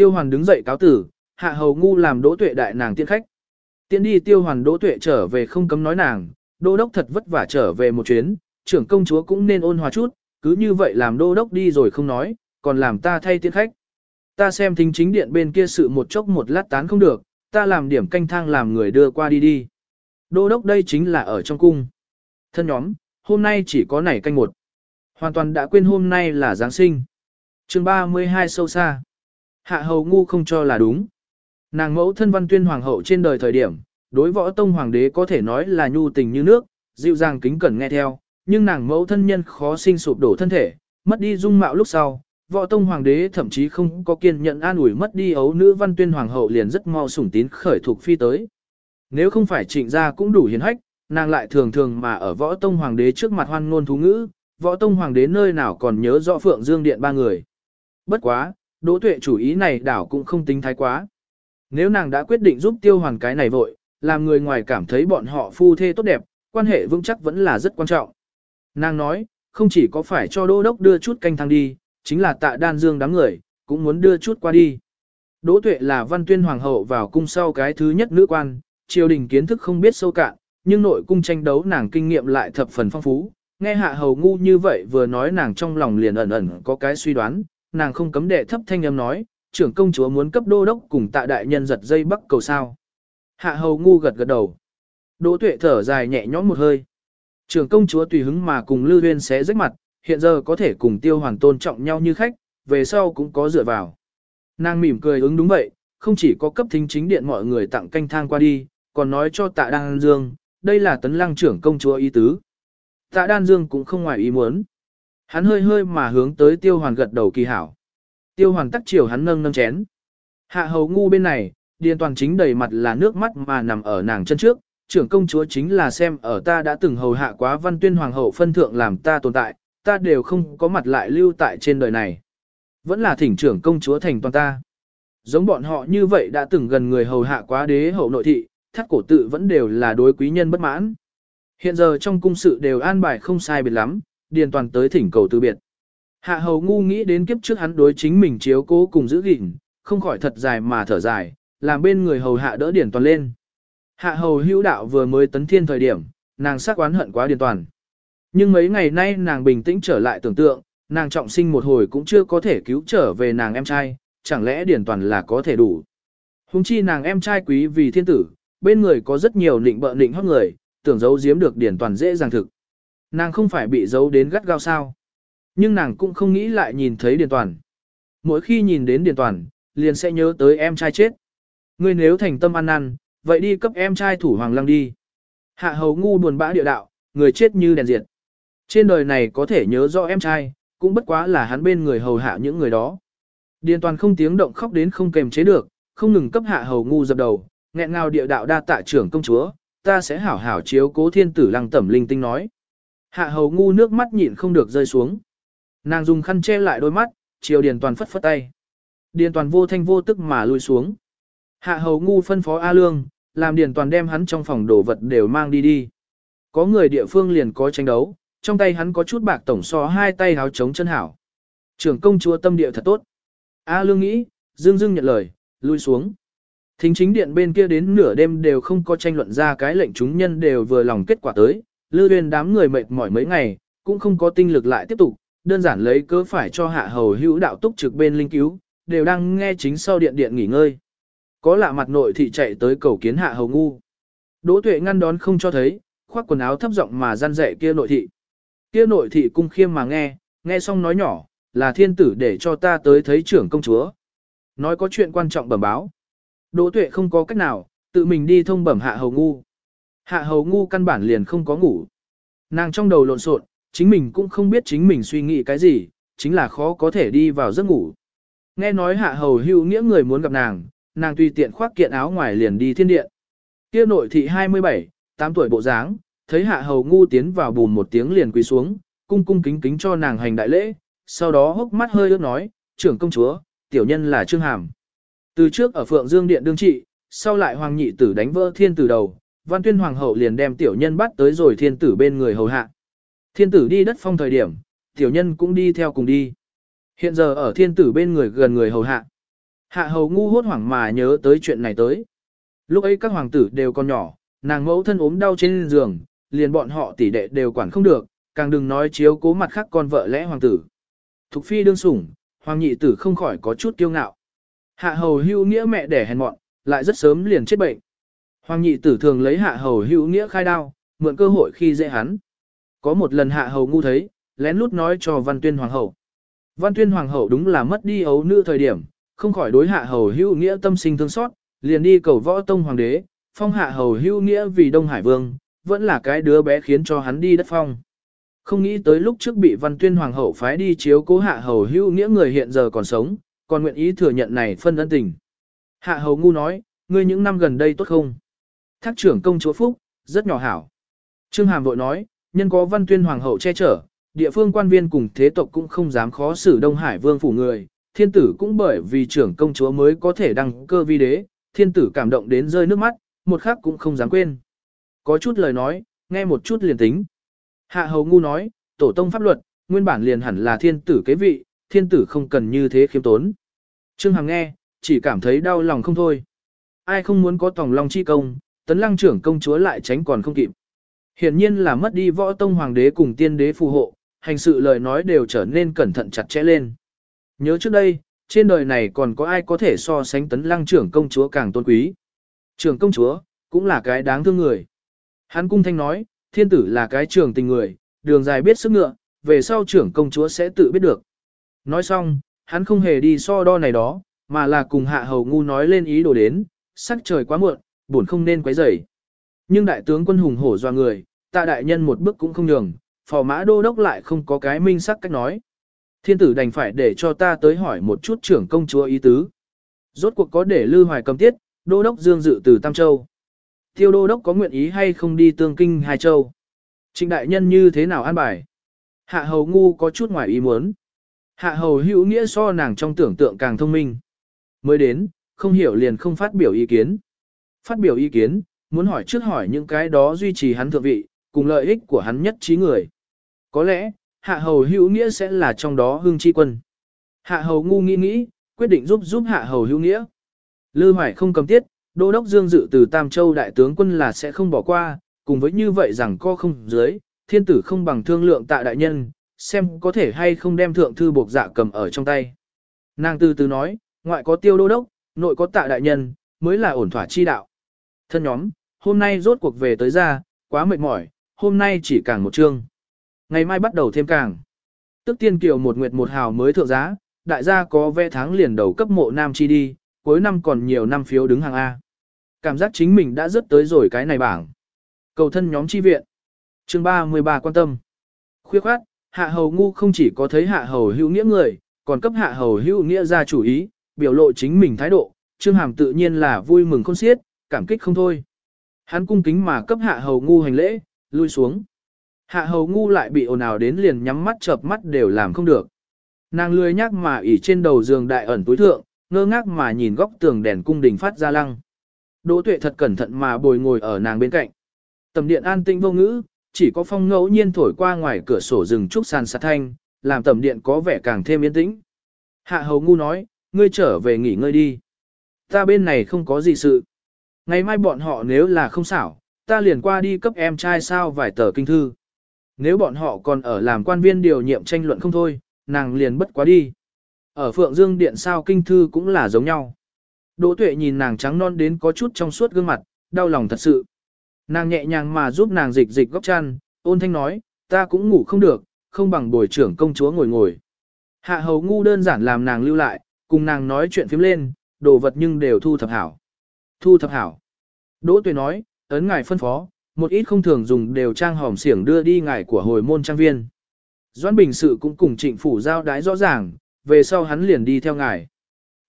Speaker 1: Tiêu hoàn đứng dậy cáo tử, hạ hầu ngu làm đỗ tuệ đại nàng tiễn khách. Tiễn đi tiêu hoàn đỗ tuệ trở về không cấm nói nàng, đô đốc thật vất vả trở về một chuyến, trưởng công chúa cũng nên ôn hòa chút, cứ như vậy làm đô đốc đi rồi không nói, còn làm ta thay tiễn khách. Ta xem thính chính điện bên kia sự một chốc một lát tán không được, ta làm điểm canh thang làm người đưa qua đi đi. Đô đốc đây chính là ở trong cung. Thân nhóm, hôm nay chỉ có nảy canh một. Hoàn toàn đã quên hôm nay là Giáng sinh. chương 32 sâu xa. Hạ hầu ngu không cho là đúng. Nàng mẫu thân văn tuyên hoàng hậu trên đời thời điểm, đối võ tông hoàng đế có thể nói là nhu tình như nước, dịu dàng kính cẩn nghe theo, nhưng nàng mẫu thân nhân khó sinh sụp đổ thân thể, mất đi dung mạo lúc sau, võ tông hoàng đế thậm chí không có kiên nhận an ủi mất đi ấu nữ văn tuyên hoàng hậu liền rất mau sủng tín khởi thuộc phi tới. Nếu không phải trịnh gia cũng đủ hiền hách, nàng lại thường thường mà ở võ tông hoàng đế trước mặt hoan ngôn thú ngữ, võ tông hoàng đế nơi nào còn nhớ rõ phượng dương điện ba người. Bất quá, đỗ tuệ chủ ý này đảo cũng không tính thái quá. Nếu nàng đã quyết định giúp tiêu hoàn cái này vội, làm người ngoài cảm thấy bọn họ phu thê tốt đẹp, quan hệ vững chắc vẫn là rất quan trọng. Nàng nói, không chỉ có phải cho đô đốc đưa chút canh thang đi, chính là tạ đan dương đám người, cũng muốn đưa chút qua đi. Đỗ tuệ là văn tuyên hoàng hậu vào cung sau cái thứ nhất nữ quan, triều đình kiến thức không biết sâu cạn, nhưng nội cung tranh đấu nàng kinh nghiệm lại thập phần phong phú. Nghe hạ hầu ngu như vậy vừa nói nàng trong lòng liền ẩn ẩn có cái suy đoán, nàng không cấm đệ thấp thanh âm nói, trưởng công chúa muốn cấp đô đốc cùng tạ đại nhân giật dây bắc cầu sao. Hạ hầu ngu gật gật đầu. Đỗ tuệ thở dài nhẹ nhõm một hơi. Trưởng công chúa tùy hứng mà cùng lưu Huyên xé rách mặt, hiện giờ có thể cùng tiêu hoàn tôn trọng nhau như khách, về sau cũng có dựa vào. Nàng mỉm cười ứng đúng vậy, không chỉ có cấp thính chính điện mọi người tặng canh thang qua đi, còn nói cho tạ đan dương, đây là tấn lăng trưởng công chúa ý tứ. Tạ đan dương cũng không ngoài ý muốn. Hắn hơi hơi mà hướng tới tiêu hoàn gật đầu kỳ hảo. Tiêu hoàn tắc chiều hắn nâng nâng chén. Hạ hầu ngu bên này, điền toàn chính đầy mặt là nước mắt mà nằm ở nàng chân trước, trưởng công chúa chính là xem ở ta đã từng hầu hạ quá văn tuyên hoàng hậu phân thượng làm ta tồn tại, ta đều không có mặt lại lưu tại trên đời này. Vẫn là thỉnh trưởng công chúa thành toàn ta. Giống bọn họ như vậy đã từng gần người hầu hạ quá đế hậu nội thị, thắt cổ tự vẫn đều là đối quý nhân bất mãn. Hiện giờ trong cung sự đều an bài không sai biệt lắm, điền toàn tới thỉnh cầu từ biệt. Hạ hầu ngu nghĩ đến kiếp trước hắn đối chính mình chiếu cố cùng giữ gìn, không khỏi thật dài mà thở dài, làm bên người hầu hạ đỡ điền toàn lên. Hạ hầu hữu đạo vừa mới tấn thiên thời điểm, nàng sắc oán hận quá điền toàn. Nhưng mấy ngày nay nàng bình tĩnh trở lại tưởng tượng, nàng trọng sinh một hồi cũng chưa có thể cứu trở về nàng em trai, chẳng lẽ điền toàn là có thể đủ. Hùng chi nàng em trai quý vì thiên tử, bên người có rất nhiều nịnh bợ nịnh hót người, tưởng giấu giếm được điền toàn dễ dàng thực. Nàng không phải bị giấu đến gắt gao sao. Nhưng nàng cũng không nghĩ lại nhìn thấy điền toàn. Mỗi khi nhìn đến điền toàn, liền sẽ nhớ tới em trai chết. Ngươi nếu thành tâm ăn năn, vậy đi cấp em trai thủ hoàng lăng đi. Hạ hầu ngu buồn bã địa đạo, người chết như đèn diệt. Trên đời này có thể nhớ rõ em trai, cũng bất quá là hắn bên người hầu hạ những người đó. Điền toàn không tiếng động khóc đến không kềm chế được, không ngừng cấp hạ hầu ngu dập đầu, nghẹn ngào địa đạo đa tạ trưởng công chúa, ta sẽ hảo hảo chiếu cố thiên tử lăng tẩm linh tinh nói. Hạ hầu ngu nước mắt nhịn không được rơi xuống. Nàng dùng khăn che lại đôi mắt, chiều điền toàn phất phất tay. Điền toàn vô thanh vô tức mà lui xuống. Hạ hầu ngu phân phó A Lương, làm điền toàn đem hắn trong phòng đồ vật đều mang đi đi. Có người địa phương liền có tranh đấu, trong tay hắn có chút bạc tổng so hai tay háo chống chân hảo. Trưởng công chúa tâm địa thật tốt. A Lương nghĩ, dương dương nhận lời, lui xuống. Thính chính điện bên kia đến nửa đêm đều không có tranh luận ra cái lệnh chúng nhân đều vừa lòng kết quả tới, lư bên đám người mệt mỏi mấy ngày, cũng không có tinh lực lại tiếp tục, đơn giản lấy cớ phải cho hạ hầu hữu đạo túc trực bên linh cứu, đều đang nghe chính sau điện điện nghỉ ngơi. Có lạ mặt nội thị chạy tới cầu kiến hạ hầu ngu. Đỗ tuệ ngăn đón không cho thấy, khoác quần áo thấp giọng mà gian dạy kia nội thị. Kia nội thị cung khiêm mà nghe, nghe xong nói nhỏ, là thiên tử để cho ta tới thấy trưởng công chúa. Nói có chuyện quan trọng bẩm báo. Đỗ tuệ không có cách nào, tự mình đi thông bẩm hạ hầu ngu. Hạ hầu ngu căn bản liền không có ngủ. Nàng trong đầu lộn xộn, chính mình cũng không biết chính mình suy nghĩ cái gì, chính là khó có thể đi vào giấc ngủ. Nghe nói hạ hầu hưu nghĩa người muốn gặp nàng, nàng tùy tiện khoác kiện áo ngoài liền đi thiên điện. Kia nội thị 27, 8 tuổi bộ dáng, thấy hạ hầu ngu tiến vào bùn một tiếng liền quỳ xuống, cung cung kính kính cho nàng hành đại lễ, sau đó hốc mắt hơi ướt nói, trưởng công chúa, tiểu nhân là Trương Hàm. Từ trước ở Phượng Dương Điện đương trị, sau lại hoàng nhị tử đánh vỡ thiên tử đầu, văn tuyên hoàng hậu liền đem tiểu nhân bắt tới rồi thiên tử bên người hầu hạ. Thiên tử đi đất phong thời điểm, tiểu nhân cũng đi theo cùng đi. Hiện giờ ở thiên tử bên người gần người hầu hạ. Hạ hầu ngu hốt hoảng mà nhớ tới chuyện này tới. Lúc ấy các hoàng tử đều còn nhỏ, nàng mẫu thân ốm đau trên giường, liền bọn họ tỷ đệ đều quản không được, càng đừng nói chiếu cố mặt khác con vợ lẽ hoàng tử. Thục phi đương sủng, hoàng nhị tử không khỏi có chút kiêu ngạo. Hạ hầu hưu nghĩa mẹ đẻ hèn mọn, lại rất sớm liền chết bệnh. Hoàng nhị tử thường lấy hạ hầu hưu nghĩa khai đao, mượn cơ hội khi dễ hắn. Có một lần hạ hầu ngu thấy, lén lút nói cho văn tuyên hoàng hậu. Văn tuyên hoàng hậu đúng là mất đi ấu nữ thời điểm, không khỏi đối hạ hầu hưu nghĩa tâm sinh thương xót, liền đi cầu võ tông hoàng đế, phong hạ hầu hưu nghĩa vì Đông Hải Vương, vẫn là cái đứa bé khiến cho hắn đi đất phong. Không nghĩ tới lúc trước bị văn tuyên hoàng hậu phái đi chiếu cố hạ hầu hưu nghĩa người hiện giờ còn sống, còn nguyện ý thừa nhận này phân ân tình. Hạ hầu ngu nói, ngươi những năm gần đây tốt không? Thác trưởng công chúa Phúc, rất nhỏ hảo. Trương Hàm vội nói, nhân có văn tuyên hoàng hậu che chở, địa phương quan viên cùng thế tộc cũng không dám khó xử Đông Hải vương phủ người, thiên tử cũng bởi vì trưởng công chúa mới có thể đăng cơ vi đế, thiên tử cảm động đến rơi nước mắt, một khắc cũng không dám quên. Có chút lời nói, nghe một chút liền tính. Hạ hầu ngu nói, tổ tông pháp luật, nguyên bản liền hẳn là thiên tử kế vị, thiên tử không cần như thế khiêm tốn. Trương Hằng nghe, chỉ cảm thấy đau lòng không thôi. Ai không muốn có tòng long chi công, tấn lăng trưởng công chúa lại tránh còn không kịp. Hiển nhiên là mất đi võ tông hoàng đế cùng tiên đế phù hộ, hành sự lời nói đều trở nên cẩn thận chặt chẽ lên. Nhớ trước đây, trên đời này còn có ai có thể so sánh tấn lăng trưởng công chúa càng tôn quý. Trưởng công chúa, cũng là cái đáng thương người. Hắn cung thanh nói, thiên tử là cái trường tình người, đường dài biết sức ngựa, về sau trưởng công chúa sẽ tự biết được. Nói xong, hắn không hề đi so đo này đó, mà là cùng hạ hầu ngu nói lên ý đồ đến, sắc trời quá muộn, buồn không nên quấy rầy. Nhưng đại tướng quân hùng hổ doa người, tạ đại nhân một bước cũng không nhường, phò mã đô đốc lại không có cái minh sắc cách nói. Thiên tử đành phải để cho ta tới hỏi một chút trưởng công chúa ý tứ. Rốt cuộc có để lư hoài cầm tiết, đô đốc dương dự từ Tam Châu. Tiêu đô đốc có nguyện ý hay không đi tương kinh hai châu. Trịnh đại nhân như thế nào an bài? Hạ hầu ngu có chút ngoài ý muốn. Hạ hầu hữu nghĩa so nàng trong tưởng tượng càng thông minh. Mới đến, không hiểu liền không phát biểu ý kiến. Phát biểu ý kiến, muốn hỏi trước hỏi những cái đó duy trì hắn thượng vị, cùng lợi ích của hắn nhất trí người. Có lẽ, hạ hầu hữu nghĩa sẽ là trong đó hương chi quân. Hạ hầu ngu nghĩ nghĩ, quyết định giúp giúp hạ hầu hữu nghĩa. Lư Hoài không cầm tiết, đô đốc Dương Dự từ Tam Châu đại tướng quân là sẽ không bỏ qua, cùng với như vậy rằng co không dưới, thiên tử không bằng thương lượng tạ đại nhân, xem có thể hay không đem thượng thư buộc dạ cầm ở trong tay. Nàng từ từ nói, ngoại có tiêu đô đốc, nội có tạ đại nhân, mới là ổn thỏa chi đạo. Thân nhóm, hôm nay rốt cuộc về tới ra, quá mệt mỏi, hôm nay chỉ càng một chương. Ngày mai bắt đầu thêm càng. Tức tiên kiều một nguyệt một hào mới thượng giá, đại gia có vé tháng liền đầu cấp mộ nam chi đi, cuối năm còn nhiều năm phiếu đứng hàng A. Cảm giác chính mình đã rất tới rồi cái này bảng. Cầu thân nhóm chi viện. chương 33 quan tâm. Khuyết khoát, hạ hầu ngu không chỉ có thấy hạ hầu hữu nghĩa người, còn cấp hạ hầu hữu nghĩa ra chủ ý, biểu lộ chính mình thái độ, trương hàm tự nhiên là vui mừng khôn xiết, cảm kích không thôi. Hắn cung kính mà cấp hạ hầu ngu hành lễ, lui xuống. Hạ hầu ngu lại bị ồn ào đến liền nhắm mắt chợp mắt đều làm không được. Nàng lười nhác mà ỉ trên đầu giường đại ẩn túi thượng, ngơ ngác mà nhìn góc tường đèn cung đình phát ra lăng. Đỗ tuệ thật cẩn thận mà bồi ngồi ở nàng bên cạnh. Tầm điện an tĩnh vô ngữ, chỉ có phong ngẫu nhiên thổi qua ngoài cửa sổ rừng trúc sàn sạt thanh, làm tầm điện có vẻ càng thêm yên tĩnh. Hạ hầu ngu nói, ngươi trở về nghỉ ngơi đi. Ta bên này không có gì sự. Ngày mai bọn họ nếu là không xảo, ta liền qua đi cấp em trai sao vài tờ kinh thư. Nếu bọn họ còn ở làm quan viên điều nhiệm tranh luận không thôi, nàng liền bất quá đi. Ở Phượng Dương Điện sao kinh thư cũng là giống nhau. Đỗ tuệ nhìn nàng trắng non đến có chút trong suốt gương mặt, đau lòng thật sự. Nàng nhẹ nhàng mà giúp nàng dịch dịch góc chăn, ôn thanh nói, ta cũng ngủ không được, không bằng bồi trưởng công chúa ngồi ngồi. Hạ hầu ngu đơn giản làm nàng lưu lại, cùng nàng nói chuyện phím lên, đồ vật nhưng đều thu thập hảo. Thu thập hảo. Đỗ tuệ nói, ấn ngài phân phó, một ít không thường dùng đều trang hòm xiển đưa đi ngài của hồi môn trang viên. Doãn Bình sự cũng cùng trịnh phủ giao đái rõ ràng, về sau hắn liền đi theo ngài.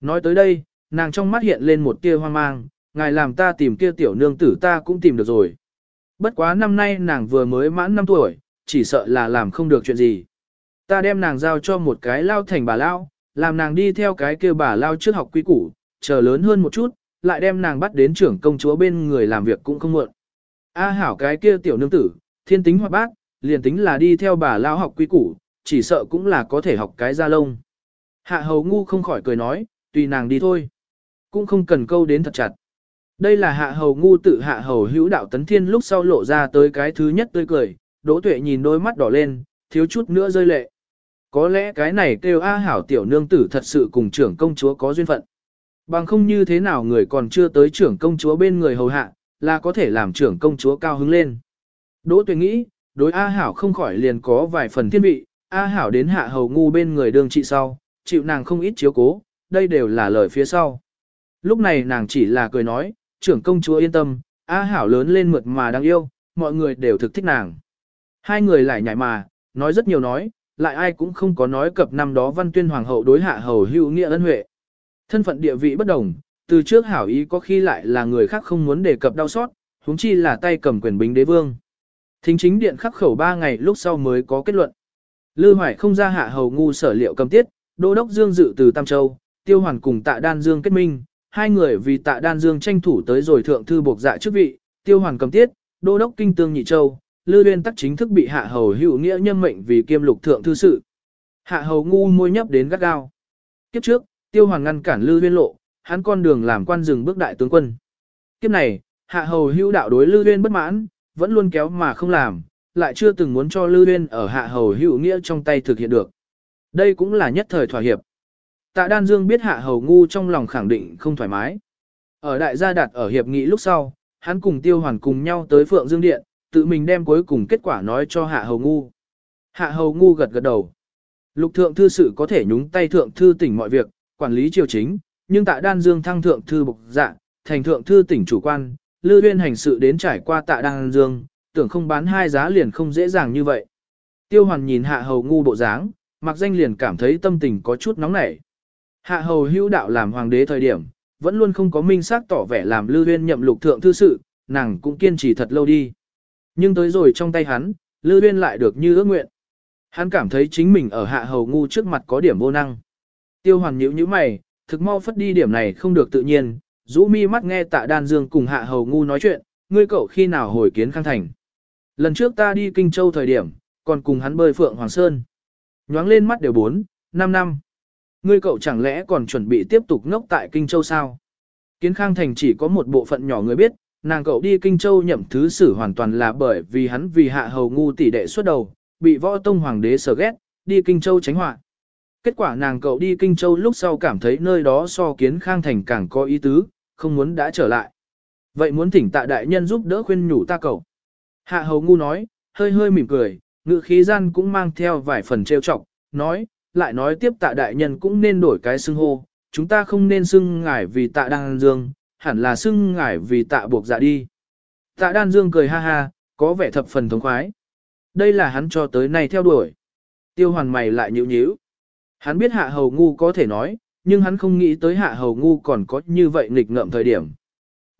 Speaker 1: Nói tới đây, nàng trong mắt hiện lên một tia hoang mang, ngài làm ta tìm kia tiểu nương tử ta cũng tìm được rồi. Bất quá năm nay nàng vừa mới mãn 5 tuổi, chỉ sợ là làm không được chuyện gì. Ta đem nàng giao cho một cái lao thành bà lao, làm nàng đi theo cái kia bà lao trước học quý củ, chờ lớn hơn một chút, lại đem nàng bắt đến trưởng công chúa bên người làm việc cũng không muộn. A hảo cái kia tiểu nương tử, thiên tính hoạt bác, liền tính là đi theo bà lao học quý củ, chỉ sợ cũng là có thể học cái ra lông. Hạ hầu ngu không khỏi cười nói, tùy nàng đi thôi. Cũng không cần câu đến thật chặt. Đây là hạ hầu ngu tự hạ hầu hữu đạo tấn thiên lúc sau lộ ra tới cái thứ nhất tươi cười, đỗ tuệ nhìn đôi mắt đỏ lên, thiếu chút nữa rơi lệ. Có lẽ cái này kêu A hảo tiểu nương tử thật sự cùng trưởng công chúa có duyên phận. Bằng không như thế nào người còn chưa tới trưởng công chúa bên người hầu hạ, là có thể làm trưởng công chúa cao hứng lên. Đỗ tuệ nghĩ, đối A hảo không khỏi liền có vài phần thiên vị, A hảo đến hạ hầu ngu bên người đương trị sau, chịu nàng không ít chiếu cố, đây đều là lời phía sau. Lúc này nàng chỉ là cười nói, trưởng công chúa yên tâm, A Hảo lớn lên mượt mà đáng yêu, mọi người đều thực thích nàng. Hai người lại nhảy mà, nói rất nhiều nói, lại ai cũng không có nói cập năm đó văn tuyên hoàng hậu đối hạ hầu hữu nghĩa ân huệ. Thân phận địa vị bất đồng, từ trước hảo ý có khi lại là người khác không muốn đề cập đau xót, huống chi là tay cầm quyền bính đế vương. Thính chính điện khắc khẩu ba ngày lúc sau mới có kết luận. Lư Hoài không ra hạ hầu ngu sở liệu cầm tiết, đô đốc Dương dự từ Tam Châu, tiêu hoàn cùng tạ đan Dương kết minh, hai người vì tạ đan dương tranh thủ tới rồi thượng thư buộc dạ chức vị, tiêu hoàn cầm tiết, đô đốc kinh tương nhị châu, lư liên tắc chính thức bị hạ hầu hữu nghĩa nhân mệnh vì kiêm lục thượng thư sự. Hạ hầu ngu môi nhấp đến gắt gao. Kiếp trước, tiêu hoàn ngăn cản lư Huyên lộ, hắn con đường làm quan rừng bước đại tướng quân. Kiếp này, hạ hầu hữu đạo đối lư Huyên bất mãn, vẫn luôn kéo mà không làm, lại chưa từng muốn cho lư Huyên ở hạ hầu hữu nghĩa trong tay thực hiện được. Đây cũng là nhất thời thỏa hiệp. tạ đan dương biết hạ hầu ngu trong lòng khẳng định không thoải mái. Ở đại gia đạt ở hiệp nghị lúc sau, hắn cùng tiêu hoàn cùng nhau tới Phượng Dương Điện, tự mình đem cuối cùng kết quả nói cho hạ hầu ngu. Hạ hầu ngu gật gật đầu. Lục thượng thư sự có thể nhúng tay thượng thư tỉnh mọi việc, quản lý triều chính, nhưng tạ đan dương thăng thượng thư bục dạ, thành thượng thư tỉnh chủ quan, lư uyên hành sự đến trải qua tạ đan dương, tưởng không bán hai giá liền không dễ dàng như vậy. Tiêu hoàn nhìn hạ hầu ngu bộ dáng, mặc danh liền cảm thấy tâm tình có chút nóng nảy. Hạ hầu hữu đạo làm hoàng đế thời điểm, vẫn luôn không có minh xác tỏ vẻ làm lư uyên nhậm lục thượng thư sự, nàng cũng kiên trì thật lâu đi. Nhưng tới rồi trong tay hắn, lư uyên lại được như ước nguyện. Hắn cảm thấy chính mình ở hạ hầu ngu trước mặt có điểm vô năng. Tiêu hoàn nhíu như mày, thực mau phất đi điểm này không được tự nhiên, rũ mi mắt nghe tạ đan dương cùng hạ hầu ngu nói chuyện, ngươi cậu khi nào hồi kiến khang thành. Lần trước ta đi Kinh Châu thời điểm, còn cùng hắn bơi Phượng Hoàng Sơn. Nhoáng lên mắt đều 4, 5 năm. Ngươi cậu chẳng lẽ còn chuẩn bị tiếp tục ngốc tại Kinh Châu sao? Kiến Khang Thành chỉ có một bộ phận nhỏ người biết, nàng cậu đi Kinh Châu nhậm thứ sử hoàn toàn là bởi vì hắn vì hạ hầu ngu tỷ đệ xuất đầu, bị võ tông hoàng đế sở ghét, đi Kinh Châu tránh họa. Kết quả nàng cậu đi Kinh Châu lúc sau cảm thấy nơi đó so kiến Khang Thành càng có ý tứ, không muốn đã trở lại. Vậy muốn thỉnh tạ đại nhân giúp đỡ khuyên nhủ ta cậu. Hạ hầu ngu nói, hơi hơi mỉm cười, ngự khí gian cũng mang theo vài phần trêu chọc, nói, lại nói tiếp tạ đại nhân cũng nên đổi cái xưng hô, chúng ta không nên xưng ngải vì tạ đan dương, hẳn là xưng ngải vì tạ buộc dạ đi. Tạ đan dương cười ha ha, có vẻ thập phần thống khoái. Đây là hắn cho tới nay theo đuổi. Tiêu hoàn mày lại nhíu nhíu. Hắn biết hạ hầu ngu có thể nói, nhưng hắn không nghĩ tới hạ hầu ngu còn có như vậy nghịch ngợm thời điểm.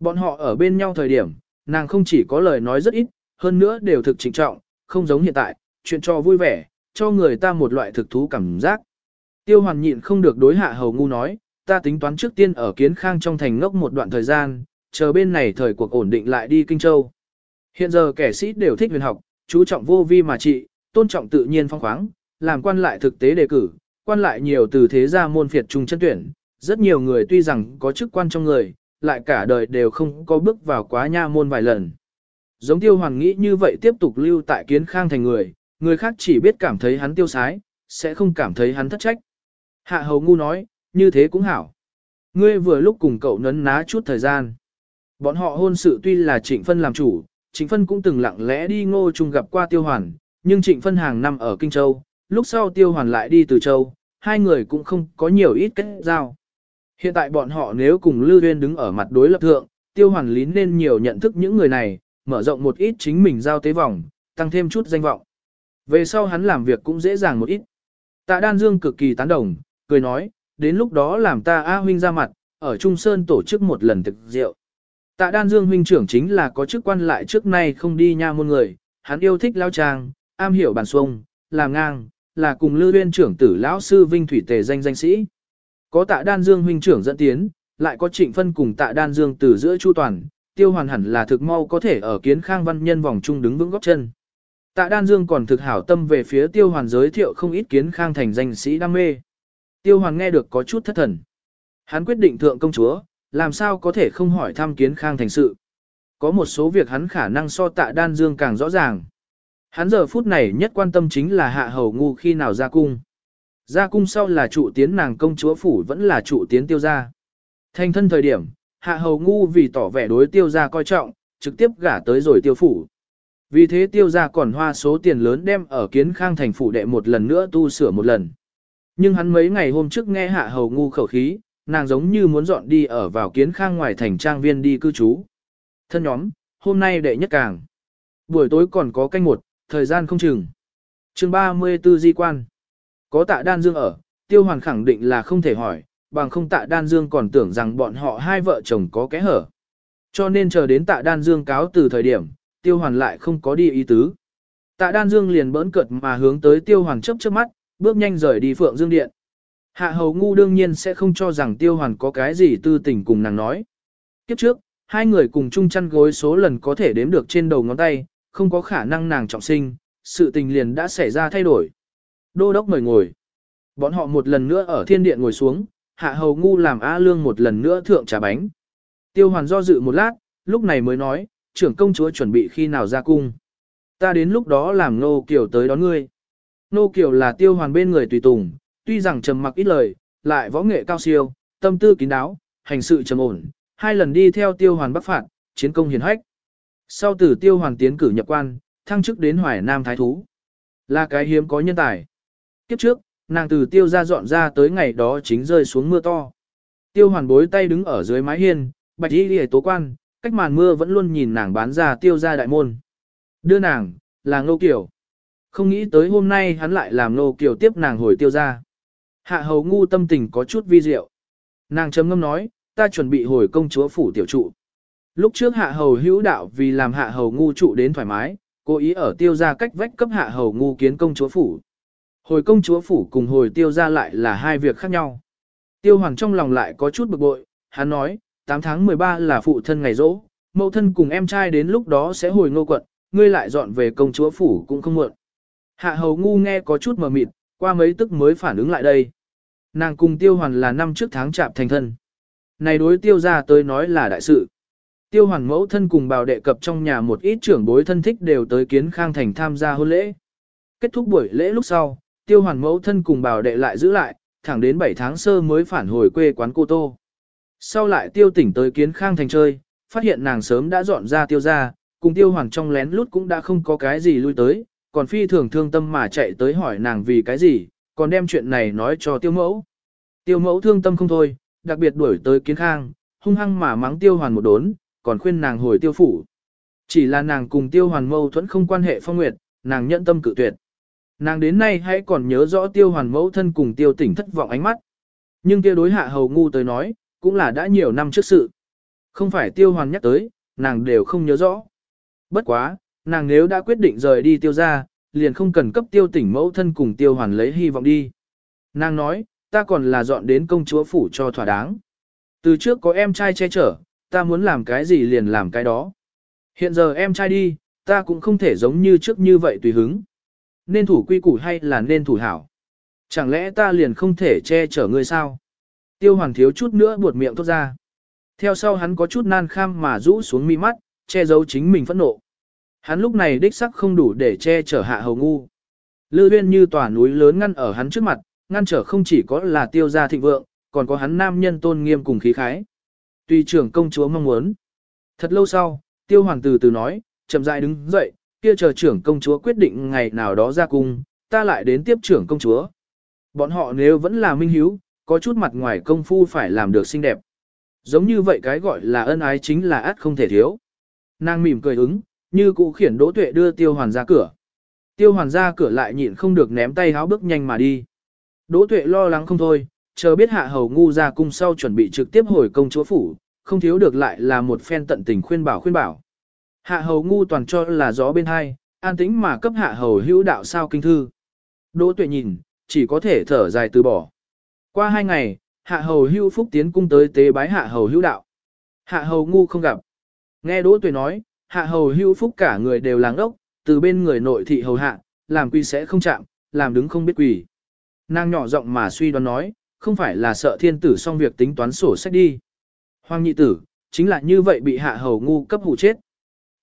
Speaker 1: Bọn họ ở bên nhau thời điểm, nàng không chỉ có lời nói rất ít, hơn nữa đều thực trịnh trọng, không giống hiện tại, chuyện cho vui vẻ, cho người ta một loại thực thú cảm giác. Tiêu hoàn nhịn không được đối hạ hầu ngu nói, ta tính toán trước tiên ở kiến khang trong thành ngốc một đoạn thời gian, chờ bên này thời cuộc ổn định lại đi Kinh Châu. Hiện giờ kẻ sĩ đều thích huyền học, chú trọng vô vi mà trị, tôn trọng tự nhiên phong khoáng, làm quan lại thực tế đề cử, quan lại nhiều từ thế gia môn phiệt trung chân tuyển, rất nhiều người tuy rằng có chức quan trong người, lại cả đời đều không có bước vào quá nha môn vài lần. Giống tiêu hoàng nghĩ như vậy tiếp tục lưu tại kiến khang thành người, người khác chỉ biết cảm thấy hắn tiêu sái, sẽ không cảm thấy hắn thất trách. Hạ hầu ngu nói, như thế cũng hảo. Ngươi vừa lúc cùng cậu nấn ná chút thời gian. Bọn họ hôn sự tuy là trịnh phân làm chủ, trịnh phân cũng từng lặng lẽ đi ngô chung gặp qua tiêu hoàn, nhưng trịnh phân hàng năm ở Kinh Châu, lúc sau tiêu hoàn lại đi từ Châu, hai người cũng không có nhiều ít kết giao. Hiện tại bọn họ nếu cùng Lưu Uyên đứng ở mặt đối lập thượng, tiêu hoàn lý nên nhiều nhận thức những người này, mở rộng một ít chính mình giao tế vòng, tăng thêm chút danh vọng. Về sau hắn làm việc cũng dễ dàng một ít. Tạ Đan Dương cực kỳ tán đồng, cười nói, đến lúc đó làm ta A huynh ra mặt, ở Trung Sơn tổ chức một lần thực rượu. Tạ Đan Dương huynh trưởng chính là có chức quan lại trước nay không đi nha môn người, hắn yêu thích lao trang, am hiểu bản xuông, làm ngang, là cùng Lư Uyên trưởng tử lão sư Vinh Thủy Tề danh danh sĩ. Có Tạ Đan Dương huynh trưởng dẫn tiến, lại có Trịnh Phân cùng Tạ Đan Dương từ giữa chu toàn, tiêu hoàn hẳn là thực mau có thể ở kiến khang văn nhân vòng trung đứng vững góc chân. Tạ Đan Dương còn thực hảo tâm về phía tiêu hoàn giới thiệu không ít kiến khang thành danh sĩ đam mê. Tiêu hoàn nghe được có chút thất thần. Hắn quyết định thượng công chúa, làm sao có thể không hỏi thăm kiến khang thành sự. Có một số việc hắn khả năng so tạ Đan Dương càng rõ ràng. Hắn giờ phút này nhất quan tâm chính là hạ hầu ngu khi nào ra cung. Ra cung sau là trụ tiến nàng công chúa phủ vẫn là trụ tiến tiêu gia. Thành thân thời điểm, hạ hầu ngu vì tỏ vẻ đối tiêu gia coi trọng, trực tiếp gả tới rồi tiêu phủ. Vì thế tiêu gia còn hoa số tiền lớn đem ở kiến khang thành phủ đệ một lần nữa tu sửa một lần. Nhưng hắn mấy ngày hôm trước nghe hạ hầu ngu khẩu khí, nàng giống như muốn dọn đi ở vào kiến khang ngoài thành trang viên đi cư trú. Thân nhóm, hôm nay đệ nhất càng. Buổi tối còn có canh một, thời gian không chừng. chương 34 di quan. Có tạ đan dương ở, tiêu hoàn khẳng định là không thể hỏi, bằng không tạ đan dương còn tưởng rằng bọn họ hai vợ chồng có kẽ hở. Cho nên chờ đến tạ đan dương cáo từ thời điểm, tiêu hoàn lại không có đi ý tứ. Tạ đan dương liền bỡn cợt mà hướng tới tiêu hoàn chấp trước mắt, bước nhanh rời đi phượng dương điện. Hạ hầu ngu đương nhiên sẽ không cho rằng tiêu hoàn có cái gì tư tình cùng nàng nói. Kiếp trước, hai người cùng chung chăn gối số lần có thể đếm được trên đầu ngón tay, không có khả năng nàng trọng sinh, sự tình liền đã xảy ra thay đổi. Đô đốc mời ngồi. Bọn họ một lần nữa ở thiên điện ngồi xuống, hạ hầu ngu làm A lương một lần nữa thượng trà bánh. Tiêu hoàn do dự một lát, lúc này mới nói, trưởng công chúa chuẩn bị khi nào ra cung. Ta đến lúc đó làm nô kiều tới đón ngươi. Nô kiều là tiêu hoàn bên người tùy tùng, tuy rằng trầm mặc ít lời, lại võ nghệ cao siêu, tâm tư kín đáo, hành sự trầm ổn, hai lần đi theo tiêu hoàn bắc phạt, chiến công hiển hách. Sau từ tiêu hoàn tiến cử nhập quan, thăng chức đến hoài nam thái thú. Là cái hiếm có nhân tài. Kiếp trước, nàng từ tiêu ra dọn ra tới ngày đó chính rơi xuống mưa to. Tiêu hoàn bối tay đứng ở dưới mái hiên, bạch y đi tố quan, cách màn mưa vẫn luôn nhìn nàng bán ra tiêu ra đại môn. Đưa nàng, là ngô kiểu. Không nghĩ tới hôm nay hắn lại làm ngô kiểu tiếp nàng hồi tiêu ra. Hạ hầu ngu tâm tình có chút vi diệu. Nàng chấm ngâm nói, ta chuẩn bị hồi công chúa phủ tiểu trụ. Lúc trước hạ hầu hữu đạo vì làm hạ hầu ngu trụ đến thoải mái, cố ý ở tiêu ra cách vách cấp hạ hầu ngu kiến công chúa phủ. Hồi công chúa phủ cùng hồi tiêu ra lại là hai việc khác nhau. Tiêu hoàng trong lòng lại có chút bực bội, hắn nói, 8 tháng 13 là phụ thân ngày rỗ, mẫu thân cùng em trai đến lúc đó sẽ hồi ngô quận, ngươi lại dọn về công chúa phủ cũng không muộn. Hạ hầu ngu nghe có chút mờ mịt, qua mấy tức mới phản ứng lại đây. Nàng cùng tiêu hoàn là năm trước tháng chạp thành thân. Này đối tiêu ra tới nói là đại sự. Tiêu hoàn mẫu thân cùng bào đệ cập trong nhà một ít trưởng bối thân thích đều tới kiến khang thành tham gia hôn lễ. Kết thúc buổi lễ lúc sau, tiêu hoàn mẫu thân cùng bào đệ lại giữ lại, thẳng đến 7 tháng sơ mới phản hồi quê quán cô Tô. Sau lại tiêu tỉnh tới kiến khang thành chơi, phát hiện nàng sớm đã dọn ra tiêu ra, cùng tiêu hoàn trong lén lút cũng đã không có cái gì lui tới, còn phi thường thương tâm mà chạy tới hỏi nàng vì cái gì, còn đem chuyện này nói cho tiêu mẫu. Tiêu mẫu thương tâm không thôi, đặc biệt đuổi tới kiến khang, hung hăng mà mắng tiêu hoàn một đốn, còn khuyên nàng hồi tiêu phủ. Chỉ là nàng cùng tiêu hoàn mâu thuẫn không quan hệ phong nguyệt, nàng nhận tâm cự tuyệt. Nàng đến nay hãy còn nhớ rõ tiêu hoàn mẫu thân cùng tiêu tỉnh thất vọng ánh mắt. Nhưng kia đối hạ hầu ngu tới nói, cũng là đã nhiều năm trước sự. Không phải tiêu hoàn nhắc tới, nàng đều không nhớ rõ. Bất quá, nàng nếu đã quyết định rời đi tiêu ra, liền không cần cấp tiêu tỉnh mẫu thân cùng tiêu hoàn lấy hy vọng đi. Nàng nói, ta còn là dọn đến công chúa phủ cho thỏa đáng. Từ trước có em trai che chở, ta muốn làm cái gì liền làm cái đó. Hiện giờ em trai đi, ta cũng không thể giống như trước như vậy tùy hứng. Nên thủ quy củ hay là nên thủ hảo? Chẳng lẽ ta liền không thể che chở ngươi sao? Tiêu hoàn thiếu chút nữa buột miệng thốt ra. Theo sau hắn có chút nan kham mà rũ xuống mi mắt, che giấu chính mình phẫn nộ. Hắn lúc này đích sắc không đủ để che chở hạ hầu ngu. Lư huyên như tòa núi lớn ngăn ở hắn trước mặt, ngăn trở không chỉ có là tiêu gia thịnh vượng, còn có hắn nam nhân tôn nghiêm cùng khí khái. Tùy trưởng công chúa mong muốn. Thật lâu sau, tiêu hoàng từ từ nói, chậm rãi đứng dậy, kia chờ trưởng công chúa quyết định ngày nào đó ra cung, ta lại đến tiếp trưởng công chúa. Bọn họ nếu vẫn là minh hiếu, có chút mặt ngoài công phu phải làm được xinh đẹp. Giống như vậy cái gọi là ân ái chính là át không thể thiếu. Nàng mỉm cười ứng, như cụ khiển đỗ tuệ đưa tiêu hoàn ra cửa. Tiêu hoàn ra cửa lại nhịn không được ném tay háo bước nhanh mà đi. Đỗ tuệ lo lắng không thôi, chờ biết hạ hầu ngu ra cung sau chuẩn bị trực tiếp hồi công chúa phủ, không thiếu được lại là một phen tận tình khuyên bảo khuyên bảo. Hạ hầu ngu toàn cho là gió bên hai, an tĩnh mà cấp hạ hầu hữu đạo sao kinh thư. Đỗ tuệ nhìn, chỉ có thể thở dài từ bỏ. Qua hai ngày, hạ hầu hữu phúc tiến cung tới tế bái hạ hầu hữu đạo. Hạ hầu ngu không gặp. Nghe đỗ tuệ nói, hạ hầu hữu phúc cả người đều làng ốc, từ bên người nội thị hầu hạ, làm quy sẽ không chạm, làm đứng không biết quỳ. Nàng nhỏ giọng mà suy đoán nói, không phải là sợ thiên tử xong việc tính toán sổ sách đi. Hoàng nhị tử, chính là như vậy bị hạ hầu ngu cấp hụ chết.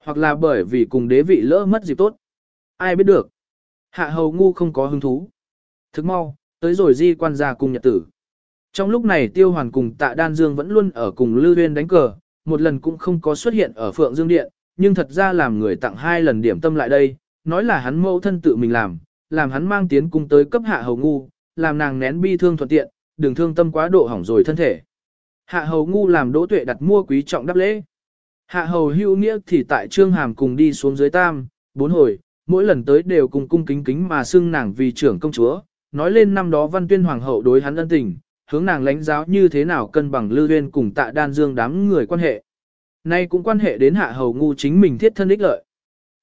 Speaker 1: Hoặc là bởi vì cùng đế vị lỡ mất dịp tốt. Ai biết được. Hạ hầu ngu không có hứng thú. Thức mau, tới rồi di quan gia cùng nhật tử. Trong lúc này tiêu hoàn cùng tạ đan dương vẫn luôn ở cùng lưu Huyên đánh cờ, một lần cũng không có xuất hiện ở Phượng Dương Điện, nhưng thật ra làm người tặng hai lần điểm tâm lại đây, nói là hắn mẫu thân tự mình làm, làm hắn mang tiến cung tới cấp hạ hầu ngu, làm nàng nén bi thương thuận tiện, đừng thương tâm quá độ hỏng rồi thân thể. Hạ hầu ngu làm đỗ tuệ đặt mua quý trọng đáp lễ. Hạ hầu hữu nghĩa thì tại trương hàm cùng đi xuống dưới tam, bốn hồi, mỗi lần tới đều cùng cung kính kính mà xưng nàng vì trưởng công chúa, nói lên năm đó văn tuyên hoàng hậu đối hắn ân tình, hướng nàng lãnh giáo như thế nào cân bằng lưu duyên cùng tạ đan dương đám người quan hệ. Nay cũng quan hệ đến hạ hầu ngu chính mình thiết thân ích lợi.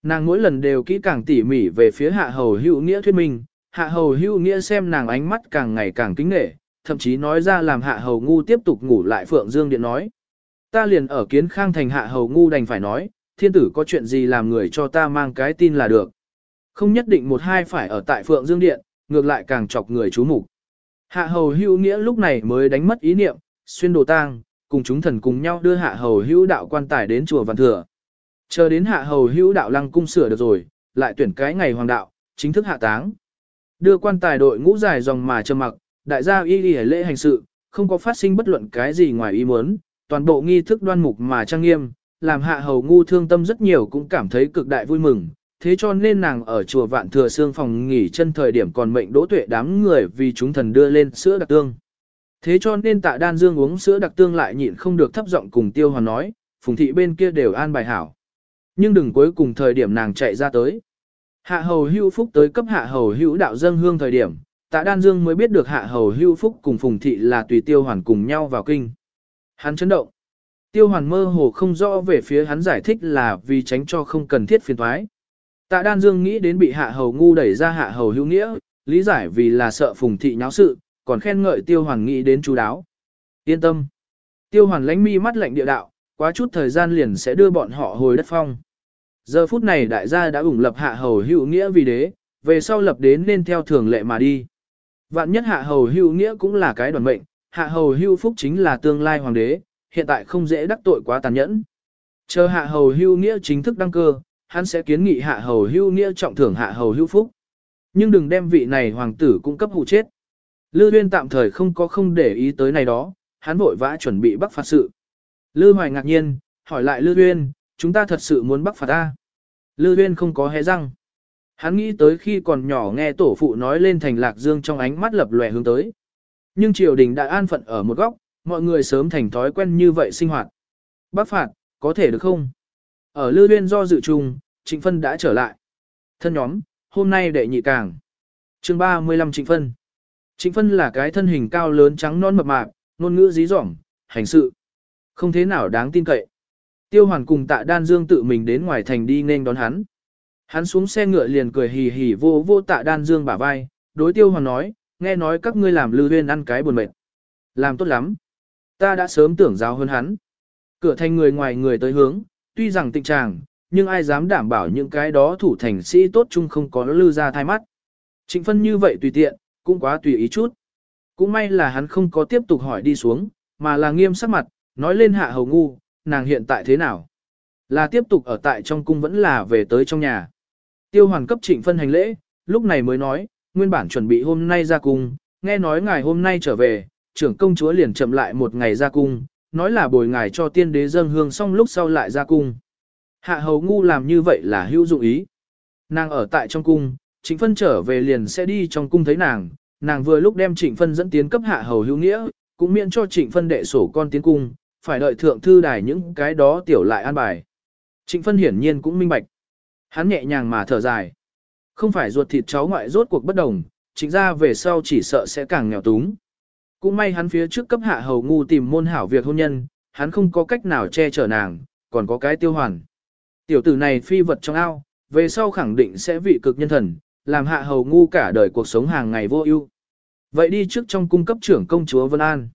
Speaker 1: Nàng mỗi lần đều kỹ càng tỉ mỉ về phía hạ hầu hữu nghĩa thuyết minh, hạ hầu hữu nghĩa xem nàng ánh mắt càng ngày càng kính nghệ, thậm chí nói ra làm hạ hầu ngu tiếp tục ngủ lại phượng dương điện nói. Ta liền ở kiến khang thành hạ hầu ngu đành phải nói, thiên tử có chuyện gì làm người cho ta mang cái tin là được. Không nhất định một hai phải ở tại phượng dương điện, ngược lại càng chọc người chú mục Hạ hầu hữu nghĩa lúc này mới đánh mất ý niệm, xuyên đồ tang, cùng chúng thần cùng nhau đưa hạ hầu hữu đạo quan tài đến chùa Văn Thừa. Chờ đến hạ hầu hữu đạo lăng cung sửa được rồi, lại tuyển cái ngày hoàng đạo, chính thức hạ táng. Đưa quan tài đội ngũ dài dòng mà trầm mặc, đại gia y y lễ hành sự, không có phát sinh bất luận cái gì ngoài ý muốn, toàn bộ nghi thức đoan mục mà trang nghiêm, làm hạ hầu ngu thương tâm rất nhiều cũng cảm thấy cực đại vui mừng. Thế cho nên nàng ở chùa Vạn Thừa Sương phòng nghỉ chân thời điểm còn mệnh đỗ tuệ đám người vì chúng thần đưa lên sữa đặc tương. Thế cho nên tạ đan dương uống sữa đặc tương lại nhịn không được thấp giọng cùng tiêu hoàn nói, phùng thị bên kia đều an bài hảo. Nhưng đừng cuối cùng thời điểm nàng chạy ra tới. Hạ hầu hưu phúc tới cấp hạ hầu hữu đạo dân hương thời điểm, tạ đan dương mới biết được hạ hầu hưu phúc cùng phùng thị là tùy tiêu hoàn cùng nhau vào kinh. Hắn chấn động. Tiêu hoàn mơ hồ không rõ về phía hắn giải thích là vì tránh cho không cần thiết phiền thoái. Tạ đan dương nghĩ đến bị hạ hầu ngu đẩy ra hạ hầu hữu nghĩa, lý giải vì là sợ phùng thị nháo sự, còn khen ngợi tiêu hoàn nghĩ đến chú đáo. Yên tâm. Tiêu hoàn lánh mi mắt lạnh địa đạo, quá chút thời gian liền sẽ đưa bọn họ hồi đất phong. Giờ phút này đại gia đã ủng lập hạ hầu hữu nghĩa vì đế, về sau lập đến nên theo thường lệ mà đi. Vạn nhất hạ hầu hưu nghĩa cũng là cái đoàn mệnh, hạ hầu hưu phúc chính là tương lai hoàng đế, hiện tại không dễ đắc tội quá tàn nhẫn. Chờ hạ hầu hưu nghĩa chính thức đăng cơ, hắn sẽ kiến nghị hạ hầu hưu nghĩa trọng thưởng hạ hầu hưu phúc. Nhưng đừng đem vị này hoàng tử cung cấp hụ chết. Lư uyên tạm thời không có không để ý tới này đó, hắn vội vã chuẩn bị bắc phạt sự. Lư Hoài ngạc nhiên, hỏi lại Lư uyên, chúng ta thật sự muốn bắc phạt ta. Lư uyên không có hé răng. Hắn nghĩ tới khi còn nhỏ nghe tổ phụ nói lên thành lạc dương trong ánh mắt lập lòe hướng tới. Nhưng triều đình đã an phận ở một góc, mọi người sớm thành thói quen như vậy sinh hoạt. Bác phạt, có thể được không? Ở Lư Viên do dự trùng, Trịnh Phân đã trở lại. Thân nhóm, hôm nay đệ nhị càng. chương 35 Trịnh Phân. Trịnh Phân là cái thân hình cao lớn trắng non mập mạp, ngôn ngữ dí dỏm, hành sự. Không thế nào đáng tin cậy. Tiêu hoàn cùng tạ đan dương tự mình đến ngoài thành đi nên đón hắn. Hắn xuống xe ngựa liền cười hì hì vô vô tạ đan dương bả vai, đối tiêu hoàn nói, nghe nói các ngươi làm lư huyên ăn cái buồn mệt. Làm tốt lắm. Ta đã sớm tưởng giáo hơn hắn. Cửa thành người ngoài người tới hướng, tuy rằng tình trạng, nhưng ai dám đảm bảo những cái đó thủ thành sĩ tốt chung không có lư ra thai mắt. Trịnh phân như vậy tùy tiện, cũng quá tùy ý chút. Cũng may là hắn không có tiếp tục hỏi đi xuống, mà là nghiêm sắc mặt, nói lên hạ hầu ngu, nàng hiện tại thế nào? Là tiếp tục ở tại trong cung vẫn là về tới trong nhà. Tiêu hoàn cấp trịnh phân hành lễ, lúc này mới nói, nguyên bản chuẩn bị hôm nay ra cung, nghe nói ngài hôm nay trở về, trưởng công chúa liền chậm lại một ngày ra cung, nói là bồi ngài cho tiên đế dâng hương xong lúc sau lại ra cung. Hạ hầu ngu làm như vậy là hữu dụng ý. Nàng ở tại trong cung, trịnh phân trở về liền sẽ đi trong cung thấy nàng, nàng vừa lúc đem trịnh phân dẫn tiến cấp hạ hầu hữu nghĩa, cũng miễn cho trịnh phân đệ sổ con tiến cung, phải đợi thượng thư đài những cái đó tiểu lại an bài. Trịnh phân hiển nhiên cũng minh bạch. Hắn nhẹ nhàng mà thở dài. Không phải ruột thịt cháu ngoại rốt cuộc bất đồng, chính ra về sau chỉ sợ sẽ càng nghèo túng. Cũng may hắn phía trước cấp hạ hầu ngu tìm môn hảo việc hôn nhân, hắn không có cách nào che chở nàng, còn có cái tiêu hoàn. Tiểu tử này phi vật trong ao, về sau khẳng định sẽ vị cực nhân thần, làm hạ hầu ngu cả đời cuộc sống hàng ngày vô ưu. Vậy đi trước trong cung cấp trưởng công chúa Vân An.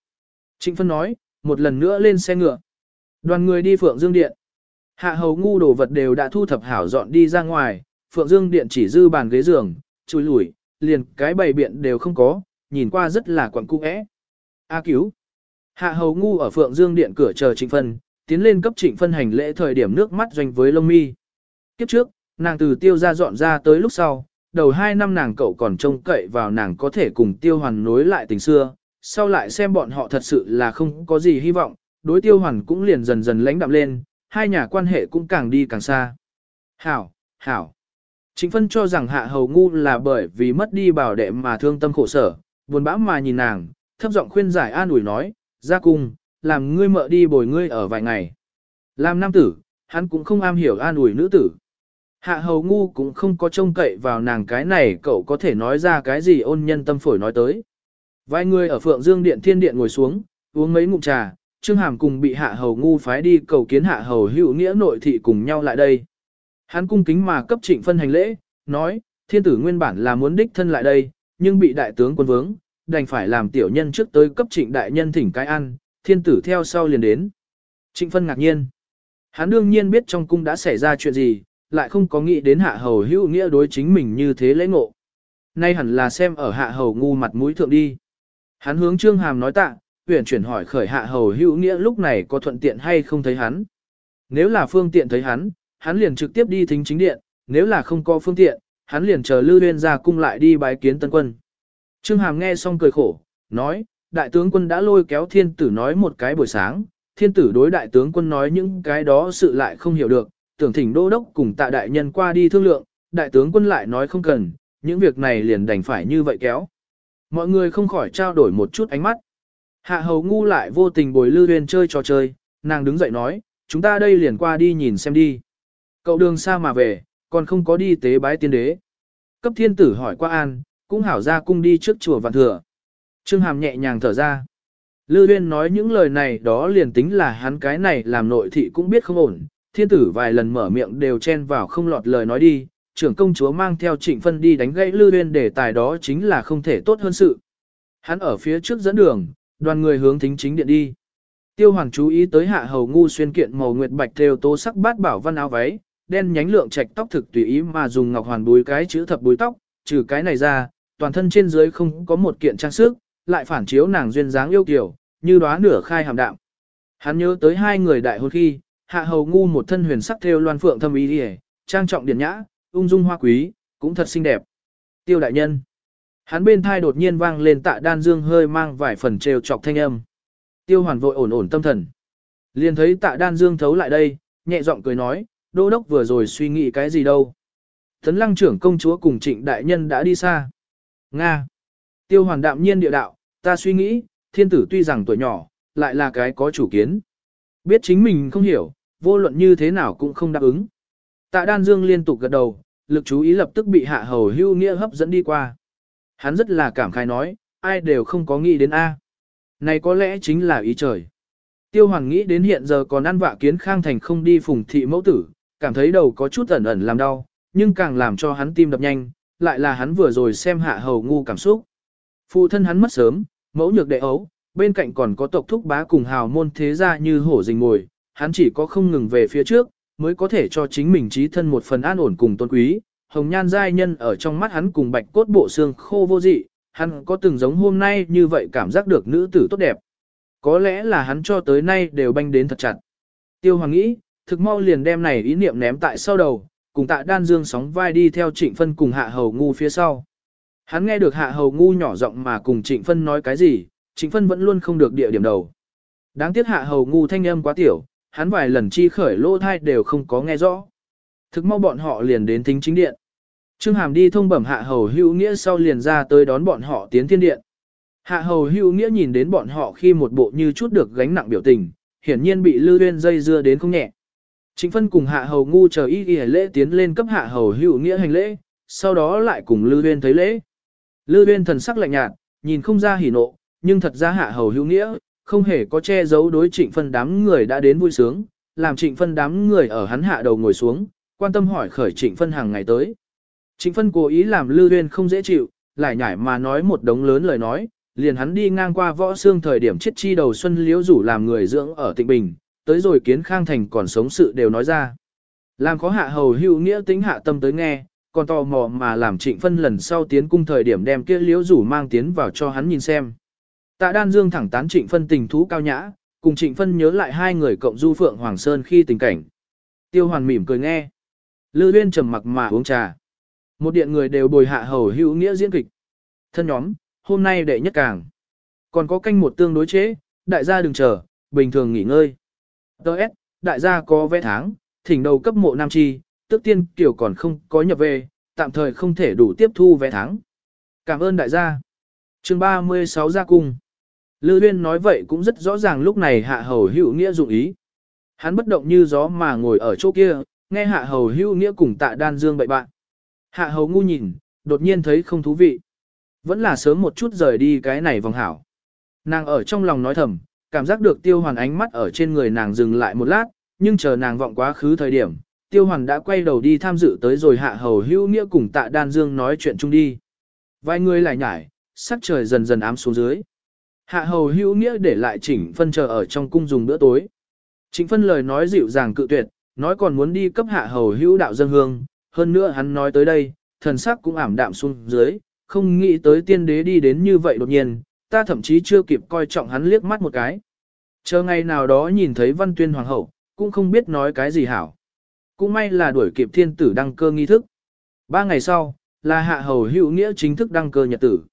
Speaker 1: Trịnh Phân nói, một lần nữa lên xe ngựa. Đoàn người đi Phượng Dương Điện. Hạ hầu ngu đồ vật đều đã thu thập hảo dọn đi ra ngoài, Phượng Dương Điện chỉ dư bàn ghế giường, chui lủi, liền cái bày biện đều không có, nhìn qua rất là quẩn cung ẽ. A cứu. Hạ hầu ngu ở Phượng Dương Điện cửa chờ Trịnh Phân, tiến lên cấp Trịnh Phân hành lễ thời điểm nước mắt doanh với lông mi. Kiếp trước, nàng từ tiêu ra dọn ra tới lúc sau, đầu hai năm nàng cậu còn trông cậy vào nàng có thể cùng tiêu hoàn nối lại tình xưa, sau lại xem bọn họ thật sự là không có gì hy vọng, đối tiêu hoàn cũng liền dần dần lãnh đạm lên, hai nhà quan hệ cũng càng đi càng xa. Hảo, hảo. Chính phân cho rằng hạ hầu ngu là bởi vì mất đi bảo đệ mà thương tâm khổ sở, buồn bã mà nhìn nàng, thấp giọng khuyên giải an ủi nói, ra cung, làm ngươi mợ đi bồi ngươi ở vài ngày. Làm nam tử, hắn cũng không am hiểu an ủi nữ tử. Hạ hầu ngu cũng không có trông cậy vào nàng cái này cậu có thể nói ra cái gì ôn nhân tâm phổi nói tới. Vài người ở Phượng Dương Điện Thiên Điện ngồi xuống, uống mấy ngụm trà, Trương Hàm cùng bị hạ hầu ngu phái đi cầu kiến hạ hầu hữu nghĩa nội thị cùng nhau lại đây. Hắn cung kính mà cấp trịnh phân hành lễ, nói, thiên tử nguyên bản là muốn đích thân lại đây, nhưng bị đại tướng quân vướng, đành phải làm tiểu nhân trước tới cấp trịnh đại nhân thỉnh cái ăn, thiên tử theo sau liền đến. Trịnh phân ngạc nhiên. Hắn đương nhiên biết trong cung đã xảy ra chuyện gì, lại không có nghĩ đến hạ hầu hữu nghĩa đối chính mình như thế lễ ngộ. Nay hẳn là xem ở hạ hầu ngu mặt mũi thượng đi. Hắn hướng Trương Hàm nói tạ, huyền chuyển hỏi khởi hạ hầu hữu nghĩa lúc này có thuận tiện hay không thấy hắn. Nếu là phương tiện thấy hắn, hắn liền trực tiếp đi thính chính điện, nếu là không có phương tiện, hắn liền chờ Lư Uyên ra cung lại đi bái kiến tân quân. Trương Hàm nghe xong cười khổ, nói, đại tướng quân đã lôi kéo thiên tử nói một cái buổi sáng, thiên tử đối đại tướng quân nói những cái đó sự lại không hiểu được, tưởng thỉnh đô đốc cùng tạ đại nhân qua đi thương lượng, đại tướng quân lại nói không cần, những việc này liền đành phải như vậy kéo. Mọi người không khỏi trao đổi một chút ánh mắt. Hạ hầu ngu lại vô tình bồi lư huyền chơi trò chơi, nàng đứng dậy nói, chúng ta đây liền qua đi nhìn xem đi. Cậu đường xa mà về, còn không có đi tế bái tiên đế. Cấp thiên tử hỏi qua an, cũng hảo ra cung đi trước chùa vạn thừa. Trương Hàm nhẹ nhàng thở ra. Lư Huyên nói những lời này đó liền tính là hắn cái này làm nội thị cũng biết không ổn. Thiên tử vài lần mở miệng đều chen vào không lọt lời nói đi. Trưởng công chúa mang theo trịnh phân đi đánh gãy Lư Huyên để tài đó chính là không thể tốt hơn sự. Hắn ở phía trước dẫn đường, đoàn người hướng thính chính điện đi. Tiêu Hoàng chú ý tới hạ hầu ngu xuyên kiện màu nguyệt bạch thêu tố sắc bát bảo văn áo váy, đen nhánh lượng trạch tóc thực tùy ý mà dùng ngọc hoàn búi cái chữ thập búi tóc, trừ cái này ra, toàn thân trên dưới không có một kiện trang sức, lại phản chiếu nàng duyên dáng yêu kiều, như đóa nửa khai hàm đạm. Hắn nhớ tới hai người đại hôn khi, hạ hầu ngu một thân huyền sắc thêu loan phượng thâm ý đi trang trọng điển nhã, ung dung hoa quý, cũng thật xinh đẹp. Tiêu đại nhân. Hắn bên thai đột nhiên vang lên tạ đan dương hơi mang vài phần trêu chọc thanh âm. Tiêu hoàn vội ổn ổn tâm thần. Liền thấy tạ đan dương thấu lại đây, nhẹ giọng cười nói, đô đốc vừa rồi suy nghĩ cái gì đâu. Tấn lăng trưởng công chúa cùng trịnh đại nhân đã đi xa. Nga. Tiêu hoàn đạm nhiên địa đạo, ta suy nghĩ, thiên tử tuy rằng tuổi nhỏ, lại là cái có chủ kiến. Biết chính mình không hiểu, vô luận như thế nào cũng không đáp ứng. Tạ đan dương liên tục gật đầu, lực chú ý lập tức bị hạ hầu hưu nghĩa hấp dẫn đi qua. Hắn rất là cảm khai nói, ai đều không có nghĩ đến A. Này có lẽ chính là ý trời. Tiêu hoàng nghĩ đến hiện giờ còn ăn vạ kiến khang thành không đi phùng thị mẫu tử, cảm thấy đầu có chút ẩn ẩn làm đau, nhưng càng làm cho hắn tim đập nhanh, lại là hắn vừa rồi xem hạ hầu ngu cảm xúc. Phụ thân hắn mất sớm, mẫu nhược đệ ấu, bên cạnh còn có tộc thúc bá cùng hào môn thế gia như hổ rình ngồi, hắn chỉ có không ngừng về phía trước, mới có thể cho chính mình trí thân một phần an ổn cùng tôn quý. Hồng nhan giai nhân ở trong mắt hắn cùng bạch cốt bộ xương khô vô dị, hắn có từng giống hôm nay như vậy cảm giác được nữ tử tốt đẹp. Có lẽ là hắn cho tới nay đều banh đến thật chặt. Tiêu Hoàng nghĩ, thực mau liền đem này ý niệm ném tại sau đầu, cùng tạ đan dương sóng vai đi theo trịnh phân cùng hạ hầu ngu phía sau. Hắn nghe được hạ hầu ngu nhỏ giọng mà cùng trịnh phân nói cái gì, trịnh phân vẫn luôn không được địa điểm đầu. Đáng tiếc hạ hầu ngu thanh âm quá tiểu, hắn vài lần chi khởi lỗ thai đều không có nghe rõ. Thực mau bọn họ liền đến thính chính điện. Trương Hàm đi thông bẩm hạ hầu hữu nghĩa sau liền ra tới đón bọn họ tiến thiên điện. Hạ hầu hữu nghĩa nhìn đến bọn họ khi một bộ như chút được gánh nặng biểu tình, hiển nhiên bị lư uyên dây dưa đến không nhẹ. Trịnh phân cùng hạ hầu ngu chờ y y lễ tiến lên cấp hạ hầu hữu nghĩa hành lễ, sau đó lại cùng lư uyên thấy lễ. Lư uyên thần sắc lạnh nhạt, nhìn không ra hỉ nộ, nhưng thật ra hạ hầu hữu nghĩa, không hề có che giấu đối trịnh phân đám người đã đến vui sướng, làm trịnh phân đám người ở hắn hạ đầu ngồi xuống, quan tâm hỏi khởi trịnh phân hàng ngày tới. Trịnh phân cố ý làm lư huyên không dễ chịu, lại nhảy mà nói một đống lớn lời nói, liền hắn đi ngang qua võ xương thời điểm chết chi đầu xuân liễu rủ làm người dưỡng ở tịnh bình, tới rồi kiến khang thành còn sống sự đều nói ra. Làm có hạ hầu hữu nghĩa tính hạ tâm tới nghe, còn tò mò mà làm trịnh phân lần sau tiến cung thời điểm đem kia liễu rủ mang tiến vào cho hắn nhìn xem. Tạ đan dương thẳng tán trịnh phân tình thú cao nhã, cùng trịnh phân nhớ lại hai người cộng du phượng Hoàng Sơn khi tình cảnh. Tiêu hoàn mỉm cười nghe. Lư Uyên trầm mặc mà uống trà. Một điện người đều bồi hạ hầu hữu nghĩa diễn kịch. Thân nhóm, hôm nay đệ nhất càng. Còn có canh một tương đối chế, đại gia đừng chờ, bình thường nghỉ ngơi. Đợt, đại gia có vé tháng, thỉnh đầu cấp mộ nam chi, tức tiên kiểu còn không có nhập về, tạm thời không thể đủ tiếp thu vé tháng. Cảm ơn đại gia. chương 36 gia cung. Lư Uyên nói vậy cũng rất rõ ràng lúc này hạ hầu hữu nghĩa dụng ý. Hắn bất động như gió mà ngồi ở chỗ kia, nghe hạ hầu hưu nghĩa cùng tạ đan dương bậy bạn. Hạ hầu ngu nhìn, đột nhiên thấy không thú vị. Vẫn là sớm một chút rời đi cái này vòng hảo. Nàng ở trong lòng nói thầm, cảm giác được tiêu hoàn ánh mắt ở trên người nàng dừng lại một lát, nhưng chờ nàng vọng quá khứ thời điểm, tiêu hoàn đã quay đầu đi tham dự tới rồi hạ hầu hưu nghĩa cùng tạ đan dương nói chuyện chung đi. Vài người lại nhải, sắc trời dần dần ám xuống dưới. Hạ hầu hữu nghĩa để lại chỉnh phân chờ ở trong cung dùng bữa tối. chỉnh phân lời nói dịu dàng cự tuyệt, nói còn muốn đi cấp hạ hầu hữu đạo dân hương, hơn nữa hắn nói tới đây, thần sắc cũng ảm đạm xuống dưới, không nghĩ tới tiên đế đi đến như vậy đột nhiên, ta thậm chí chưa kịp coi trọng hắn liếc mắt một cái. Chờ ngày nào đó nhìn thấy văn tuyên hoàng hậu, cũng không biết nói cái gì hảo. Cũng may là đuổi kịp thiên tử đăng cơ nghi thức. Ba ngày sau, là hạ hầu hữu nghĩa chính thức đăng cơ nhật tử.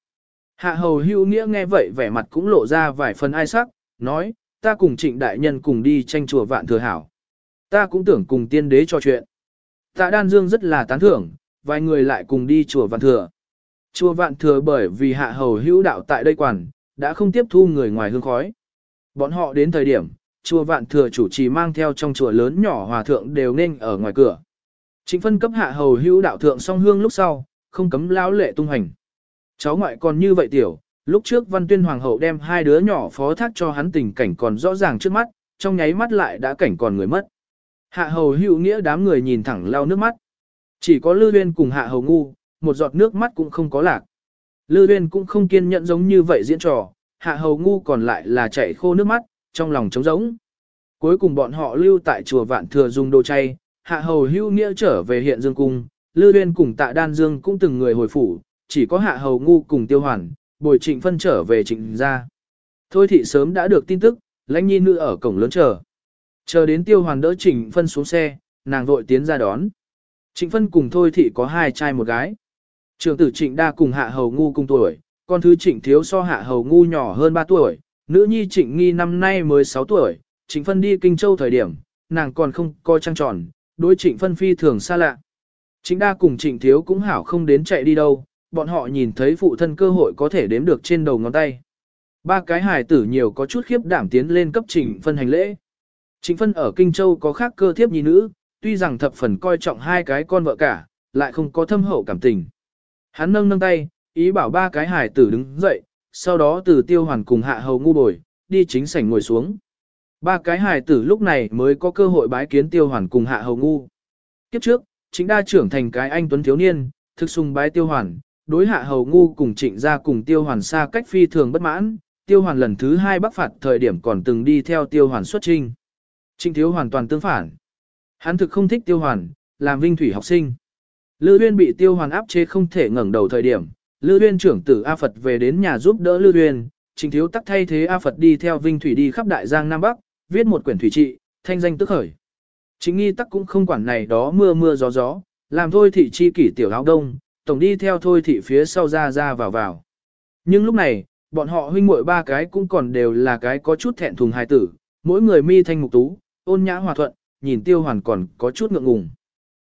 Speaker 1: Hạ hầu hữu nghĩa nghe vậy vẻ mặt cũng lộ ra vài phần ai sắc, nói, ta cùng trịnh đại nhân cùng đi tranh chùa vạn thừa hảo. Ta cũng tưởng cùng tiên đế trò chuyện. Tạ đan dương rất là tán thưởng, vài người lại cùng đi chùa vạn thừa. Chùa vạn thừa bởi vì hạ hầu hữu đạo tại đây quản, đã không tiếp thu người ngoài hương khói. Bọn họ đến thời điểm, chùa vạn thừa chủ trì mang theo trong chùa lớn nhỏ hòa thượng đều nên ở ngoài cửa. Chính phân cấp hạ hầu hữu đạo thượng song hương lúc sau, không cấm lão lệ tung hành. Cháu ngoại còn như vậy tiểu, lúc trước văn tuyên hoàng hậu đem hai đứa nhỏ phó thác cho hắn tình cảnh còn rõ ràng trước mắt, trong nháy mắt lại đã cảnh còn người mất. Hạ hầu hữu nghĩa đám người nhìn thẳng lao nước mắt. Chỉ có Lư Uyên cùng hạ hầu ngu, một giọt nước mắt cũng không có lạc. Lư Uyên cũng không kiên nhẫn giống như vậy diễn trò, hạ hầu ngu còn lại là chảy khô nước mắt, trong lòng trống rỗng. Cuối cùng bọn họ lưu tại chùa Vạn Thừa dùng đồ chay, hạ hầu hữu nghĩa trở về hiện dương cung, Lư Uyên cùng tạ đan dương cũng từng người hồi phủ, chỉ có hạ hầu ngu cùng tiêu hoàn, bồi trịnh phân trở về trịnh ra. Thôi thị sớm đã được tin tức, lãnh nhi nữ ở cổng lớn chờ. Chờ đến tiêu hoàn đỡ trịnh phân xuống xe, nàng vội tiến ra đón. Trịnh phân cùng thôi thị có hai trai một gái. Trường tử trịnh đa cùng hạ hầu ngu cùng tuổi, con thứ trịnh thiếu so hạ hầu ngu nhỏ hơn 3 tuổi, nữ nhi trịnh nghi năm nay mới 6 tuổi, trịnh phân đi kinh châu thời điểm, nàng còn không coi trăng tròn, đối trịnh phân phi thường xa lạ. Trịnh đa cùng trịnh thiếu cũng hảo không đến chạy đi đâu, bọn họ nhìn thấy phụ thân cơ hội có thể đếm được trên đầu ngón tay. Ba cái hài tử nhiều có chút khiếp đảm tiến lên cấp trịnh phân hành lễ. Trịnh phân ở Kinh Châu có khác cơ thiếp nhi nữ, tuy rằng thập phần coi trọng hai cái con vợ cả, lại không có thâm hậu cảm tình. Hắn nâng nâng tay, ý bảo ba cái hải tử đứng dậy, sau đó từ tiêu hoàn cùng hạ hầu ngu bồi, đi chính sảnh ngồi xuống. Ba cái hài tử lúc này mới có cơ hội bái kiến tiêu hoàn cùng hạ hầu ngu. Kiếp trước, chính đa trưởng thành cái anh tuấn thiếu niên, thực sùng bái tiêu hoàn, đối hạ hầu ngu cùng trịnh ra cùng tiêu hoàn xa cách phi thường bất mãn, tiêu hoàn lần thứ hai bắc phạt thời điểm còn từng đi theo tiêu hoàn xuất trinh. Trịnh thiếu hoàn toàn tương phản. Hắn thực không thích tiêu hoàn, làm vinh thủy học sinh. Lư Uyên bị tiêu hoàn áp chế không thể ngẩng đầu thời điểm, Lư Uyên trưởng tử A Phật về đến nhà giúp đỡ Lư Uyên, Trịnh thiếu tắc thay thế A Phật đi theo vinh thủy đi khắp đại giang Nam Bắc, viết một quyển thủy trị, thanh danh tức khởi. Chính nghi tắc cũng không quản này đó mưa mưa gió gió, làm thôi thị chi kỷ tiểu áo đông, tổng đi theo thôi thị phía sau ra ra vào vào. Nhưng lúc này, bọn họ huynh muội ba cái cũng còn đều là cái có chút thẹn thùng hài tử, mỗi người mi thanh mục tú, ôn nhã hòa thuận, nhìn tiêu hoàn còn có chút ngượng ngùng.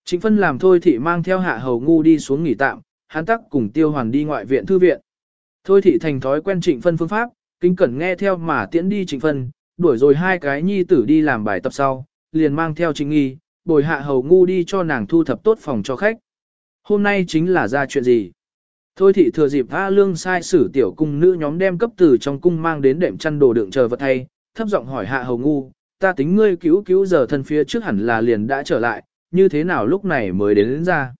Speaker 1: Trịnh phân làm thôi thị mang theo hạ hầu ngu đi xuống nghỉ tạm, hắn tắc cùng tiêu hoàn đi ngoại viện thư viện. Thôi thị thành thói quen trịnh phân phương pháp, kinh cẩn nghe theo mà tiễn đi trịnh phân, đuổi rồi hai cái nhi tử đi làm bài tập sau, liền mang theo trịnh nghi, bồi hạ hầu ngu đi cho nàng thu thập tốt phòng cho khách. Hôm nay chính là ra chuyện gì? Thôi thị thừa dịp A Lương sai sử tiểu cung nữ nhóm đem cấp từ trong cung mang đến đệm chăn đồ đựng chờ vật thay, thấp giọng hỏi hạ hầu ngu, ta tính ngươi cứu cứu giờ thân phía trước hẳn là liền đã trở lại, như thế nào lúc này mới đến, đến ra.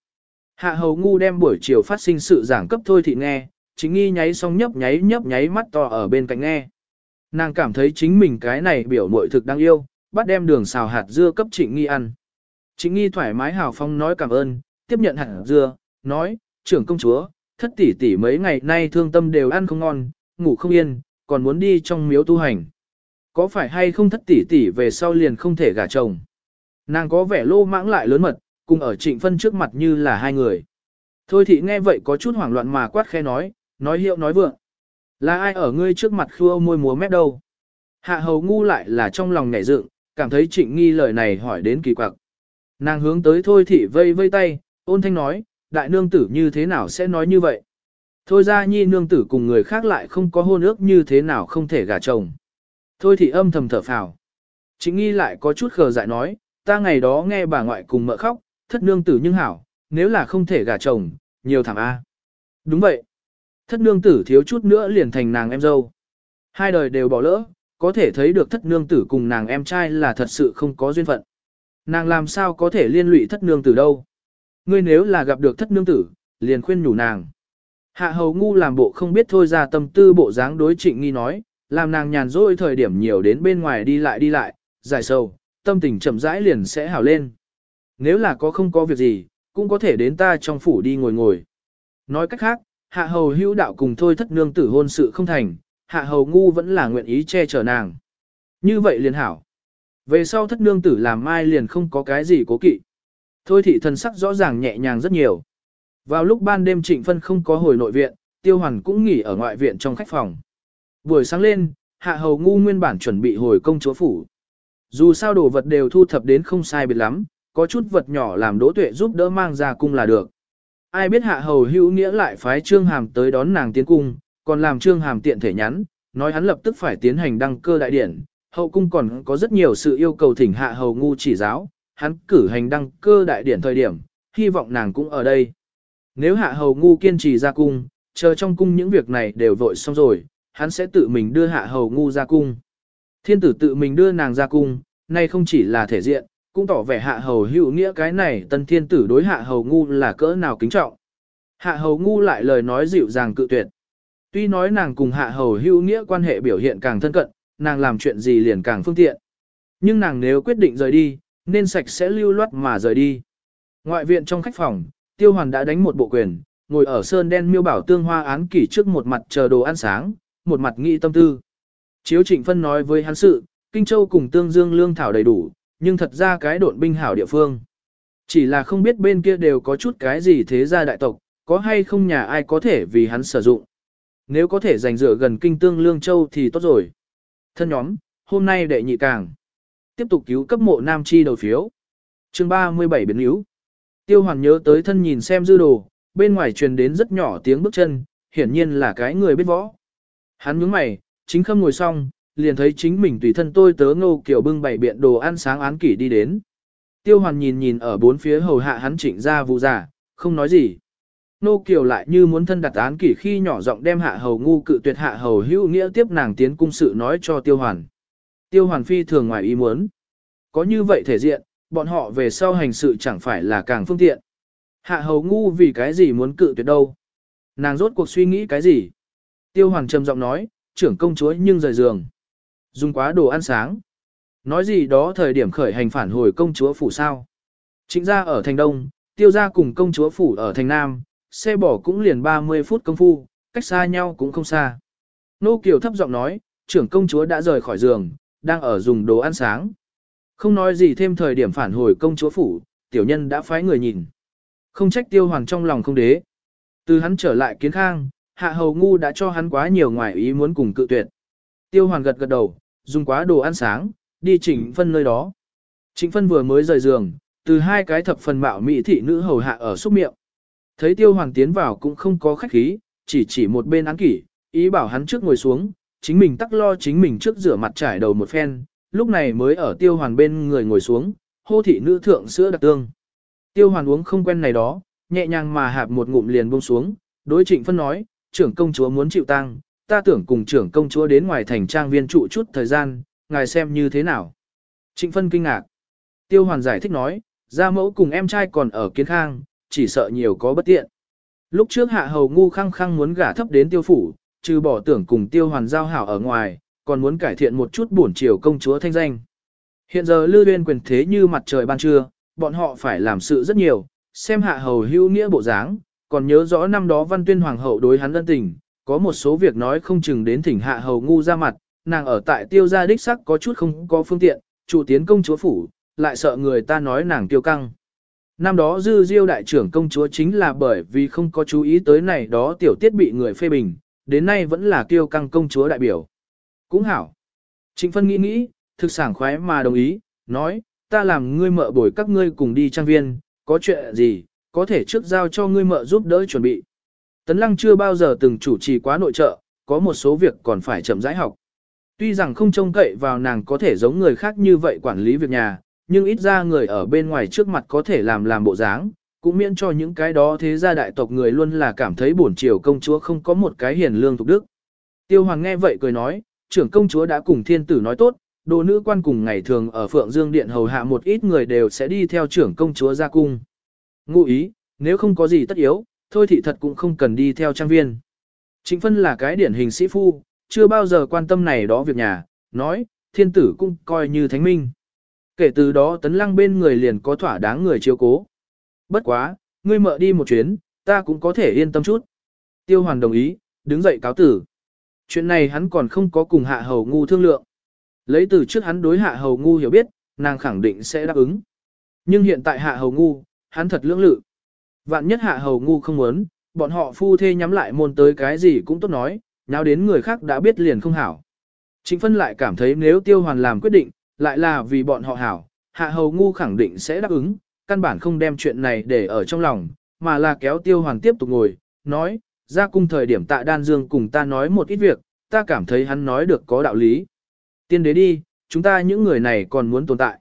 Speaker 1: Hạ hầu ngu đem buổi chiều phát sinh sự giảng cấp thôi thị nghe, chính nghi nháy xong nhấp nháy nhấp nháy mắt to ở bên cạnh nghe. Nàng cảm thấy chính mình cái này biểu mội thực đáng yêu, bắt đem đường xào hạt dưa cấp trịnh nghi ăn. Trịnh nghi thoải mái hào phong nói cảm ơn, tiếp nhận hạt dưa, nói, trưởng công chúa, thất tỷ tỷ mấy ngày nay thương tâm đều ăn không ngon, ngủ không yên, còn muốn đi trong miếu tu hành. Có phải hay không thất tỷ tỷ về sau liền không thể gả chồng? Nàng có vẻ lô mãng lại lớn mật, cùng ở trịnh phân trước mặt như là hai người. Thôi thì nghe vậy có chút hoảng loạn mà quát khe nói, nói hiệu nói vượng. Là ai ở ngươi trước mặt khua môi múa mép đâu? Hạ hầu ngu lại là trong lòng nhảy dựng, cảm thấy trịnh nghi lời này hỏi đến kỳ quặc. Nàng hướng tới thôi thị vây vây tay, ôn thanh nói, đại nương tử như thế nào sẽ nói như vậy? Thôi ra nhi nương tử cùng người khác lại không có hôn ước như thế nào không thể gả chồng. Thôi thì âm thầm thở phào. Chính nghi lại có chút khờ dại nói, ta ngày đó nghe bà ngoại cùng mợ khóc, thất nương tử nhưng hảo, nếu là không thể gả chồng, nhiều thảm A. Đúng vậy. Thất nương tử thiếu chút nữa liền thành nàng em dâu. Hai đời đều bỏ lỡ, có thể thấy được thất nương tử cùng nàng em trai là thật sự không có duyên phận. Nàng làm sao có thể liên lụy thất nương tử đâu. Ngươi nếu là gặp được thất nương tử, liền khuyên nhủ nàng. Hạ hầu ngu làm bộ không biết thôi ra tâm tư bộ dáng đối trịnh nghi nói, làm nàng nhàn rỗi thời điểm nhiều đến bên ngoài đi lại đi lại, giải sầu, tâm tình chậm rãi liền sẽ hảo lên. Nếu là có không có việc gì, cũng có thể đến ta trong phủ đi ngồi ngồi. Nói cách khác, hạ hầu hữu đạo cùng thôi thất nương tử hôn sự không thành, hạ hầu ngu vẫn là nguyện ý che chở nàng. Như vậy liền hảo. Về sau thất nương tử làm mai liền không có cái gì cố kỵ. Thôi thị thần sắc rõ ràng nhẹ nhàng rất nhiều. Vào lúc ban đêm trịnh phân không có hồi nội viện, tiêu hoàn cũng nghỉ ở ngoại viện trong khách phòng. Buổi sáng lên, hạ hầu ngu nguyên bản chuẩn bị hồi công chúa phủ. Dù sao đồ vật đều thu thập đến không sai biệt lắm, có chút vật nhỏ làm đỗ tuệ giúp đỡ mang ra cung là được. Ai biết hạ hầu hữu nghĩa lại phái trương hàm tới đón nàng tiến cung, còn làm trương hàm tiện thể nhắn, nói hắn lập tức phải tiến hành đăng cơ đại điển. Hậu cung còn có rất nhiều sự yêu cầu thỉnh hạ hầu ngu chỉ giáo, hắn cử hành đăng cơ đại điển thời điểm, hy vọng nàng cũng ở đây. Nếu hạ hầu ngu kiên trì ra cung, chờ trong cung những việc này đều vội xong rồi, hắn sẽ tự mình đưa hạ hầu ngu ra cung. Thiên tử tự mình đưa nàng ra cung, nay không chỉ là thể diện, cũng tỏ vẻ hạ hầu hữu nghĩa cái này tân thiên tử đối hạ hầu ngu là cỡ nào kính trọng. Hạ hầu ngu lại lời nói dịu dàng cự tuyệt. Tuy nói nàng cùng hạ hầu hữu nghĩa quan hệ biểu hiện càng thân cận, nàng làm chuyện gì liền càng phương tiện. Nhưng nàng nếu quyết định rời đi, nên sạch sẽ lưu loát mà rời đi. Ngoại viện trong khách phòng, tiêu hoàn đã đánh một bộ quyền, ngồi ở sơn đen miêu bảo tương hoa án kỷ trước một mặt chờ đồ ăn sáng, một mặt nghĩ tâm tư. Chiếu trịnh phân nói với hắn sự, Kinh Châu cùng Tương Dương lương thảo đầy đủ, nhưng thật ra cái độn binh hảo địa phương. Chỉ là không biết bên kia đều có chút cái gì thế gia đại tộc, có hay không nhà ai có thể vì hắn sử dụng. Nếu có thể giành dựa gần Kinh Tương Lương Châu thì tốt rồi. Thân nhóm, hôm nay đệ nhị càng. Tiếp tục cứu cấp mộ Nam Chi đầu phiếu. chương 37 biến yếu. Tiêu Hoàng nhớ tới thân nhìn xem dư đồ, bên ngoài truyền đến rất nhỏ tiếng bước chân, hiển nhiên là cái người biết võ. Hắn nhướng mày, chính khâm ngồi xong, liền thấy chính mình tùy thân tôi tớ ngô kiểu bưng bảy biện đồ ăn sáng án kỷ đi đến. Tiêu hoàn nhìn nhìn ở bốn phía hầu hạ hắn chỉnh ra vụ giả, không nói gì. Nô Kiều lại như muốn thân đặt án kỷ khi nhỏ giọng đem hạ hầu ngu cự tuyệt hạ hầu hữu nghĩa tiếp nàng tiến cung sự nói cho tiêu hoàn. Tiêu hoàn phi thường ngoài ý muốn. Có như vậy thể diện, bọn họ về sau hành sự chẳng phải là càng phương tiện. Hạ hầu ngu vì cái gì muốn cự tuyệt đâu. Nàng rốt cuộc suy nghĩ cái gì. Tiêu hoàn trầm giọng nói, trưởng công chúa nhưng rời giường. Dùng quá đồ ăn sáng. Nói gì đó thời điểm khởi hành phản hồi công chúa phủ sao. Chính ra ở thành đông, tiêu ra cùng công chúa phủ ở thành nam, xe bỏ cũng liền 30 phút công phu, cách xa nhau cũng không xa. Nô Kiều thấp giọng nói, trưởng công chúa đã rời khỏi giường, đang ở dùng đồ ăn sáng. Không nói gì thêm thời điểm phản hồi công chúa phủ, tiểu nhân đã phái người nhìn. Không trách tiêu hoàng trong lòng không đế. Từ hắn trở lại kiến khang, hạ hầu ngu đã cho hắn quá nhiều ngoài ý muốn cùng cự tuyệt. Tiêu Hoàn gật gật đầu, dùng quá đồ ăn sáng, đi chỉnh phân nơi đó. Trịnh phân vừa mới rời giường, từ hai cái thập phần mạo mỹ thị nữ hầu hạ ở xúc miệng. Thấy tiêu Hoàn tiến vào cũng không có khách khí, chỉ chỉ một bên án kỷ, ý bảo hắn trước ngồi xuống, chính mình tắc lo chính mình trước rửa mặt trải đầu một phen, lúc này mới ở tiêu Hoàn bên người ngồi xuống, hô thị nữ thượng sữa đặc tương. Tiêu Hoàn uống không quen này đó, nhẹ nhàng mà hạp một ngụm liền buông xuống, đối trịnh phân nói, trưởng công chúa muốn chịu tăng, ta tưởng cùng trưởng công chúa đến ngoài thành trang viên trụ chút thời gian, ngài xem như thế nào. Trịnh phân kinh ngạc. Tiêu hoàn giải thích nói, gia mẫu cùng em trai còn ở kiến khang, chỉ sợ nhiều có bất tiện. Lúc trước hạ hầu ngu khăng khăng muốn gả thấp đến tiêu phủ, trừ bỏ tưởng cùng tiêu hoàn giao hảo ở ngoài, còn muốn cải thiện một chút bổn triều công chúa thanh danh. Hiện giờ lưu Viên quyền thế như mặt trời ban trưa, bọn họ phải làm sự rất nhiều, xem hạ hầu hữu nghĩa bộ dáng, còn nhớ rõ năm đó văn tuyên hoàng hậu đối hắn ân tình, có một số việc nói không chừng đến thỉnh hạ hầu ngu ra mặt, nàng ở tại tiêu gia đích sắc có chút không có phương tiện, chủ tiến công chúa phủ, lại sợ người ta nói nàng tiêu căng. Năm đó dư diêu đại trưởng công chúa chính là bởi vì không có chú ý tới này đó tiểu tiết bị người phê bình, đến nay vẫn là tiêu căng công chúa đại biểu. Cũng hảo. Trịnh phân nghĩ nghĩ, thực sảng khoái mà đồng ý, nói, ta làm ngươi mợ bồi các ngươi cùng đi trang viên, có chuyện gì, có thể trước giao cho ngươi mợ giúp đỡ chuẩn bị. Tấn Lăng chưa bao giờ từng chủ trì quá nội trợ, có một số việc còn phải chậm rãi học. Tuy rằng không trông cậy vào nàng có thể giống người khác như vậy quản lý việc nhà, nhưng ít ra người ở bên ngoài trước mặt có thể làm làm bộ dáng, cũng miễn cho những cái đó thế gia đại tộc người luôn là cảm thấy bổn triều công chúa không có một cái hiền lương tục đức. Tiêu Hoàng nghe vậy cười nói, trưởng công chúa đã cùng thiên tử nói tốt, đồ nữ quan cùng ngày thường ở Phượng Dương Điện hầu hạ một ít người đều sẽ đi theo trưởng công chúa ra cung. Ngụ ý, nếu không có gì tất yếu, thôi thì thật cũng không cần đi theo trang viên. Trịnh phân là cái điển hình sĩ phu, chưa bao giờ quan tâm này đó việc nhà, nói, thiên tử cũng coi như thánh minh. Kể từ đó tấn lăng bên người liền có thỏa đáng người chiếu cố. Bất quá, ngươi mợ đi một chuyến, ta cũng có thể yên tâm chút. Tiêu hoàn đồng ý, đứng dậy cáo tử. Chuyện này hắn còn không có cùng hạ hầu ngu thương lượng. Lấy từ trước hắn đối hạ hầu ngu hiểu biết, nàng khẳng định sẽ đáp ứng. Nhưng hiện tại hạ hầu ngu, hắn thật lưỡng lự. Vạn nhất hạ hầu ngu không muốn, bọn họ phu thê nhắm lại môn tới cái gì cũng tốt nói, nào đến người khác đã biết liền không hảo. Trịnh Phân lại cảm thấy nếu Tiêu Hoàn làm quyết định, lại là vì bọn họ hảo, Hạ Hầu Ngu khẳng định sẽ đáp ứng, căn bản không đem chuyện này để ở trong lòng, mà là kéo Tiêu Hoàn tiếp tục ngồi, nói, ra cung thời điểm tạ đan dương cùng ta nói một ít việc, ta cảm thấy hắn nói được có đạo lý. Tiên đế đi, chúng ta những người này còn muốn tồn tại.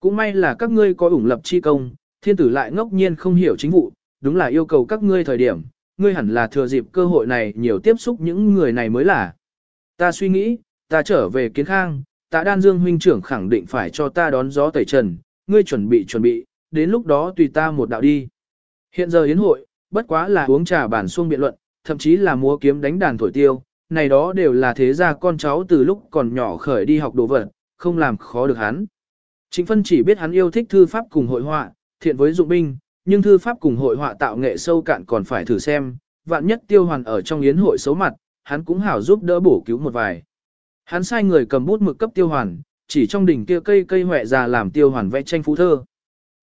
Speaker 1: Cũng may là các ngươi có ủng lập chi công, thiên tử lại ngốc nhiên không hiểu chính vụ, đúng là yêu cầu các ngươi thời điểm, ngươi hẳn là thừa dịp cơ hội này nhiều tiếp xúc những người này mới là. Ta suy nghĩ, ta trở về kiến khang, ta đan dương huynh trưởng khẳng định phải cho ta đón gió tẩy trần, ngươi chuẩn bị chuẩn bị, đến lúc đó tùy ta một đạo đi. Hiện giờ yến hội, bất quá là uống trà bản xuông biện luận, thậm chí là múa kiếm đánh đàn thổi tiêu, này đó đều là thế gia con cháu từ lúc còn nhỏ khởi đi học đồ vật, không làm khó được hắn. Trịnh Phân chỉ biết hắn yêu thích thư pháp cùng hội họa, thiện với dụng binh, nhưng thư pháp cùng hội họa tạo nghệ sâu cạn còn phải thử xem, vạn nhất tiêu hoàn ở trong yến hội xấu mặt, hắn cũng hảo giúp đỡ bổ cứu một vài. Hắn sai người cầm bút mực cấp tiêu hoàn, chỉ trong đỉnh kia cây cây hoẹ già làm tiêu hoàn vẽ tranh phú thơ.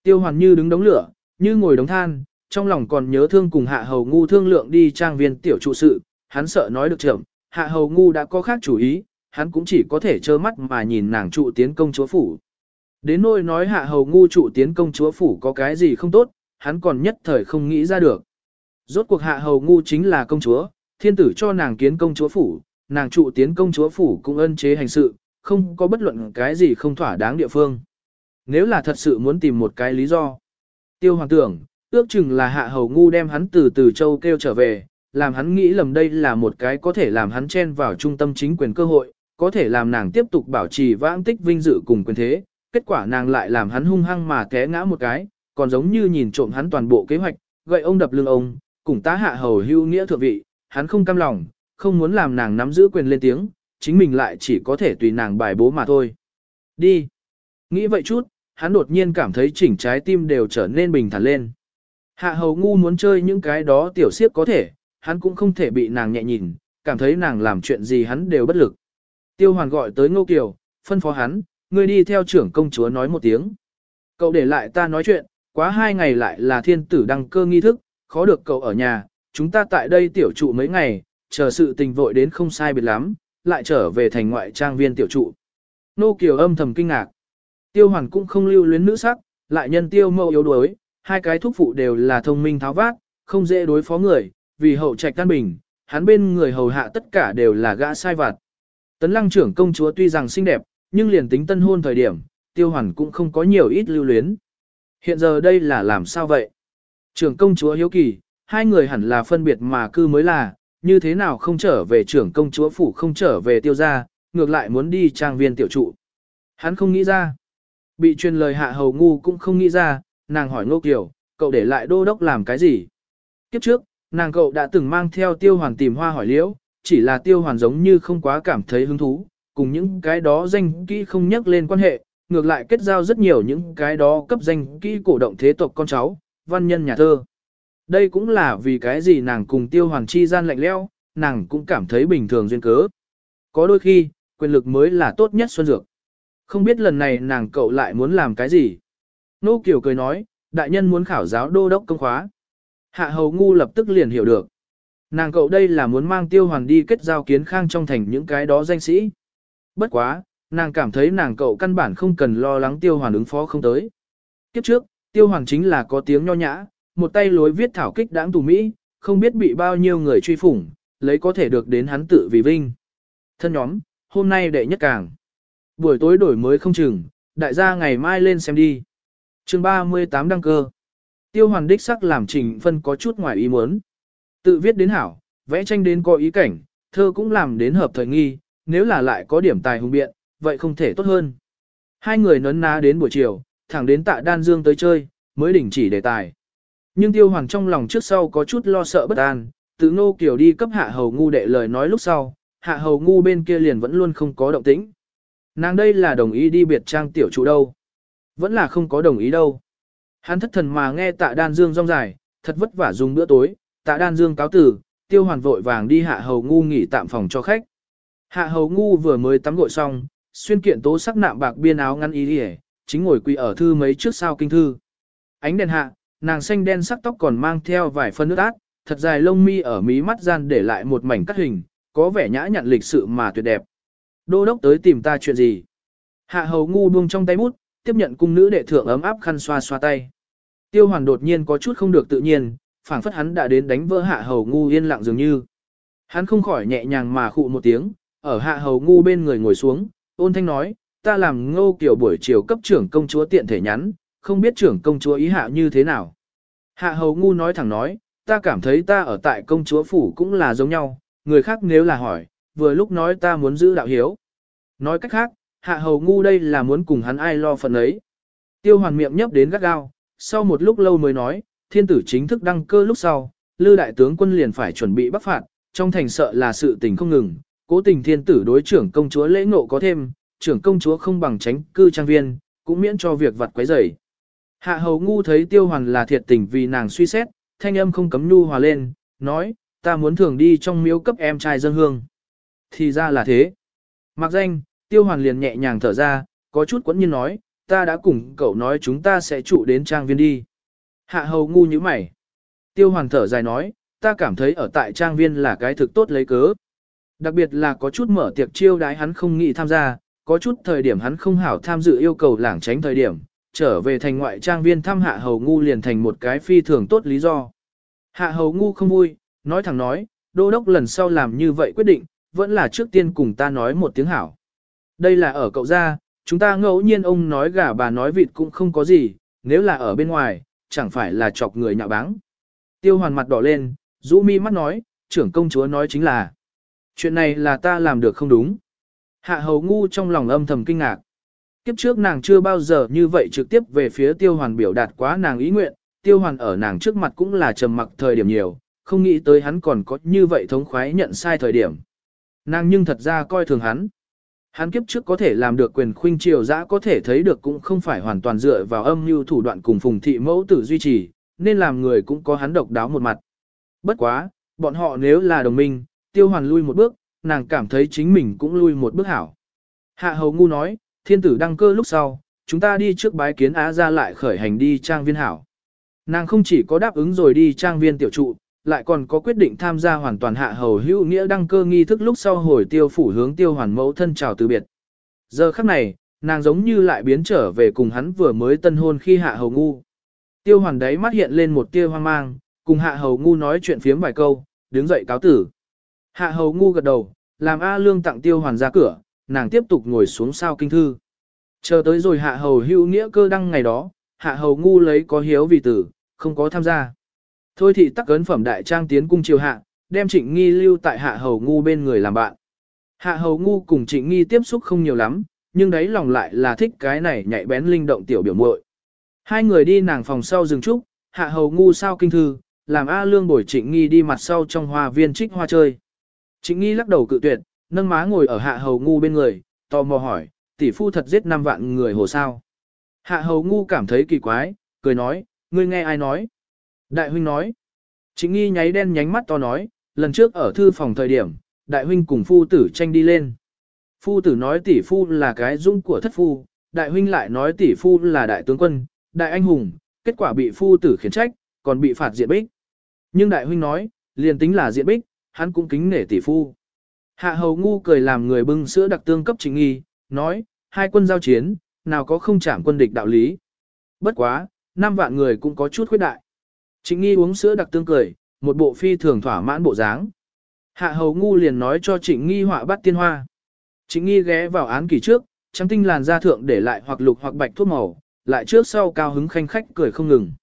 Speaker 1: Tiêu hoàn như đứng đống lửa, như ngồi đống than, trong lòng còn nhớ thương cùng hạ hầu ngu thương lượng đi trang viên tiểu trụ sự, hắn sợ nói được trưởng, hạ hầu ngu đã có khác chủ ý, hắn cũng chỉ có thể trơ mắt mà nhìn nàng trụ tiến công chúa phủ. Đến nỗi nói hạ hầu ngu trụ tiến công chúa phủ có cái gì không tốt, hắn còn nhất thời không nghĩ ra được. Rốt cuộc hạ hầu ngu chính là công chúa, thiên tử cho nàng kiến công chúa phủ, nàng trụ tiến công chúa phủ cũng ân chế hành sự, không có bất luận cái gì không thỏa đáng địa phương. Nếu là thật sự muốn tìm một cái lý do, tiêu hoàng tưởng, ước chừng là hạ hầu ngu đem hắn từ từ châu kêu trở về, làm hắn nghĩ lầm đây là một cái có thể làm hắn chen vào trung tâm chính quyền cơ hội, có thể làm nàng tiếp tục bảo trì vãng tích vinh dự cùng quyền thế, kết quả nàng lại làm hắn hung hăng mà té ngã một cái, còn giống như nhìn trộm hắn toàn bộ kế hoạch, gậy ông đập lưng ông, cùng tá hạ hầu hưu nghĩa thượng vị, hắn không cam lòng, không muốn làm nàng nắm giữ quyền lên tiếng, chính mình lại chỉ có thể tùy nàng bài bố mà thôi. Đi. Nghĩ vậy chút, hắn đột nhiên cảm thấy chỉnh trái tim đều trở nên bình thản lên. Hạ hầu ngu muốn chơi những cái đó tiểu siếp có thể, hắn cũng không thể bị nàng nhẹ nhìn, cảm thấy nàng làm chuyện gì hắn đều bất lực. Tiêu hoàn gọi tới Ngô Kiều, phân phó hắn, ngươi đi theo trưởng công chúa nói một tiếng. Cậu để lại ta nói chuyện, quá hai ngày lại là thiên tử đăng cơ nghi thức, khó được cậu ở nhà, chúng ta tại đây tiểu trụ mấy ngày, chờ sự tình vội đến không sai biệt lắm, lại trở về thành ngoại trang viên tiểu trụ. Nô Kiều âm thầm kinh ngạc. Tiêu hoàn cũng không lưu luyến nữ sắc, lại nhân tiêu mâu yếu đuối, hai cái thúc phụ đều là thông minh tháo vát, không dễ đối phó người, vì hậu trạch căn bình, hắn bên người hầu hạ tất cả đều là gã sai vặt. Tấn lăng trưởng công chúa tuy rằng xinh đẹp, nhưng liền tính tân hôn thời điểm, tiêu hoàn cũng không có nhiều ít lưu luyến. Hiện giờ đây là làm sao vậy? Trưởng công chúa hiếu kỳ, hai người hẳn là phân biệt mà cư mới là, như thế nào không trở về trưởng công chúa phủ không trở về tiêu gia, ngược lại muốn đi trang viên tiểu trụ. Hắn không nghĩ ra. Bị truyền lời hạ hầu ngu cũng không nghĩ ra, nàng hỏi ngô kiều, cậu để lại đô đốc làm cái gì? Kiếp trước, nàng cậu đã từng mang theo tiêu hoàn tìm hoa hỏi liễu, chỉ là tiêu hoàn giống như không quá cảm thấy hứng thú, cùng những cái đó danh kỹ không nhắc lên quan hệ, ngược lại kết giao rất nhiều những cái đó cấp danh kỹ cổ động thế tộc con cháu, văn nhân nhà thơ. Đây cũng là vì cái gì nàng cùng tiêu hoàng chi gian lạnh leo, nàng cũng cảm thấy bình thường duyên cớ. Có đôi khi, quyền lực mới là tốt nhất xuân dược. Không biết lần này nàng cậu lại muốn làm cái gì. Nô Kiều cười nói, đại nhân muốn khảo giáo đô đốc công khóa. Hạ hầu ngu lập tức liền hiểu được. Nàng cậu đây là muốn mang tiêu hoàn đi kết giao kiến khang trong thành những cái đó danh sĩ. Bất quá, nàng cảm thấy nàng cậu căn bản không cần lo lắng tiêu hoàn ứng phó không tới. Kiếp trước, tiêu hoàn chính là có tiếng nho nhã, một tay lối viết thảo kích đáng tù Mỹ, không biết bị bao nhiêu người truy phủng, lấy có thể được đến hắn tự vì vinh. Thân nhóm, hôm nay đệ nhất càng. Buổi tối đổi mới không chừng, đại gia ngày mai lên xem đi. chương 38 đăng cơ. Tiêu hoàn đích sắc làm trình phân có chút ngoài ý muốn. Tự viết đến hảo, vẽ tranh đến có ý cảnh, thơ cũng làm đến hợp thời nghi, nếu là lại có điểm tài hùng biện, vậy không thể tốt hơn. Hai người nấn ná đến buổi chiều, thẳng đến tạ đan dương tới chơi, mới đình chỉ đề tài. Nhưng tiêu hoàng trong lòng trước sau có chút lo sợ bất an, tự ngô kiểu đi cấp hạ hầu ngu đệ lời nói lúc sau, hạ hầu ngu bên kia liền vẫn luôn không có động tĩnh. Nàng đây là đồng ý đi biệt trang tiểu chủ đâu. Vẫn là không có đồng ý đâu. Hắn thất thần mà nghe tạ đan dương rong dài, thật vất vả dùng bữa tối, tạ đan dương cáo tử, tiêu hoàn vội vàng đi hạ hầu ngu nghỉ tạm phòng cho khách. Hạ hầu ngu vừa mới tắm gội xong, xuyên kiện tố sắc nạm bạc biên áo ngăn ý đi chính ngồi quỳ ở thư mấy trước sao kinh thư. Ánh đèn hạ, nàng xanh đen sắc tóc còn mang theo vài phân nước át, thật dài lông mi ở mí mắt gian để lại một mảnh cắt hình, có vẻ nhã nhặn lịch sự mà tuyệt đẹp. Đô đốc tới tìm ta chuyện gì? Hạ hầu ngu buông trong tay bút, tiếp nhận cung nữ đệ thượng ấm áp khăn xoa xoa tay. Tiêu hoàn đột nhiên có chút không được tự nhiên, phảng phất hắn đã đến đánh vỡ hạ hầu ngu yên lặng dường như. Hắn không khỏi nhẹ nhàng mà khụ một tiếng, ở hạ hầu ngu bên người ngồi xuống, ôn thanh nói, ta làm ngô kiểu buổi chiều cấp trưởng công chúa tiện thể nhắn, không biết trưởng công chúa ý hạ như thế nào. Hạ hầu ngu nói thẳng nói, ta cảm thấy ta ở tại công chúa phủ cũng là giống nhau, người khác nếu là hỏi, vừa lúc nói ta muốn giữ đạo hiếu. Nói cách khác, hạ hầu ngu đây là muốn cùng hắn ai lo phần ấy. Tiêu hoàn miệng nhấp đến gắt gao, sau một lúc lâu mới nói, thiên tử chính thức đăng cơ lúc sau, lư đại tướng quân liền phải chuẩn bị bắc phạt, trong thành sợ là sự tình không ngừng, cố tình thiên tử đối trưởng công chúa lễ ngộ có thêm, trưởng công chúa không bằng tránh cư trang viên, cũng miễn cho việc vặt quấy rầy. Hạ hầu ngu thấy tiêu hoàn là thiệt tình vì nàng suy xét, thanh âm không cấm nhu hòa lên, nói, ta muốn thường đi trong miếu cấp em trai dân hương. Thì ra là thế. Mặc danh, tiêu hoàn liền nhẹ nhàng thở ra, có chút quẫn nhiên nói, ta đã cùng cậu nói chúng ta sẽ trụ đến trang viên đi. Hạ hầu ngu như mày. Tiêu hoàn thở dài nói, ta cảm thấy ở tại trang viên là cái thực tốt lấy cớ. Đặc biệt là có chút mở tiệc chiêu đái hắn không nghĩ tham gia, có chút thời điểm hắn không hảo tham dự yêu cầu lảng tránh thời điểm, trở về thành ngoại trang viên thăm hạ hầu ngu liền thành một cái phi thường tốt lý do. Hạ hầu ngu không vui, nói thẳng nói, đô đốc lần sau làm như vậy quyết định, vẫn là trước tiên cùng ta nói một tiếng hảo. Đây là ở cậu gia, chúng ta ngẫu nhiên ông nói gà bà nói vịt cũng không có gì, nếu là ở bên ngoài, chẳng phải là chọc người nhạo báng. Tiêu hoàn mặt đỏ lên, rũ mi mắt nói, trưởng công chúa nói chính là, chuyện này là ta làm được không đúng. Hạ hầu ngu trong lòng âm thầm kinh ngạc. Kiếp trước nàng chưa bao giờ như vậy trực tiếp về phía tiêu hoàn biểu đạt quá nàng ý nguyện, tiêu hoàn ở nàng trước mặt cũng là trầm mặc thời điểm nhiều, không nghĩ tới hắn còn có như vậy thống khoái nhận sai thời điểm. Nàng nhưng thật ra coi thường hắn. Hắn kiếp trước có thể làm được quyền khuynh triều dã có thể thấy được cũng không phải hoàn toàn dựa vào âm mưu thủ đoạn cùng phùng thị mẫu tử duy trì, nên làm người cũng có hắn độc đáo một mặt. Bất quá, bọn họ nếu là đồng minh, tiêu hoàn lui một bước, nàng cảm thấy chính mình cũng lui một bước hảo. Hạ hầu ngu nói, thiên tử đăng cơ lúc sau, chúng ta đi trước bái kiến Á ra lại khởi hành đi trang viên hảo. Nàng không chỉ có đáp ứng rồi đi trang viên tiểu trụ, lại còn có quyết định tham gia hoàn toàn hạ hầu hữu nghĩa đăng cơ nghi thức lúc sau hồi tiêu phủ hướng tiêu hoàn mẫu thân chào từ biệt. Giờ khắc này, nàng giống như lại biến trở về cùng hắn vừa mới tân hôn khi hạ hầu ngu. Tiêu hoàn đấy mắt hiện lên một tia hoang mang, cùng hạ hầu ngu nói chuyện phiếm vài câu, đứng dậy cáo tử. Hạ hầu ngu gật đầu, làm A lương tặng tiêu hoàn ra cửa, nàng tiếp tục ngồi xuống sao kinh thư. Chờ tới rồi hạ hầu hữu nghĩa cơ đăng ngày đó, hạ hầu ngu lấy có hiếu vì tử, không có tham gia. Thôi thì tắc ấn phẩm đại trang tiến cung triều hạ, đem trịnh nghi lưu tại hạ hầu ngu bên người làm bạn. Hạ hầu ngu cùng trịnh nghi tiếp xúc không nhiều lắm, nhưng đấy lòng lại là thích cái này nhạy bén linh động tiểu biểu muội. Hai người đi nàng phòng sau rừng trúc, hạ hầu ngu sao kinh thư, làm A lương bồi trịnh nghi đi mặt sau trong hoa viên trích hoa chơi. Trịnh nghi lắc đầu cự tuyệt, nâng má ngồi ở hạ hầu ngu bên người, tò mò hỏi, tỷ phu thật giết 5 vạn người hồ sao. Hạ hầu ngu cảm thấy kỳ quái, cười nói, ngươi nghe ai nói. Đại huynh nói. Trịnh nghi nháy đen nhánh mắt to nói, lần trước ở thư phòng thời điểm, đại huynh cùng phu tử tranh đi lên. Phu tử nói tỷ phu là cái dung của thất phu, đại huynh lại nói tỷ phu là đại tướng quân, đại anh hùng, kết quả bị phu tử khiển trách, còn bị phạt diện bích. Nhưng đại huynh nói, liền tính là diện bích, hắn cũng kính nể tỷ phu. Hạ hầu ngu cười làm người bưng sữa đặc tương cấp chính nghi, nói, hai quân giao chiến, nào có không chạm quân địch đạo lý. Bất quá, năm vạn người cũng có chút khuyết đại. Trịnh nghi uống sữa đặc tương cười, một bộ phi thường thỏa mãn bộ dáng. Hạ hầu ngu liền nói cho trịnh nghi họa bắt tiên hoa. Trịnh nghi ghé vào án kỳ trước, trắng tinh làn da thượng để lại hoặc lục hoặc bạch thuốc màu, lại trước sau cao hứng khanh khách cười không ngừng.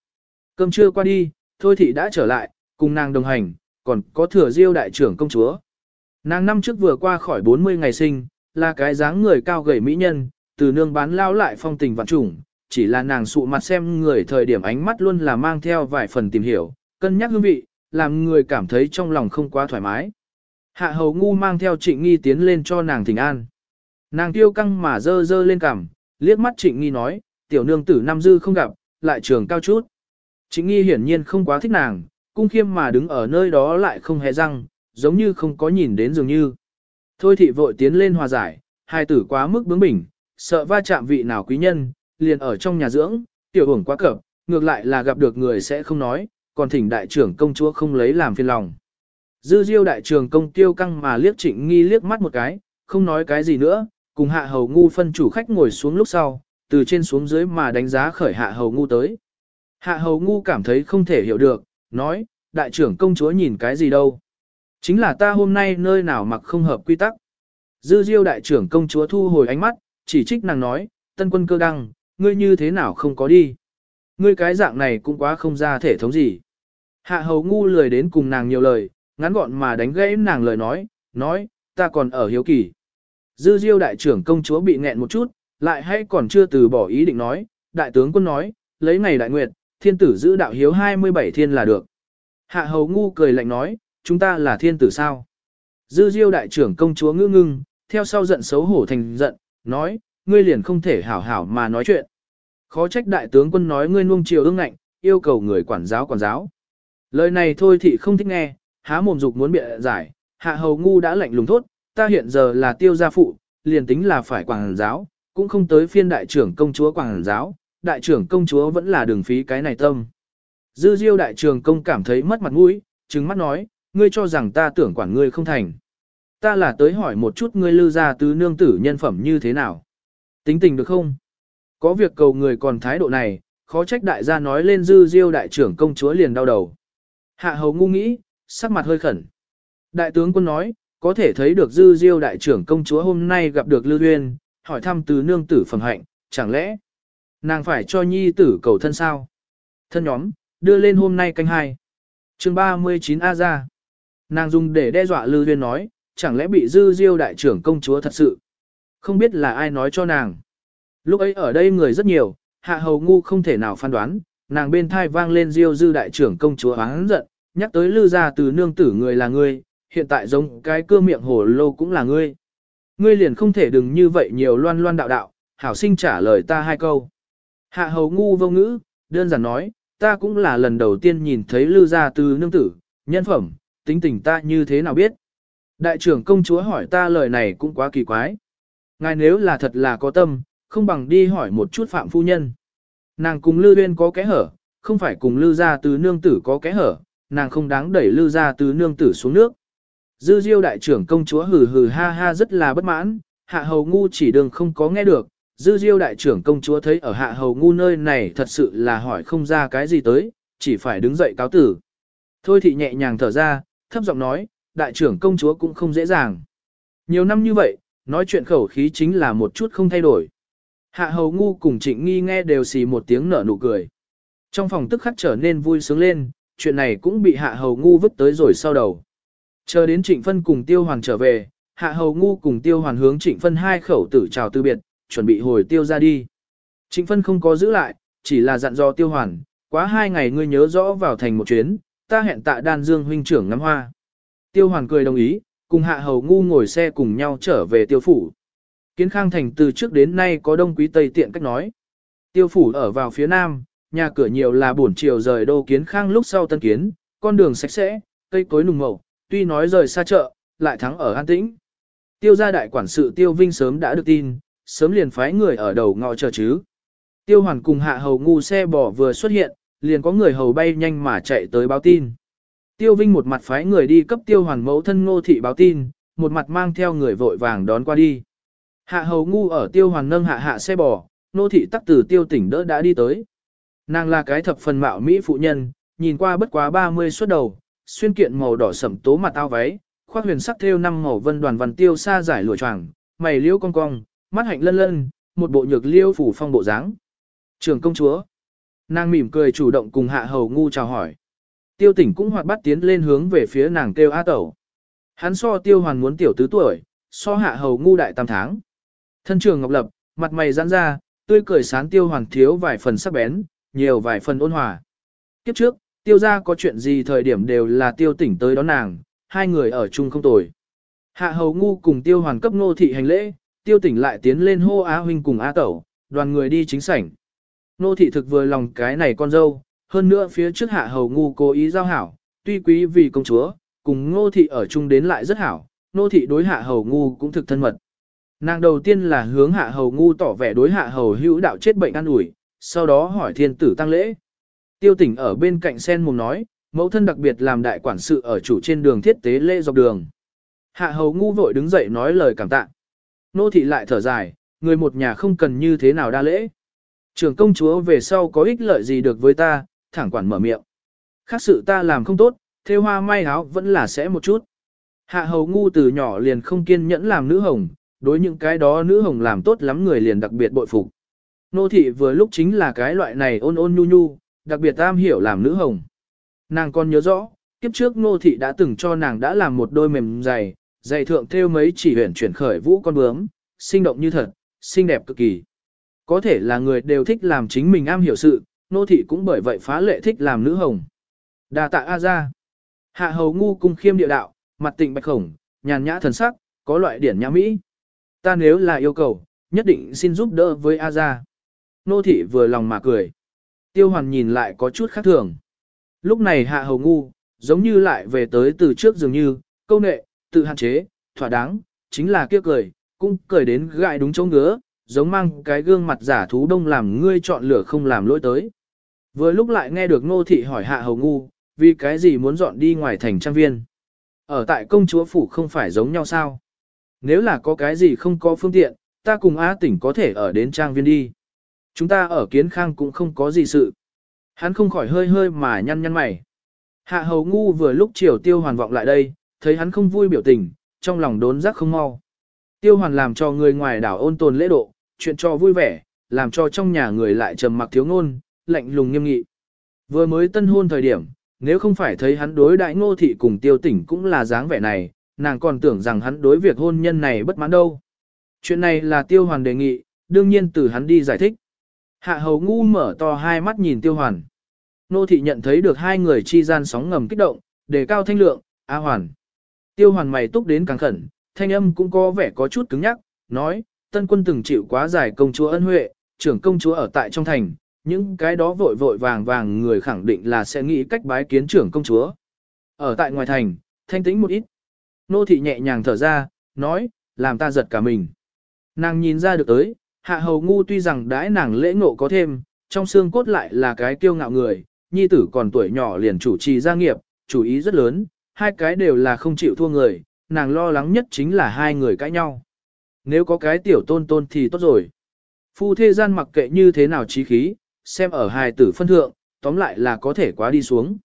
Speaker 1: Cơm trưa qua đi, thôi thị đã trở lại, cùng nàng đồng hành, còn có thừa diêu đại trưởng công chúa. Nàng năm trước vừa qua khỏi 40 ngày sinh, là cái dáng người cao gầy mỹ nhân, từ nương bán lao lại phong tình vạn trùng, chỉ là nàng sụ mặt xem người thời điểm ánh mắt luôn là mang theo vài phần tìm hiểu, cân nhắc hương vị, làm người cảm thấy trong lòng không quá thoải mái. Hạ hầu ngu mang theo trịnh nghi tiến lên cho nàng thỉnh an. Nàng tiêu căng mà dơ dơ lên cằm, liếc mắt trịnh nghi nói, tiểu nương tử năm dư không gặp, lại trường cao chút. Trịnh nghi hiển nhiên không quá thích nàng, cung khiêm mà đứng ở nơi đó lại không hề răng, giống như không có nhìn đến dường như. Thôi thị vội tiến lên hòa giải, hai tử quá mức bướng bỉnh, sợ va chạm vị nào quý nhân, liền ở trong nhà dưỡng, tiểu hưởng quá cập, ngược lại là gặp được người sẽ không nói, còn thỉnh đại trưởng công chúa không lấy làm phiền lòng. Dư diêu đại trưởng công tiêu căng mà liếc trịnh nghi liếc mắt một cái, không nói cái gì nữa, cùng hạ hầu ngu phân chủ khách ngồi xuống lúc sau, từ trên xuống dưới mà đánh giá khởi hạ hầu ngu tới. Hạ hầu ngu cảm thấy không thể hiểu được, nói, đại trưởng công chúa nhìn cái gì đâu. Chính là ta hôm nay nơi nào mặc không hợp quy tắc. Dư diêu đại trưởng công chúa thu hồi ánh mắt, chỉ trích nàng nói, tân quân cơ đăng, ngươi như thế nào không có đi. Ngươi cái dạng này cũng quá không ra thể thống gì. Hạ hầu ngu lười đến cùng nàng nhiều lời, ngắn gọn mà đánh gãy nàng lời nói, nói, ta còn ở hiếu kỳ. Dư diêu đại trưởng công chúa bị nghẹn một chút, lại hay còn chưa từ bỏ ý định nói, đại tướng quân nói, lấy ngày đại nguyệt, thiên tử giữ đạo hiếu 27 thiên là được. Hạ hầu ngu cười lạnh nói, chúng ta là thiên tử sao? Dư diêu đại trưởng công chúa ngư ngưng, theo sau giận xấu hổ thành giận, nói, ngươi liền không thể hảo hảo mà nói chuyện. Khó trách đại tướng quân nói ngươi nuông chiều ương ngạnh, yêu cầu người quản giáo quản giáo. Lời này thôi thì không thích nghe, há mồm dục muốn bịa giải, hạ hầu ngu đã lạnh lùng thốt, ta hiện giờ là tiêu gia phụ, liền tính là phải quản giáo, cũng không tới phiên đại trưởng công chúa quản giáo, đại trưởng công chúa vẫn là đường phí cái này tâm. Dư diêu đại trưởng công cảm thấy mất mặt mũi, trừng mắt nói, ngươi cho rằng ta tưởng quản ngươi không thành. Ta là tới hỏi một chút ngươi lư gia tứ nương tử nhân phẩm như thế nào. Tính tình được không? Có việc cầu người còn thái độ này, khó trách đại gia nói lên dư diêu đại trưởng công chúa liền đau đầu. Hạ hầu ngu nghĩ, sắc mặt hơi khẩn. Đại tướng quân nói, có thể thấy được dư diêu đại trưởng công chúa hôm nay gặp được Lưu Uyên, hỏi thăm từ nương tử phẩm hạnh, chẳng lẽ nàng phải cho nhi tử cầu thân sao? Thân nhóm, đưa lên hôm nay canh hai. chương 39 A ra. Nàng dùng để đe dọa Lư Huyên nói, chẳng lẽ bị dư diêu đại trưởng công chúa thật sự? Không biết là ai nói cho nàng. Lúc ấy ở đây người rất nhiều, hạ hầu ngu không thể nào phán đoán, nàng bên thai vang lên diêu dư đại trưởng công chúa hắn giận, nhắc tới lư ra từ nương tử người là ngươi, hiện tại giống cái cơ miệng hồ lô cũng là ngươi. Ngươi liền không thể đừng như vậy nhiều loan loan đạo đạo, hảo sinh trả lời ta hai câu. Hạ hầu ngu vô ngữ, đơn giản nói, ta cũng là lần đầu tiên nhìn thấy lư gia từ nương tử, nhân phẩm, tính tình ta như thế nào biết. Đại trưởng công chúa hỏi ta lời này cũng quá kỳ quái. Ngài nếu là thật là có tâm, không bằng đi hỏi một chút phạm phu nhân. Nàng cùng lư Uyên có kẽ hở, không phải cùng lư gia từ nương tử có kẽ hở, nàng không đáng đẩy lư gia từ nương tử xuống nước. Dư diêu đại trưởng công chúa hừ hừ ha ha rất là bất mãn, hạ hầu ngu chỉ đường không có nghe được, dư diêu đại trưởng công chúa thấy ở hạ hầu ngu nơi này thật sự là hỏi không ra cái gì tới, chỉ phải đứng dậy cáo tử. Thôi thị nhẹ nhàng thở ra, thấp giọng nói, đại trưởng công chúa cũng không dễ dàng. Nhiều năm như vậy, nói chuyện khẩu khí chính là một chút không thay đổi. Hạ hầu ngu cùng trịnh nghi nghe đều xì một tiếng nở nụ cười. Trong phòng tức khắc trở nên vui sướng lên, chuyện này cũng bị hạ hầu ngu vứt tới rồi sau đầu. Chờ đến trịnh phân cùng tiêu hoàn trở về, hạ hầu ngu cùng tiêu hoàn hướng trịnh phân hai khẩu tử chào từ biệt, chuẩn bị hồi tiêu ra đi. Trịnh phân không có giữ lại, chỉ là dặn dò tiêu hoàn, quá hai ngày ngươi nhớ rõ vào thành một chuyến, ta hẹn tạ đan dương huynh trưởng ngắm hoa. Tiêu hoàn cười đồng ý, cùng hạ hầu ngu ngồi xe cùng nhau trở về tiêu phủ. Kiến khang thành từ trước đến nay có đông quý tây tiện cách nói. Tiêu phủ ở vào phía nam, nhà cửa nhiều là buổi chiều rời đô kiến khang lúc sau tân kiến, con đường sạch sẽ, cây cối nùng mậu, tuy nói rời xa chợ, lại thắng ở an tĩnh. Tiêu gia đại quản sự Tiêu Vinh sớm đã được tin, sớm liền phái người ở đầu ngõ chờ chứ. Tiêu hoàn cùng hạ hầu ngu xe bò vừa xuất hiện, liền có người hầu bay nhanh mà chạy tới báo tin. Tiêu Vinh một mặt phái người đi cấp tiêu hoàn mẫu thân ngô thị báo tin, một mặt mang theo người vội vàng đón qua đi. Hạ hầu ngu ở tiêu hoàn nâng hạ hạ xe bò, ngô thị tắc từ tiêu tỉnh đỡ đã đi tới. Nàng là cái thập phần mạo Mỹ phụ nhân, nhìn qua bất quá 30 xuất đầu, xuyên kiện màu đỏ sẩm tố mặt tao váy, khoác huyền sắc theo năm màu vân đoàn văn tiêu xa giải lụa choàng, mày liễu cong cong, mắt hạnh lân lân, một bộ nhược liêu phủ phong bộ dáng. Trường công chúa. Nàng mỉm cười chủ động cùng hạ hầu ngu chào hỏi. Tiêu tỉnh cũng hoạt bát tiến lên hướng về phía nàng kêu A tẩu. Hắn so tiêu hoàn muốn tiểu tứ tuổi, so hạ hầu ngu đại tam tháng. Thân trường ngọc lập, mặt mày giãn ra, tươi cười sán tiêu hoàn thiếu vài phần sắc bén, nhiều vài phần ôn hòa. Kiếp trước, tiêu ra có chuyện gì thời điểm đều là tiêu tỉnh tới đón nàng, hai người ở chung không tồi. Hạ hầu ngu cùng tiêu hoàn cấp Ngô thị hành lễ, tiêu tỉnh lại tiến lên hô á huynh cùng á tẩu, đoàn người đi chính sảnh. Nô thị thực vừa lòng cái này con dâu, hơn nữa phía trước hạ hầu ngu cố ý giao hảo, tuy quý vì công chúa, cùng ngô thị ở chung đến lại rất hảo, nô thị đối hạ hầu ngu cũng thực thân mật. Nàng đầu tiên là hướng hạ hầu ngu tỏ vẻ đối hạ hầu hữu đạo chết bệnh an ủi, sau đó hỏi thiên tử tăng lễ. Tiêu tỉnh ở bên cạnh sen mồm nói, mẫu thân đặc biệt làm đại quản sự ở chủ trên đường thiết tế lễ dọc đường. Hạ hầu ngu vội đứng dậy nói lời cảm tạ. Nô thị lại thở dài, người một nhà không cần như thế nào đa lễ. Trưởng công chúa về sau có ích lợi gì được với ta, thẳng quản mở miệng. Khác sự ta làm không tốt, theo hoa may áo vẫn là sẽ một chút. Hạ hầu ngu từ nhỏ liền không kiên nhẫn làm nữ hồng, đối những cái đó nữ hồng làm tốt lắm người liền đặc biệt bội phục. Nô thị vừa lúc chính là cái loại này ôn ôn nhu nhu, đặc biệt am hiểu làm nữ hồng. Nàng còn nhớ rõ, kiếp trước nô thị đã từng cho nàng đã làm một đôi mềm dày, dày thượng thêu mấy chỉ huyền chuyển khởi vũ con bướm, sinh động như thật, xinh đẹp cực kỳ. Có thể là người đều thích làm chính mình am hiểu sự, nô thị cũng bởi vậy phá lệ thích làm nữ hồng. Đà tạ A ra. Hạ hầu ngu cung khiêm địa đạo, mặt tịnh bạch khổng, nhàn nhã thần sắc, có loại điển nhã mỹ. Ta nếu là yêu cầu, nhất định xin giúp đỡ với A ra. Nô thị vừa lòng mà cười. Tiêu hoàn nhìn lại có chút khác thường. Lúc này hạ hầu ngu, giống như lại về tới từ trước dường như, câu nệ, tự hạn chế, thỏa đáng, chính là kia cười, cũng cười đến gại đúng chỗ ngứa, giống mang cái gương mặt giả thú đông làm ngươi chọn lựa không làm lỗi tới. Vừa lúc lại nghe được nô thị hỏi hạ hầu ngu, vì cái gì muốn dọn đi ngoài thành trang viên. Ở tại công chúa phủ không phải giống nhau sao? Nếu là có cái gì không có phương tiện, ta cùng Á tỉnh có thể ở đến trang viên đi. Chúng ta ở kiến khang cũng không có gì sự. Hắn không khỏi hơi hơi mà nhăn nhăn mày. Hạ hầu ngu vừa lúc chiều tiêu hoàn vọng lại đây, thấy hắn không vui biểu tình, trong lòng đốn giác không mau. Tiêu hoàn làm cho người ngoài đảo ôn tồn lễ độ, chuyện cho vui vẻ, làm cho trong nhà người lại trầm mặc thiếu ngôn, lạnh lùng nghiêm nghị. Vừa mới tân hôn thời điểm, nếu không phải thấy hắn đối đại ngô thị cùng tiêu tỉnh cũng là dáng vẻ này, nàng còn tưởng rằng hắn đối việc hôn nhân này bất mãn đâu. Chuyện này là tiêu hoàn đề nghị, đương nhiên từ hắn đi giải thích. Hạ hầu ngu mở to hai mắt nhìn tiêu hoàn. Nô thị nhận thấy được hai người chi gian sóng ngầm kích động, đề cao thanh lượng, A hoàn. Tiêu hoàn mày túc đến càng khẩn, thanh âm cũng có vẻ có chút cứng nhắc, nói, tân quân từng chịu quá dài công chúa ân huệ, trưởng công chúa ở tại trong thành, những cái đó vội vội vàng vàng người khẳng định là sẽ nghĩ cách bái kiến trưởng công chúa. Ở tại ngoài thành, thanh tĩnh một ít. Nô thị nhẹ nhàng thở ra, nói, làm ta giật cả mình. Nàng nhìn ra được tới, hạ hầu ngu tuy rằng đãi nàng lễ ngộ có thêm, trong xương cốt lại là cái kiêu ngạo người, nhi tử còn tuổi nhỏ liền chủ trì gia nghiệp, chủ ý rất lớn, hai cái đều là không chịu thua người, nàng lo lắng nhất chính là hai người cãi nhau. Nếu có cái tiểu tôn tôn thì tốt rồi. Phu thế gian mặc kệ như thế nào trí khí, xem ở hài tử phân thượng, tóm lại là có thể quá đi xuống.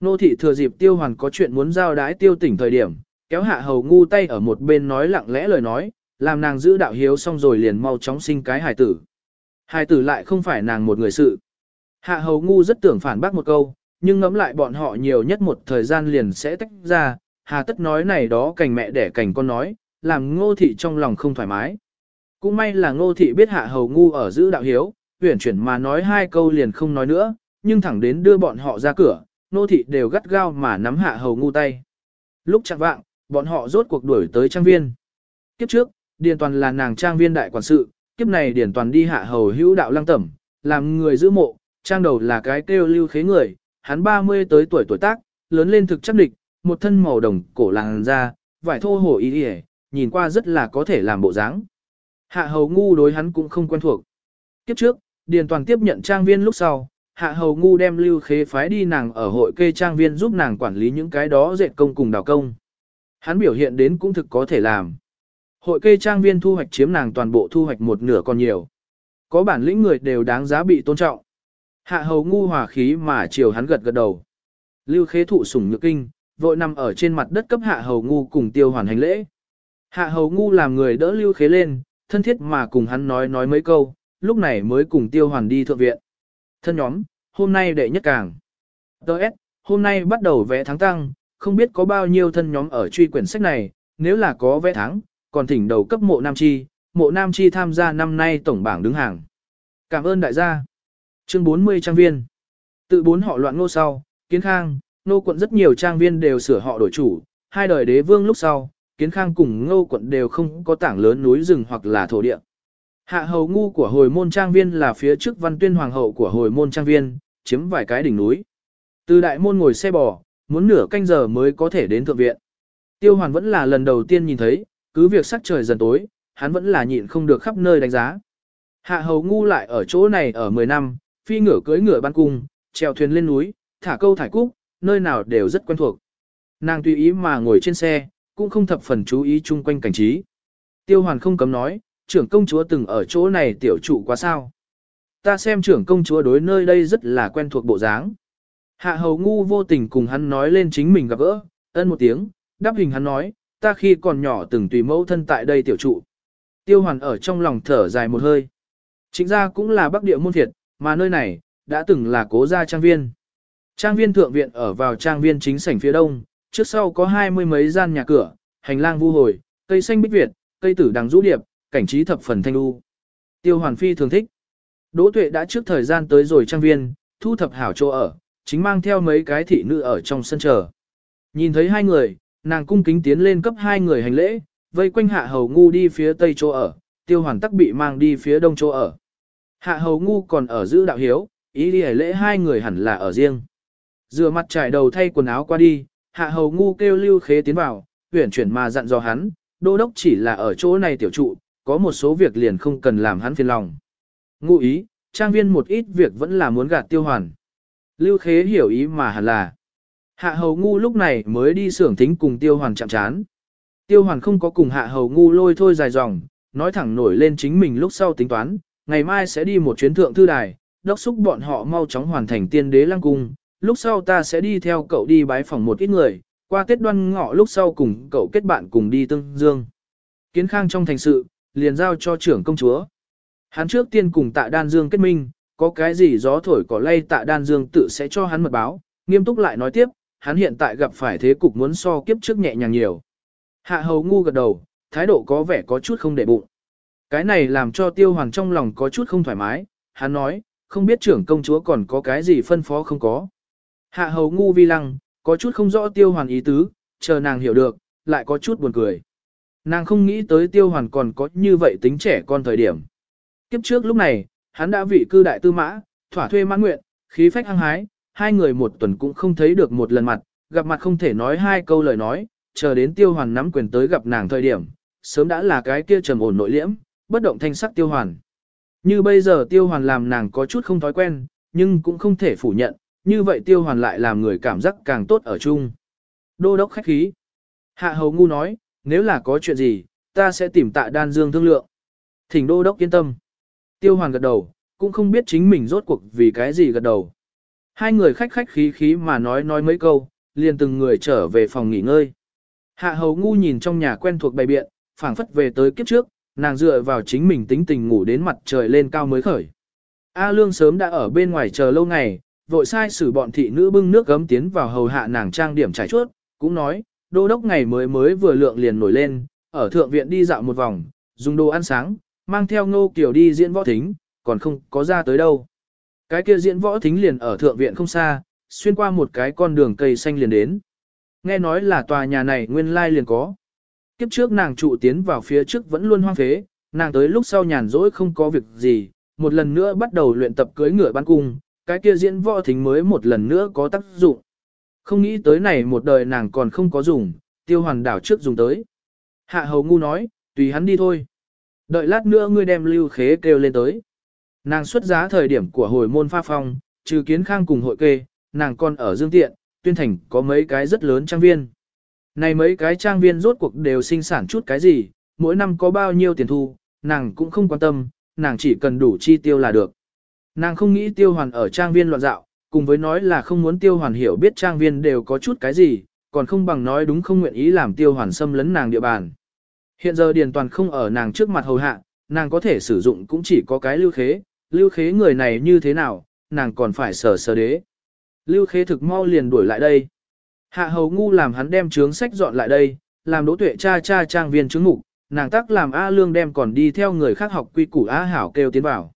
Speaker 1: Nô thị thừa dịp tiêu hoàn có chuyện muốn giao đái tiêu tỉnh thời điểm, kéo hạ hầu ngu tay ở một bên nói lặng lẽ lời nói, làm nàng giữ đạo hiếu xong rồi liền mau chóng sinh cái hài tử. Hài tử lại không phải nàng một người sự. Hạ hầu ngu rất tưởng phản bác một câu, nhưng ngẫm lại bọn họ nhiều nhất một thời gian liền sẽ tách ra, hà tất nói này đó cành mẹ đẻ cành con nói, làm ngô thị trong lòng không thoải mái. Cũng may là ngô thị biết hạ hầu ngu ở giữ đạo hiếu, huyển chuyển mà nói hai câu liền không nói nữa, nhưng thẳng đến đưa bọn họ ra cửa, ngô thị đều gắt gao mà nắm hạ hầu ngu tay. Lúc chặt vạng, bọn họ rốt cuộc đuổi tới trang viên. Kiếp trước, Điền Toàn là nàng trang viên đại quản sự, kiếp này Điền Toàn đi hạ hầu hữu đạo lăng tẩm, làm người giữ mộ, trang đầu là cái kêu lưu khế người, hắn 30 tới tuổi tuổi tác, lớn lên thực chắc địch, một thân màu đồng cổ làng da, vải thô hổ ý y, nhìn qua rất là có thể làm bộ dáng. Hạ hầu ngu đối hắn cũng không quen thuộc. Kiếp trước, Điền Toàn tiếp nhận trang viên lúc sau, hạ hầu ngu đem lưu khế phái đi nàng ở hội kê trang viên giúp nàng quản lý những cái đó dệt công cùng đào công. Hắn biểu hiện đến cũng thực có thể làm. Hội kê trang viên thu hoạch chiếm nàng toàn bộ thu hoạch một nửa còn nhiều. Có bản lĩnh người đều đáng giá bị tôn trọng. Hạ hầu ngu hòa khí mà chiều hắn gật gật đầu. Lưu khế thụ sủng nhược kinh, vội nằm ở trên mặt đất cấp hạ hầu ngu cùng tiêu hoàn hành lễ. Hạ hầu ngu làm người đỡ lưu khế lên, thân thiết mà cùng hắn nói nói mấy câu, lúc này mới cùng tiêu hoàn đi thượng viện. Thân nhóm, hôm nay đệ nhất càng. Đợt, hôm nay bắt đầu vẽ tháng tăng, không biết có bao nhiêu thân nhóm ở truy quyển sách này, nếu là có vẽ tháng, còn thỉnh đầu cấp mộ Nam Chi, mộ Nam Chi tham gia năm nay tổng bảng đứng hàng. Cảm ơn đại gia. Chương 40 trang viên. Tự bốn họ loạn nô sau, kiến khang, nô quận rất nhiều trang viên đều sửa họ đổi chủ, hai đời đế vương lúc sau, kiến khang cùng ngô quận đều không có tảng lớn núi rừng hoặc là thổ địa. Hạ hầu ngu của hồi môn trang viên là phía trước văn tuyên hoàng hậu của hồi môn trang viên, chiếm vài cái đỉnh núi. Từ đại môn ngồi xe bò, muốn nửa canh giờ mới có thể đến thượng viện. Tiêu hoàn vẫn là lần đầu tiên nhìn thấy, cứ việc sắc trời dần tối, hắn vẫn là nhịn không được khắp nơi đánh giá. Hạ hầu ngu lại ở chỗ này ở 10 năm, phi ngựa cưỡi ngựa ban cung, trèo thuyền lên núi, thả câu thải cúc, nơi nào đều rất quen thuộc. Nàng tùy ý mà ngồi trên xe, cũng không thập phần chú ý chung quanh cảnh trí. Tiêu hoàn không cấm nói, trưởng công chúa từng ở chỗ này tiểu trụ quá sao. Ta xem trưởng công chúa đối nơi đây rất là quen thuộc bộ dáng. Hạ hầu ngu vô tình cùng hắn nói lên chính mình gặp gỡ, ân một tiếng, đáp hình hắn nói, ta khi còn nhỏ từng tùy mẫu thân tại đây tiểu trụ. Tiêu hoàn ở trong lòng thở dài một hơi. Chính ra cũng là bắc địa môn thiệt, mà nơi này, đã từng là cố gia trang viên. Trang viên thượng viện ở vào trang viên chính sảnh phía đông, trước sau có hai mươi mấy gian nhà cửa, hành lang vu hồi, cây xanh bích việt, cây tử đằng rũ điệp, cảnh trí thập phần thanh u. Tiêu Hoàn Phi thường thích. Đỗ Tuệ đã trước thời gian tới rồi trang viên, thu thập hảo chỗ ở, chính mang theo mấy cái thị nữ ở trong sân chờ. Nhìn thấy hai người, nàng cung kính tiến lên cấp hai người hành lễ, vây quanh hạ hầu ngu đi phía tây chỗ ở, tiêu hoàn tắc bị mang đi phía đông chỗ ở. Hạ hầu ngu còn ở giữ đạo hiếu, ý đi lễ hai người hẳn là ở riêng. Rửa mặt trải đầu thay quần áo qua đi, hạ hầu ngu kêu lưu khế tiến vào, huyển chuyển mà dặn dò hắn, đô đốc chỉ là ở chỗ này tiểu trụ, có một số việc liền không cần làm hắn phiền lòng. Ngụ ý, trang viên một ít việc vẫn là muốn gạt tiêu hoàn. Lưu khế hiểu ý mà hẳn là. Hạ hầu ngu lúc này mới đi xưởng thính cùng tiêu hoàn chạm chán. Tiêu hoàn không có cùng hạ hầu ngu lôi thôi dài dòng, nói thẳng nổi lên chính mình lúc sau tính toán, ngày mai sẽ đi một chuyến thượng thư đài, đốc xúc bọn họ mau chóng hoàn thành tiên đế lăng cung, lúc sau ta sẽ đi theo cậu đi bái phòng một ít người, qua Tết đoan ngọ lúc sau cùng cậu kết bạn cùng đi tương dương. Kiến khang trong thành sự, liền giao cho trưởng công chúa. Hắn trước tiên cùng tạ đan dương kết minh, có cái gì gió thổi cỏ lay tạ đan dương tự sẽ cho hắn mật báo, nghiêm túc lại nói tiếp, hắn hiện tại gặp phải thế cục muốn so kiếp trước nhẹ nhàng nhiều. Hạ hầu ngu gật đầu, thái độ có vẻ có chút không để bụng. Cái này làm cho tiêu hoàng trong lòng có chút không thoải mái, hắn nói, không biết trưởng công chúa còn có cái gì phân phó không có. Hạ hầu ngu vi lăng, có chút không rõ tiêu hoàn ý tứ, chờ nàng hiểu được, lại có chút buồn cười. Nàng không nghĩ tới tiêu hoàn còn có như vậy tính trẻ con thời điểm. Kiếp trước lúc này, hắn đã vị cư đại tư mã, thỏa thuê mãn nguyện, khí phách hăng hái, hai người một tuần cũng không thấy được một lần mặt, gặp mặt không thể nói hai câu lời nói, chờ đến tiêu hoàn nắm quyền tới gặp nàng thời điểm, sớm đã là cái kia trầm ổn nội liễm, bất động thanh sắc tiêu hoàn. Như bây giờ tiêu hoàn làm nàng có chút không thói quen, nhưng cũng không thể phủ nhận, như vậy tiêu hoàn lại làm người cảm giác càng tốt ở chung. Đô đốc khách khí. Hạ hầu ngu nói, nếu là có chuyện gì, ta sẽ tìm tạ đan dương thương lượng. Thỉnh đô đốc yên tâm. Tiêu hoàn gật đầu, cũng không biết chính mình rốt cuộc vì cái gì gật đầu. Hai người khách khách khí khí mà nói nói mấy câu, liền từng người trở về phòng nghỉ ngơi. Hạ hầu ngu nhìn trong nhà quen thuộc bày biện, phảng phất về tới kiếp trước, nàng dựa vào chính mình tính tình ngủ đến mặt trời lên cao mới khởi. A lương sớm đã ở bên ngoài chờ lâu ngày, vội sai xử bọn thị nữ bưng nước gấm tiến vào hầu hạ nàng trang điểm trải chuốt, cũng nói, đô đốc ngày mới mới vừa lượng liền nổi lên, ở thượng viện đi dạo một vòng, dùng đồ ăn sáng, mang theo ngô kiểu đi diễn võ thính, còn không có ra tới đâu. Cái kia diễn võ thính liền ở thượng viện không xa, xuyên qua một cái con đường cây xanh liền đến. Nghe nói là tòa nhà này nguyên lai liền có. Kiếp trước nàng trụ tiến vào phía trước vẫn luôn hoang phế, nàng tới lúc sau nhàn rỗi không có việc gì, một lần nữa bắt đầu luyện tập cưới ngựa bắn cung, cái kia diễn võ thính mới một lần nữa có tác dụng. Không nghĩ tới này một đời nàng còn không có dùng, tiêu hoàn đảo trước dùng tới. Hạ hầu ngu nói, tùy hắn đi thôi. Đợi lát nữa ngươi đem lưu khế kêu lên tới. Nàng xuất giá thời điểm của hồi môn pha phong, trừ kiến khang cùng hội kê, nàng còn ở Dương Tiện, tuyên thành có mấy cái rất lớn trang viên. Này mấy cái trang viên rốt cuộc đều sinh sản chút cái gì, mỗi năm có bao nhiêu tiền thu, nàng cũng không quan tâm, nàng chỉ cần đủ chi tiêu là được. Nàng không nghĩ tiêu hoàn ở trang viên loạn dạo, cùng với nói là không muốn tiêu hoàn hiểu biết trang viên đều có chút cái gì, còn không bằng nói đúng không nguyện ý làm tiêu hoàn xâm lấn nàng địa bàn. Hiện giờ điền toàn không ở nàng trước mặt hầu hạ, nàng có thể sử dụng cũng chỉ có cái lưu khế, lưu khế người này như thế nào, nàng còn phải sở sở đế. Lưu khế thực mau liền đuổi lại đây. Hạ hầu ngu làm hắn đem trướng sách dọn lại đây, làm đỗ tuệ cha cha trang viên trướng mục, nàng tác làm A Lương đem còn đi theo người khác học quy củ A Hảo kêu tiến vào.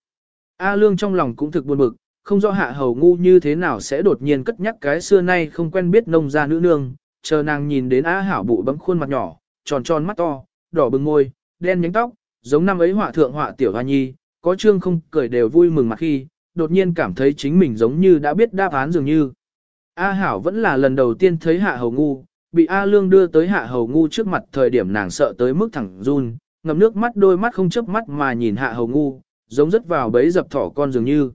Speaker 1: A Lương trong lòng cũng thực buồn bực, không rõ hạ hầu ngu như thế nào sẽ đột nhiên cất nhắc cái xưa nay không quen biết nông gia nữ nương, chờ nàng nhìn đến A Hảo bụ bấm khuôn mặt nhỏ, tròn tròn mắt to, đỏ bừng môi, đen nhánh tóc, giống năm ấy họa thượng họa tiểu hoa nhi, có trương không cười đều vui mừng mặt khi, đột nhiên cảm thấy chính mình giống như đã biết đáp án dường như. A Hảo vẫn là lần đầu tiên thấy hạ hầu ngu, bị A Lương đưa tới hạ hầu ngu trước mặt thời điểm nàng sợ tới mức thẳng run, ngầm nước mắt đôi mắt không chớp mắt mà nhìn hạ hầu ngu, giống rất vào bấy dập thỏ con dường như.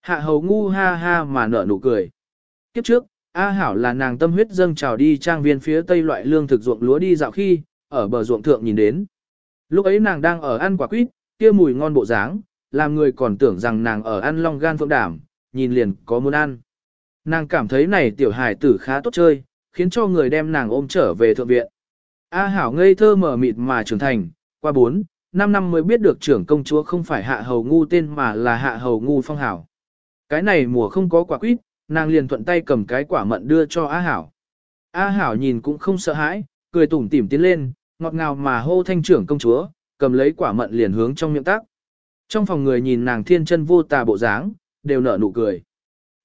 Speaker 1: Hạ hầu ngu ha ha mà nở nụ cười. Kiếp trước, A Hảo là nàng tâm huyết dâng trào đi trang viên phía tây loại lương thực ruộng lúa đi dạo khi, ở bờ ruộng thượng nhìn đến. Lúc ấy nàng đang ở ăn quả quýt, kia mùi ngon bộ dáng, làm người còn tưởng rằng nàng ở ăn long gan phượng đảm, nhìn liền có muốn ăn. Nàng cảm thấy này tiểu hài tử khá tốt chơi, khiến cho người đem nàng ôm trở về thượng viện. A Hảo ngây thơ mở mịt mà trưởng thành, qua 4, 5 năm mới biết được trưởng công chúa không phải hạ hầu ngu tên mà là hạ hầu ngu phong hảo. Cái này mùa không có quả quýt, nàng liền thuận tay cầm cái quả mận đưa cho A Hảo. A Hảo nhìn cũng không sợ hãi, cười tủm tỉm tiến lên, ngọt ngào mà hô thanh trưởng công chúa, cầm lấy quả mận liền hướng trong miệng tác. Trong phòng người nhìn nàng thiên chân vô tà bộ dáng, đều nở nụ cười.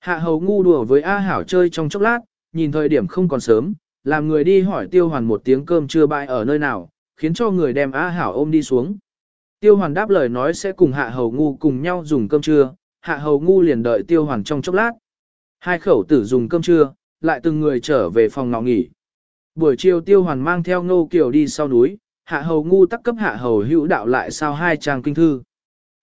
Speaker 1: Hạ hầu ngu đùa với A Hảo chơi trong chốc lát, nhìn thời điểm không còn sớm, làm người đi hỏi tiêu hoàn một tiếng cơm chưa bại ở nơi nào, khiến cho người đem A Hảo ôm đi xuống. Tiêu hoàn đáp lời nói sẽ cùng hạ hầu ngu cùng nhau dùng cơm trưa, hạ hầu ngu liền đợi tiêu hoàn trong chốc lát. Hai khẩu tử dùng cơm trưa, lại từng người trở về phòng ngọ nghỉ. Buổi chiều tiêu hoàn mang theo ngô kiều đi sau núi, hạ hầu ngu tắc cấp hạ hầu hữu đạo lại sao hai trang kinh thư.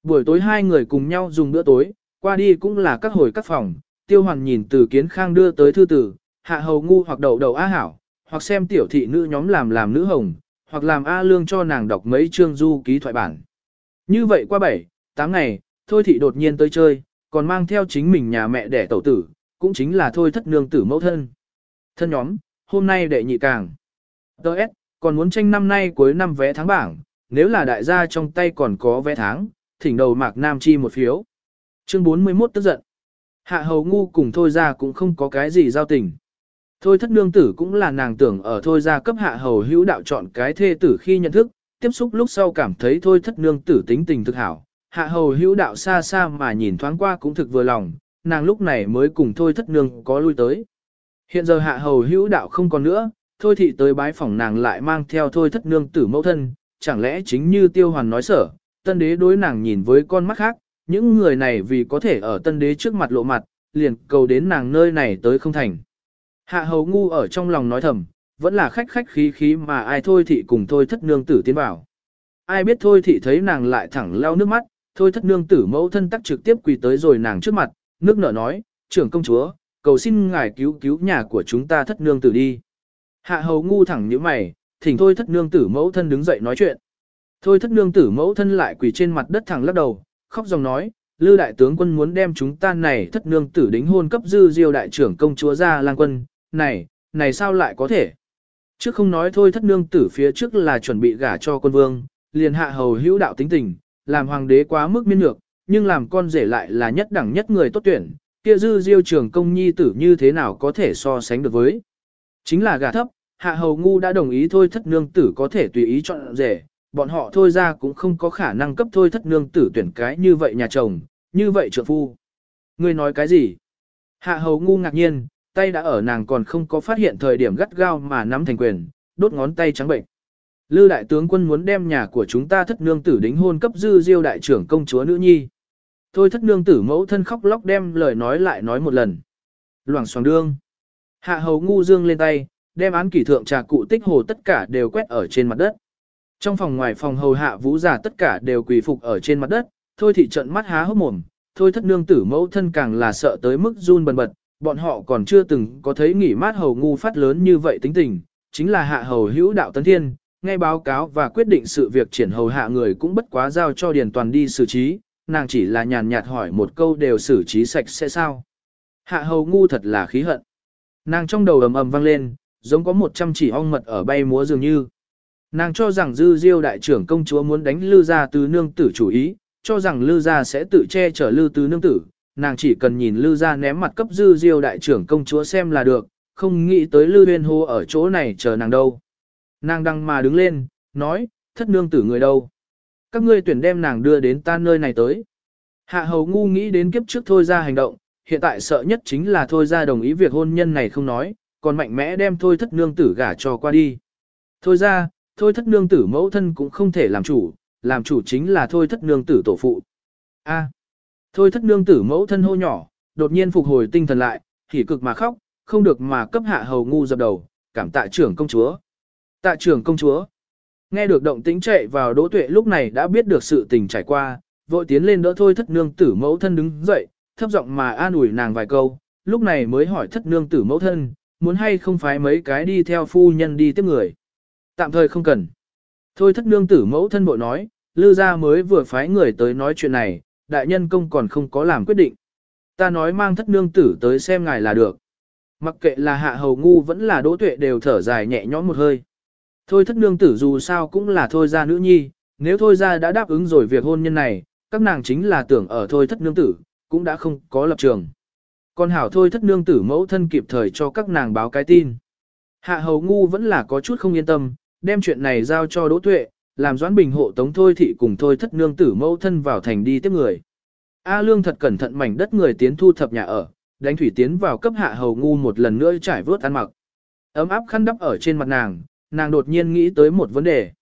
Speaker 1: Buổi tối hai người cùng nhau dùng bữa tối, qua đi cũng là các hồi các phòng, tiêu hoàn nhìn từ kiến khang đưa tới thư tử, hạ hầu ngu hoặc đầu đầu á hảo, hoặc xem tiểu thị nữ nhóm làm làm nữ hồng, hoặc làm A lương cho nàng đọc mấy chương du ký thoại bản. Như vậy qua bảy, tám ngày, thôi thị đột nhiên tới chơi, còn mang theo chính mình nhà mẹ đẻ tẩu tử, cũng chính là thôi thất nương tử mẫu thân. Thân nhóm, hôm nay đệ nhị càng. Đợt, còn muốn tranh năm nay cuối năm vé tháng bảng, nếu là đại gia trong tay còn có vé tháng, thỉnh đầu mạc nam chi một phiếu. Chương 41 tức giận. Hạ hầu ngu cùng thôi ra cũng không có cái gì giao tình. Thôi thất nương tử cũng là nàng tưởng ở thôi ra cấp hạ hầu hữu đạo chọn cái thê tử khi nhận thức, tiếp xúc lúc sau cảm thấy thôi thất nương tử tính tình thực hảo. Hạ hầu hữu đạo xa xa mà nhìn thoáng qua cũng thực vừa lòng, nàng lúc này mới cùng thôi thất nương có lui tới. Hiện giờ hạ hầu hữu đạo không còn nữa, thôi thị tới bái phòng nàng lại mang theo thôi thất nương tử mẫu thân, chẳng lẽ chính như tiêu hoàn nói sở, tân đế đối nàng nhìn với con mắt khác, những người này vì có thể ở tân đế trước mặt lộ mặt, liền cầu đến nàng nơi này tới không thành. Hạ hầu ngu ở trong lòng nói thầm, vẫn là khách khách khí khí mà ai thôi thị cùng thôi thất nương tử tiến vào. Ai biết thôi thị thấy nàng lại thẳng leo nước mắt, thôi thất nương tử mẫu thân tắc trực tiếp quỳ tới rồi nàng trước mặt, nước nở nói, trưởng công chúa, cầu xin ngài cứu cứu nhà của chúng ta thất nương tử đi. Hạ hầu ngu thẳng như mày, thỉnh thôi thất nương tử mẫu thân đứng dậy nói chuyện. Thôi thất nương tử mẫu thân lại quỳ trên mặt đất thẳng lắc đầu, khóc dòng nói, Lư đại tướng quân muốn đem chúng ta này thất nương tử đính hôn cấp dư diêu đại trưởng công chúa ra lang quân, này, này sao lại có thể? Trước không nói thôi thất nương tử phía trước là chuẩn bị gả cho quân vương, liền hạ hầu hữu đạo tính tình, làm hoàng đế quá mức miên nhược, nhưng làm con rể lại là nhất đẳng nhất người tốt tuyển, kia dư diêu trưởng công nhi tử như thế nào có thể so sánh được với. Chính là gả thấp, hạ hầu ngu đã đồng ý thôi thất nương tử có thể tùy ý chọn rể, bọn họ thôi ra cũng không có khả năng cấp thôi thất nương tử tuyển cái như vậy nhà chồng, như vậy trượng phu. Ngươi nói cái gì? Hạ hầu ngu ngạc nhiên, tay đã ở nàng còn không có phát hiện thời điểm gắt gao mà nắm thành quyền, đốt ngón tay trắng bệnh. Lư đại tướng quân muốn đem nhà của chúng ta thất nương tử đính hôn cấp dư diêu đại trưởng công chúa nữ nhi. Thôi thất nương tử mẫu thân khóc lóc đem lời nói lại nói một lần. Loảng xoàng đương. Hạ hầu ngu dương lên tay, đem án kỷ thượng trà cụ tích hồ tất cả đều quét ở trên mặt đất. Trong phòng ngoài phòng hầu hạ vũ giả tất cả đều quỳ phục ở trên mặt đất, thôi thị trận mắt há hốc mồm, thôi thất nương tử mẫu thân càng là sợ tới mức run bần bật, bọn họ còn chưa từng có thấy nghỉ mát hầu ngu phát lớn như vậy tính tình, chính là hạ hầu hữu đạo tấn thiên, nghe báo cáo và quyết định sự việc triển hầu hạ người cũng bất quá giao cho điền toàn đi xử trí, nàng chỉ là nhàn nhạt hỏi một câu đều xử trí sạch sẽ sao. Hạ hầu ngu thật là khí hận. Nàng trong đầu ầm ầm vang lên, giống có một trăm chỉ ong mật ở bay múa dường như. Nàng cho rằng dư diêu đại trưởng công chúa muốn đánh lư gia tứ nương tử chủ ý, cho rằng lư gia sẽ tự che chở lư tứ nương tử, nàng chỉ cần nhìn lư gia ném mặt cấp dư diêu đại trưởng công chúa xem là được, không nghĩ tới lư huyên hô ở chỗ này chờ nàng đâu. Nàng đăng mà đứng lên, nói, thất nương tử người đâu. Các ngươi tuyển đem nàng đưa đến ta nơi này tới. Hạ hầu ngu nghĩ đến kiếp trước thôi ra hành động, hiện tại sợ nhất chính là thôi ra đồng ý việc hôn nhân này không nói, còn mạnh mẽ đem thôi thất nương tử gả cho qua đi. Thôi ra, thôi thất nương tử mẫu thân cũng không thể làm chủ, làm chủ chính là thôi thất nương tử tổ phụ. A. thôi thất nương tử mẫu thân hô nhỏ, đột nhiên phục hồi tinh thần lại, hỉ cực mà khóc, không được mà cấp hạ hầu ngu dập đầu, cảm tạ trưởng công chúa. Tạ trưởng công chúa. Nghe được động tĩnh chạy vào đỗ tuệ lúc này đã biết được sự tình trải qua, vội tiến lên đỡ thôi thất nương tử mẫu thân đứng dậy, thấp giọng mà an ủi nàng vài câu, lúc này mới hỏi thất nương tử mẫu thân, muốn hay không phải mấy cái đi theo phu nhân đi tiếp người. Tạm thời không cần. Thôi thất nương tử mẫu thân bội nói, lư gia mới vừa phái người tới nói chuyện này, đại nhân công còn không có làm quyết định. Ta nói mang thất nương tử tới xem ngài là được. Mặc kệ là hạ hầu ngu vẫn là đỗ tuệ đều thở dài nhẹ nhõm một hơi. Thôi thất nương tử dù sao cũng là thôi gia nữ nhi, nếu thôi gia đã đáp ứng rồi việc hôn nhân này, các nàng chính là tưởng ở thôi thất nương tử, cũng đã không có lập trường. Còn hảo thôi thất nương tử mẫu thân kịp thời cho các nàng báo cái tin. Hạ hầu ngu vẫn là có chút không yên tâm, đem chuyện này giao cho đỗ tuệ, làm doãn bình hộ tống thôi thị cùng thôi thất nương tử mẫu thân vào thành đi tiếp người. A lương thật cẩn thận mảnh đất người tiến thu thập nhà ở, đánh thủy tiến vào cấp hạ hầu ngu một lần nữa trải vớt ăn mặc. Ấm áp khăn đắp ở trên mặt nàng, nàng đột nhiên nghĩ tới một vấn đề.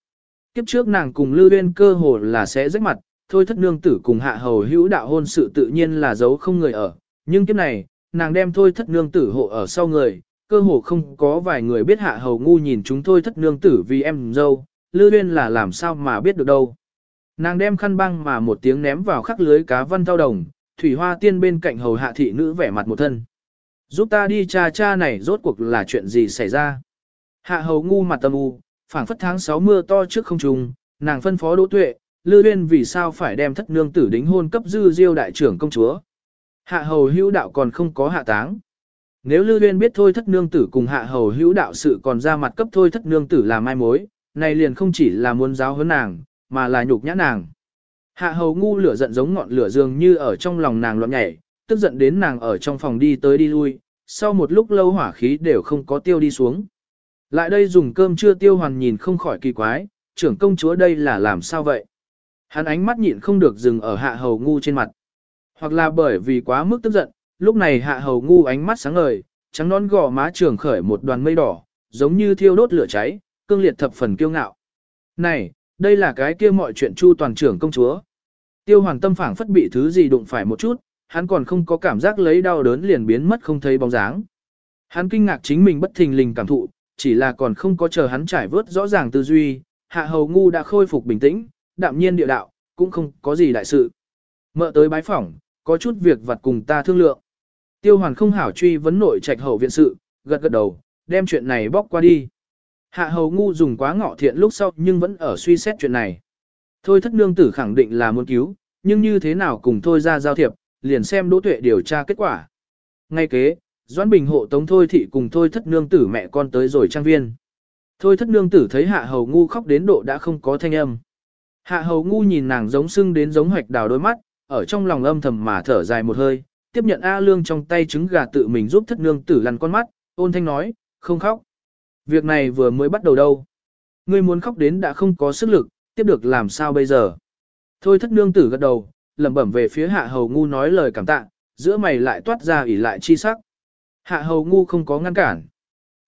Speaker 1: Kiếp trước nàng cùng Lưu Uyên cơ hồ là sẽ rách mặt, thôi thất nương tử cùng hạ hầu hữu đạo hôn sự tự nhiên là giấu không người ở. Nhưng kiếp này, nàng đem thôi thất nương tử hộ ở sau người, cơ hồ không có vài người biết hạ hầu ngu nhìn chúng tôi thất nương tử vì em dâu, Lư Uyên là làm sao mà biết được đâu. Nàng đem khăn băng mà một tiếng ném vào khắc lưới cá văn thao đồng, thủy hoa tiên bên cạnh hầu hạ thị nữ vẻ mặt một thân. Giúp ta đi cha cha này rốt cuộc là chuyện gì xảy ra. Hạ hầu ngu mặt tâm u, phảng phất tháng 6 mưa to trước không trùng, nàng phân phó đỗ tuệ, lư huyên vì sao phải đem thất nương tử đính hôn cấp dư diêu đại trưởng công chúa. Hạ hầu hữu đạo còn không có hạ táng. Nếu lư Uyên biết thôi thất nương tử cùng hạ hầu hữu đạo sự còn ra mặt cấp thôi thất nương tử là mai mối, này liền không chỉ là muốn giáo huấn nàng, mà là nhục nhã nàng. Hạ hầu ngu lửa giận giống ngọn lửa dường như ở trong lòng nàng loạn nhảy, tức giận đến nàng ở trong phòng đi tới đi lui, sau một lúc lâu hỏa khí đều không có tiêu đi xuống. Lại đây dùng cơm chưa tiêu hoàn nhìn không khỏi kỳ quái, trưởng công chúa đây là làm sao vậy? Hắn ánh mắt nhịn không được dừng ở hạ hầu ngu trên mặt. Hoặc là bởi vì quá mức tức giận, lúc này hạ hầu ngu ánh mắt sáng ngời, trắng non gò má trường khởi một đoàn mây đỏ, giống như thiêu đốt lửa cháy, cương liệt thập phần kiêu ngạo. Này, đây là cái kia mọi chuyện chu toàn trưởng công chúa. Tiêu hoàng tâm phảng phất bị thứ gì đụng phải một chút, hắn còn không có cảm giác lấy đau đớn liền biến mất không thấy bóng dáng. Hắn kinh ngạc chính mình bất thình lình cảm thụ, chỉ là còn không có chờ hắn trải vớt rõ ràng tư duy, hạ hầu ngu đã khôi phục bình tĩnh, đạm nhiên địa đạo, cũng không có gì đại sự. Mợ tới bái phỏng, có chút việc vặt cùng ta thương lượng. Tiêu hoàn không hảo truy vấn nội trạch hậu viện sự, gật gật đầu, đem chuyện này bóc qua đi. Hạ hầu ngu dùng quá ngọ thiện lúc sau nhưng vẫn ở suy xét chuyện này. Thôi thất nương tử khẳng định là muốn cứu, nhưng như thế nào cùng thôi ra giao thiệp, liền xem đỗ tuệ điều tra kết quả. Ngay kế, Doãn Bình hộ tống thôi thị cùng thôi thất nương tử mẹ con tới rồi trang viên. Thôi thất nương tử thấy hạ hầu ngu khóc đến độ đã không có thanh âm. Hạ hầu ngu nhìn nàng giống sưng đến giống hoạch đào đôi mắt, ở trong lòng âm thầm mà thở dài một hơi, tiếp nhận A lương trong tay trứng gà tự mình giúp thất nương tử lăn con mắt, ôn thanh nói, không khóc. Việc này vừa mới bắt đầu đâu. Ngươi muốn khóc đến đã không có sức lực, tiếp được làm sao bây giờ. Thôi thất nương tử gật đầu, lẩm bẩm về phía hạ hầu ngu nói lời cảm tạ, giữa mày lại toát ra ỉ lại chi sắc. Hạ hầu ngu không có ngăn cản.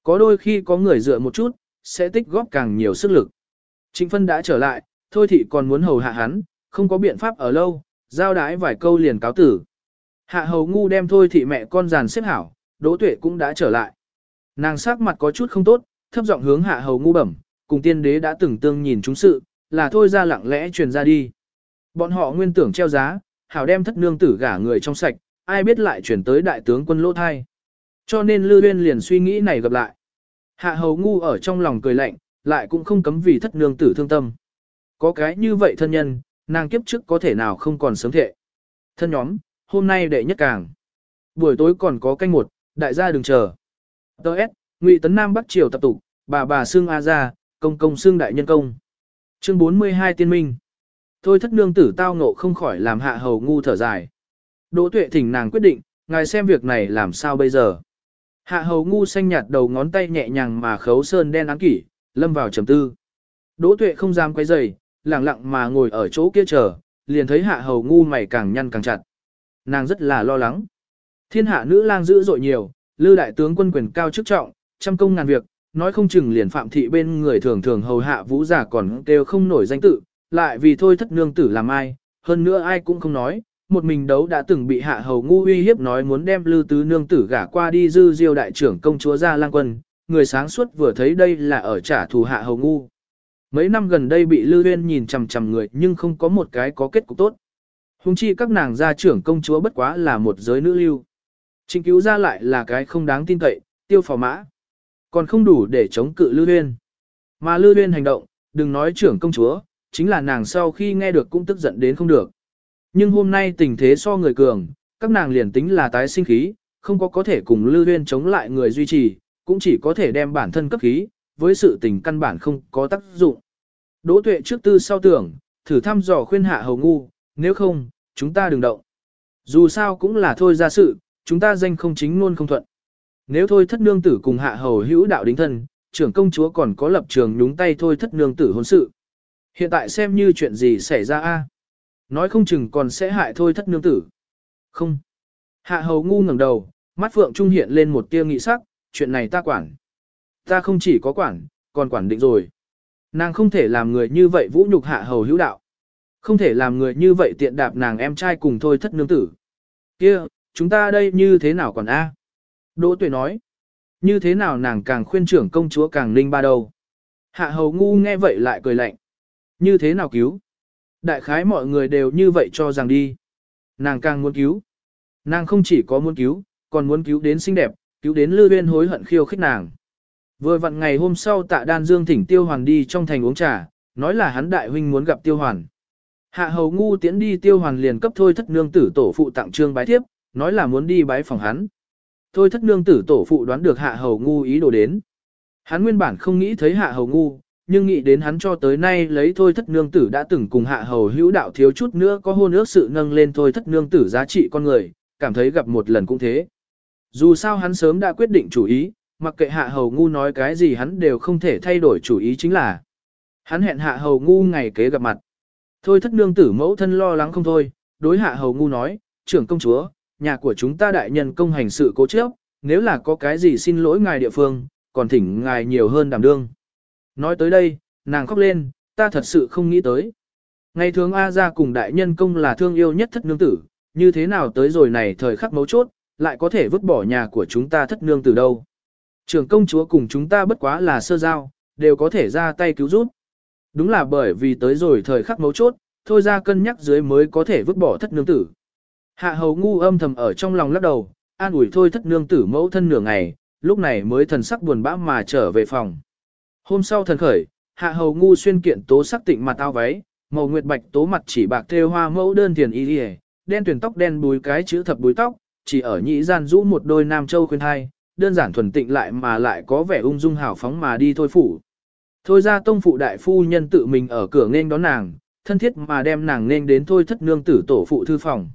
Speaker 1: Có đôi khi có người dựa một chút, sẽ tích góp càng nhiều sức lực. Trịnh phân đã trở lại, thôi thị còn muốn hầu hạ hắn, không có biện pháp ở lâu, giao đái vài câu liền cáo tử. Hạ hầu ngu đem thôi thị mẹ con giàn xếp hảo, đỗ tuệ cũng đã trở lại. Nàng sắc mặt có chút không tốt, thấp giọng hướng hạ hầu ngu bẩm, cùng tiên đế đã từng tương nhìn chúng sự, là thôi ra lặng lẽ truyền ra đi. Bọn họ nguyên tưởng treo giá, hảo đem thất nương tử gả người trong sạch, ai biết lại chuyển tới đại tướng quân lỗ thai. Cho nên Lư Uyên liền suy nghĩ này gặp lại. Hạ hầu ngu ở trong lòng cười lạnh, lại cũng không cấm vì thất nương tử thương tâm. Có cái như vậy thân nhân, nàng kiếp trước có thể nào không còn sớm thệ. Thân nhóm, hôm nay đệ nhất càng. Buổi tối còn có canh một, đại gia đừng chờ. Đợt, Ngụy Tấn Nam Bắc Triều tập tục, bà bà xương A ra, công công xương đại nhân công. Chương 42 tiên minh. Thôi thất nương tử tao ngộ không khỏi làm hạ hầu ngu thở dài. Đỗ tuệ thỉnh nàng quyết định, ngài xem việc này làm sao bây giờ. Hạ hầu ngu xanh nhạt đầu ngón tay nhẹ nhàng mà khấu sơn đen án kỷ, lâm vào trầm tư. Đỗ tuệ không dám quay dày, lặng lặng mà ngồi ở chỗ kia chờ, liền thấy hạ hầu ngu mày càng nhăn càng chặt. Nàng rất là lo lắng. Thiên hạ nữ lang dữ dội nhiều, lư đại tướng quân quyền cao chức trọng, trăm công ngàn việc, nói không chừng liền phạm thị bên người thường thường hầu hạ vũ giả còn đều không nổi danh tự, lại vì thôi thất nương tử làm ai, hơn nữa ai cũng không nói, một mình đấu đã từng bị hạ hầu ngu uy hiếp nói muốn đem lư tứ nương tử gả qua đi dư diêu đại trưởng công chúa ra lang quân, người sáng suốt vừa thấy đây là ở trả thù hạ hầu ngu. Mấy năm gần đây bị lư huyên nhìn chằm chằm người nhưng không có một cái có kết cục tốt. Hùng chi các nàng gia trưởng công chúa bất quá là một giới nữ lưu. Trình cứu ra lại là cái không đáng tin cậy, tiêu phò mã. Còn không đủ để chống cự Lư Huyên. Mà Lư Huyên hành động, đừng nói trưởng công chúa, chính là nàng sau khi nghe được cũng tức giận đến không được. Nhưng hôm nay tình thế so người cường, các nàng liền tính là tái sinh khí, không có có thể cùng Lư Huyên chống lại người duy trì, cũng chỉ có thể đem bản thân cấp khí, với sự tình căn bản không có tác dụng. Đỗ tuệ trước tư sau tưởng, thử thăm dò khuyên hạ hầu ngu, nếu không, chúng ta đừng động. Dù sao cũng là thôi ra sự, chúng ta danh không chính luôn không thuận. Nếu thôi thất nương tử cùng hạ hầu hữu đạo đính thân, trưởng công chúa còn có lập trường nhúng tay thôi thất nương tử hôn sự. Hiện tại xem như chuyện gì xảy ra a Nói không chừng còn sẽ hại thôi thất nương tử. Không. Hạ hầu ngu ngẩng đầu, mắt phượng trung hiện lên một tia nghị sắc, chuyện này ta quản. Ta không chỉ có quản, còn quản định rồi. Nàng không thể làm người như vậy vũ nhục hạ hầu hữu đạo. Không thể làm người như vậy tiện đạp nàng em trai cùng thôi thất nương tử. Kia, chúng ta đây như thế nào còn a? Đỗ tuệ nói. Như thế nào nàng càng khuyên trưởng công chúa càng ninh ba đầu Hạ hầu ngu nghe vậy lại cười lạnh. Như thế nào cứu? Đại khái mọi người đều như vậy cho rằng đi. Nàng càng muốn cứu. Nàng không chỉ có muốn cứu, còn muốn cứu đến xinh đẹp, cứu đến lư uyên hối hận khiêu khích nàng. Vừa vặn ngày hôm sau tạ đan dương thỉnh tiêu hoàn đi trong thành uống trà, nói là hắn đại huynh muốn gặp tiêu hoàn. Hạ hầu ngu tiễn đi tiêu hoàn liền cấp thôi thất nương tử tổ phụ tặng trương bái tiếp, nói là muốn đi bái phòng hắn. Thôi thất nương tử tổ phụ đoán được hạ hầu ngu ý đồ đến. Hắn nguyên bản không nghĩ thấy hạ hầu ngu, nhưng nghĩ đến hắn cho tới nay lấy thôi thất nương tử đã từng cùng hạ hầu hữu đạo thiếu chút nữa có hôn ước sự nâng lên thôi thất nương tử giá trị con người, cảm thấy gặp một lần cũng thế. Dù sao hắn sớm đã quyết định chủ ý, mặc kệ hạ hầu ngu nói cái gì hắn đều không thể thay đổi chủ ý chính là. Hắn hẹn hạ hầu ngu ngày kế gặp mặt. Thôi thất nương tử mẫu thân lo lắng không thôi, đối hạ hầu ngu nói, trưởng công chúa, nhà của chúng ta đại nhân công hành sự cố chấp, nếu là có cái gì xin lỗi ngài địa phương, còn thỉnh ngài nhiều hơn đảm đương. Nói tới đây, nàng khóc lên, ta thật sự không nghĩ tới. Ngày thường A ra cùng đại nhân công là thương yêu nhất thất nương tử, như thế nào tới rồi này thời khắc mấu chốt, lại có thể vứt bỏ nhà của chúng ta thất nương tử đâu. Trưởng công chúa cùng chúng ta bất quá là sơ giao, đều có thể ra tay cứu giúp. Đúng là bởi vì tới rồi thời khắc mấu chốt, thôi ra cân nhắc dưới mới có thể vứt bỏ thất nương tử. Hạ hầu ngu âm thầm ở trong lòng lắc đầu, an ủi thôi thất nương tử mẫu thân nửa ngày, lúc này mới thần sắc buồn bã mà trở về phòng. Hôm sau thần khởi, hạ hầu ngu xuyên kiện tố sắc tịnh mặt ao váy, màu nguyệt bạch tố mặt chỉ bạc thêu hoa mẫu đơn tiền y lìa, đen tuyển tóc đen búi cái chữ thập búi tóc, chỉ ở nhĩ gian rũ một đôi nam châu khuyên hai, đơn giản thuần tịnh lại mà lại có vẻ ung dung hào phóng mà đi thôi phủ. Thôi ra tông phụ đại phu nhân tự mình ở cửa nghênh đón nàng, thân thiết mà đem nàng nên đến thôi thất nương tử tổ phụ thư phòng.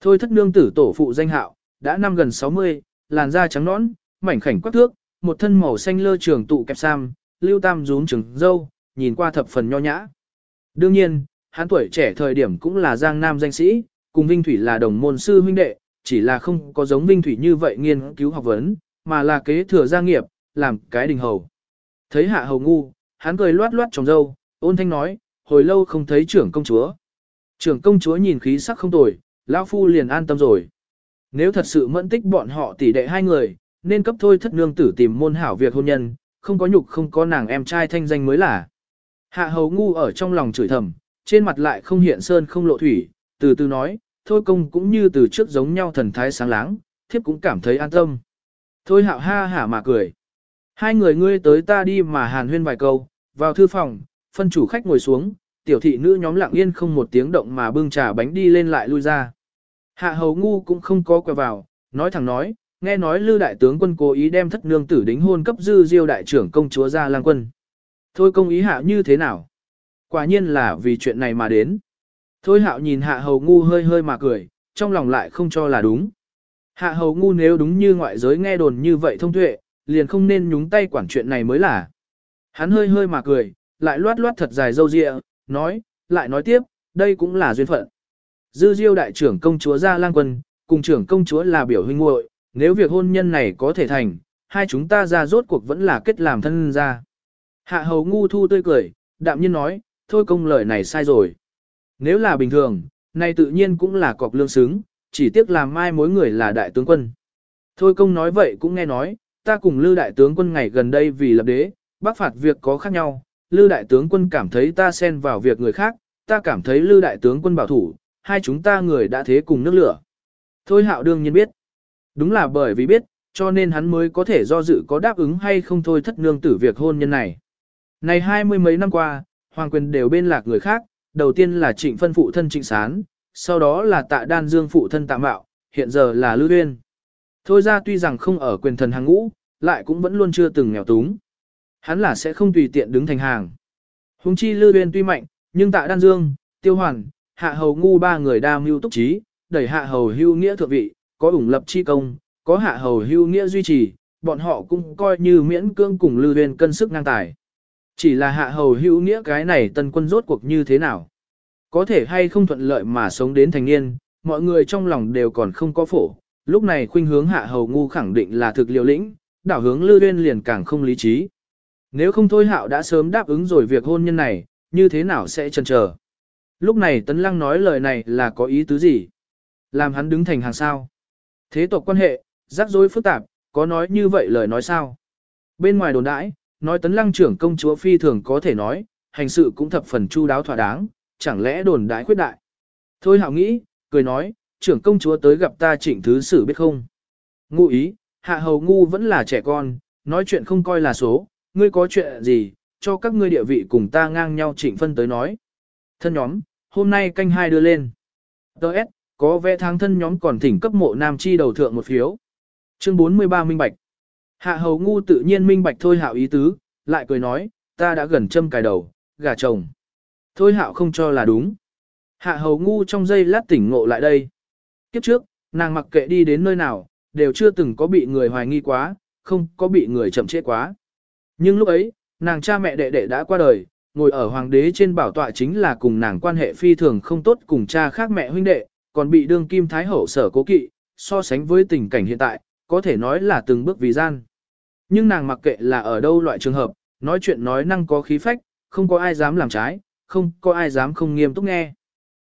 Speaker 1: Thôi thất nương tử tổ phụ danh hạo, đã năm gần 60, làn da trắng nõn, mảnh khảnh quắc thước, một thân màu xanh lơ trường tụ kẹp sam, lưu tam rún trứng dâu, nhìn qua thập phần nho nhã. Đương nhiên, hắn tuổi trẻ thời điểm cũng là giang nam danh sĩ, cùng Vinh Thủy là đồng môn sư huynh đệ, chỉ là không có giống Vinh Thủy như vậy nghiên cứu học vấn, mà là kế thừa gia nghiệp, làm cái đình hầu. Thấy hạ hầu ngu, hắn cười loát loát trong râu, ôn thanh nói, hồi lâu không thấy trưởng công chúa. Trưởng công chúa nhìn khí sắc không tồi, lão phu liền an tâm rồi. Nếu thật sự mẫn tích bọn họ tỷ đệ hai người, nên cấp thôi thất nương tử tìm môn hảo việc hôn nhân, không có nhục không có nàng em trai thanh danh mới là. Hạ hầu ngu ở trong lòng chửi thầm, trên mặt lại không hiện sơn không lộ thủy, từ từ nói, thôi công cũng như từ trước giống nhau thần thái sáng láng, thiếp cũng cảm thấy an tâm. Thôi hạo ha hả mà cười. Hai người ngươi tới ta đi mà hàn huyên vài câu, vào thư phòng, phân chủ khách ngồi xuống, tiểu thị nữ nhóm lặng yên không một tiếng động mà bưng trà bánh đi lên lại lui ra. Hạ hầu ngu cũng không có quẹo vào, nói thẳng nói, nghe nói lư đại tướng quân cố ý đem thất nương tử đính hôn cấp dư diêu đại trưởng công chúa ra lang quân. Thôi công ý hạ như thế nào? Quả nhiên là vì chuyện này mà đến. Thôi hạo nhìn hạ hầu ngu hơi hơi mà cười, trong lòng lại không cho là đúng. Hạ hầu ngu nếu đúng như ngoại giới nghe đồn như vậy thông tuệ, liền không nên nhúng tay quản chuyện này mới là. Hắn hơi hơi mà cười, lại loát loát thật dài dâu dịa, nói, lại nói tiếp, đây cũng là duyên phận. Dư diêu đại trưởng công chúa ra lang quân, cùng trưởng công chúa là biểu huynh muội nếu việc hôn nhân này có thể thành, hai chúng ta ra rốt cuộc vẫn là kết làm thân ra. Hạ hầu ngu thu tươi cười, đạm nhiên nói, thôi công lời này sai rồi. Nếu là bình thường, này tự nhiên cũng là cọc lương xứng, chỉ tiếc làm mai mối người là đại tướng quân. Thôi công nói vậy cũng nghe nói, ta cùng Lư đại tướng quân ngày gần đây vì lập đế, bắc phạt việc có khác nhau, Lư đại tướng quân cảm thấy ta xen vào việc người khác, ta cảm thấy Lư đại tướng quân bảo thủ, hai chúng ta người đã thế cùng nước lửa. Thôi hạo đương nhiên biết. Đúng là bởi vì biết, cho nên hắn mới có thể do dự có đáp ứng hay không thôi thất nương tử việc hôn nhân này. Này hai mươi mấy năm qua, hoàng quyền đều bên lạc người khác, đầu tiên là trịnh phân phụ thân trịnh sán, sau đó là tạ đan dương phụ thân tạ mạo, hiện giờ là Lư uyên. Thôi ra tuy rằng không ở quyền thần hàng ngũ, lại cũng vẫn luôn chưa từng nghèo túng. Hắn là sẽ không tùy tiện đứng thành hàng. Hùng chi lưu uyên tuy mạnh, nhưng tạ đan dương, tiêu hoàn, hạ hầu ngu ba người đa mưu túc trí, đẩy hạ hầu hưu nghĩa thượng vị, có ủng lập chi công, có hạ hầu hưu nghĩa duy trì, bọn họ cũng coi như miễn cương cùng lưu uyên cân sức ngang tài. Chỉ là hạ hầu hữu nghĩa cái này tân quân rốt cuộc như thế nào? Có thể hay không thuận lợi mà sống đến thành niên, mọi người trong lòng đều còn không có phổ. Lúc này khuynh hướng hạ hầu ngu khẳng định là thực liều lĩnh, đảo hướng lưu uyên liền càng không lý trí. Nếu không thôi hạo đã sớm đáp ứng rồi việc hôn nhân này, như thế nào sẽ chần chờ? Lúc này Tấn Lăng nói lời này là có ý tứ gì? Làm hắn đứng thành hàng sao? Thế tộc quan hệ, rắc rối phức tạp, có nói như vậy lời nói sao? Bên ngoài đồn đãi, nói Tấn Lăng trưởng công chúa phi thường có thể nói, hành sự cũng thập phần chu đáo thỏa đáng, chẳng lẽ đồn đãi khuyết đại? Thôi hạo nghĩ, cười nói, trưởng công chúa tới gặp ta trịnh thứ sử biết không? Ngụ ý, hạ hầu ngu vẫn là trẻ con, nói chuyện không coi là số, ngươi có chuyện gì, cho các ngươi địa vị cùng ta ngang nhau trịnh phân tới nói. Thân nhóm, hôm nay canh hai đưa lên. Đợt, có vẽ tháng thân nhóm còn thỉnh cấp mộ nam chi đầu thượng một phiếu. Chương 43 minh bạch. Hạ hầu ngu tự nhiên minh bạch thôi hạo ý tứ, lại cười nói, ta đã gần châm cài đầu, gà chồng. Thôi hạo không cho là đúng. Hạ hầu ngu trong giây lát tỉnh ngộ lại đây. Kiếp trước, nàng mặc kệ đi đến nơi nào, đều chưa từng có bị người hoài nghi quá, không có bị người chậm trễ quá. Nhưng lúc ấy, nàng cha mẹ đệ đệ đã qua đời, ngồi ở hoàng đế trên bảo tọa chính là cùng nàng quan hệ phi thường không tốt cùng cha khác mẹ huynh đệ, còn bị đương kim thái hậu sở cố kỵ, so sánh với tình cảnh hiện tại, có thể nói là từng bước vì gian. Nhưng nàng mặc kệ là ở đâu loại trường hợp, nói chuyện nói năng có khí phách, không có ai dám làm trái, không có ai dám không nghiêm túc nghe.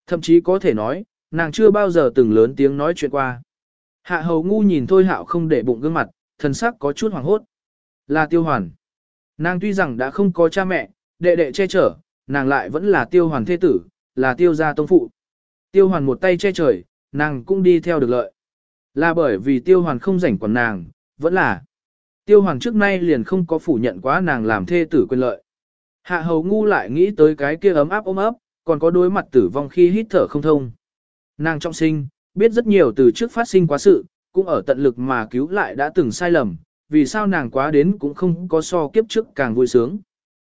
Speaker 1: Thậm chí có thể nói, nàng chưa bao giờ từng lớn tiếng nói chuyện qua. Hạ hầu ngu nhìn thôi hạo không để bụng gương mặt, thần sắc có chút hoảng hốt. Là tiêu hoàn. Nàng tuy rằng đã không có cha mẹ, đệ đệ che chở, nàng lại vẫn là tiêu hoàn thế tử, là tiêu gia tông phụ. Tiêu hoàn một tay che trời, nàng cũng đi theo được lợi. Là bởi vì tiêu hoàn không rảnh quản nàng, vẫn là. Tiêu Hoàn trước nay liền không có phủ nhận quá nàng làm thê tử quyền lợi. Hạ hầu ngu lại nghĩ tới cái kia ấm áp ôm ấp, còn có đối mặt tử vong khi hít thở không thông. Nàng trọng sinh, biết rất nhiều từ trước phát sinh quá sự, cũng ở tận lực mà cứu lại đã từng sai lầm, vì sao nàng quá đến cũng không có so kiếp trước càng vui sướng.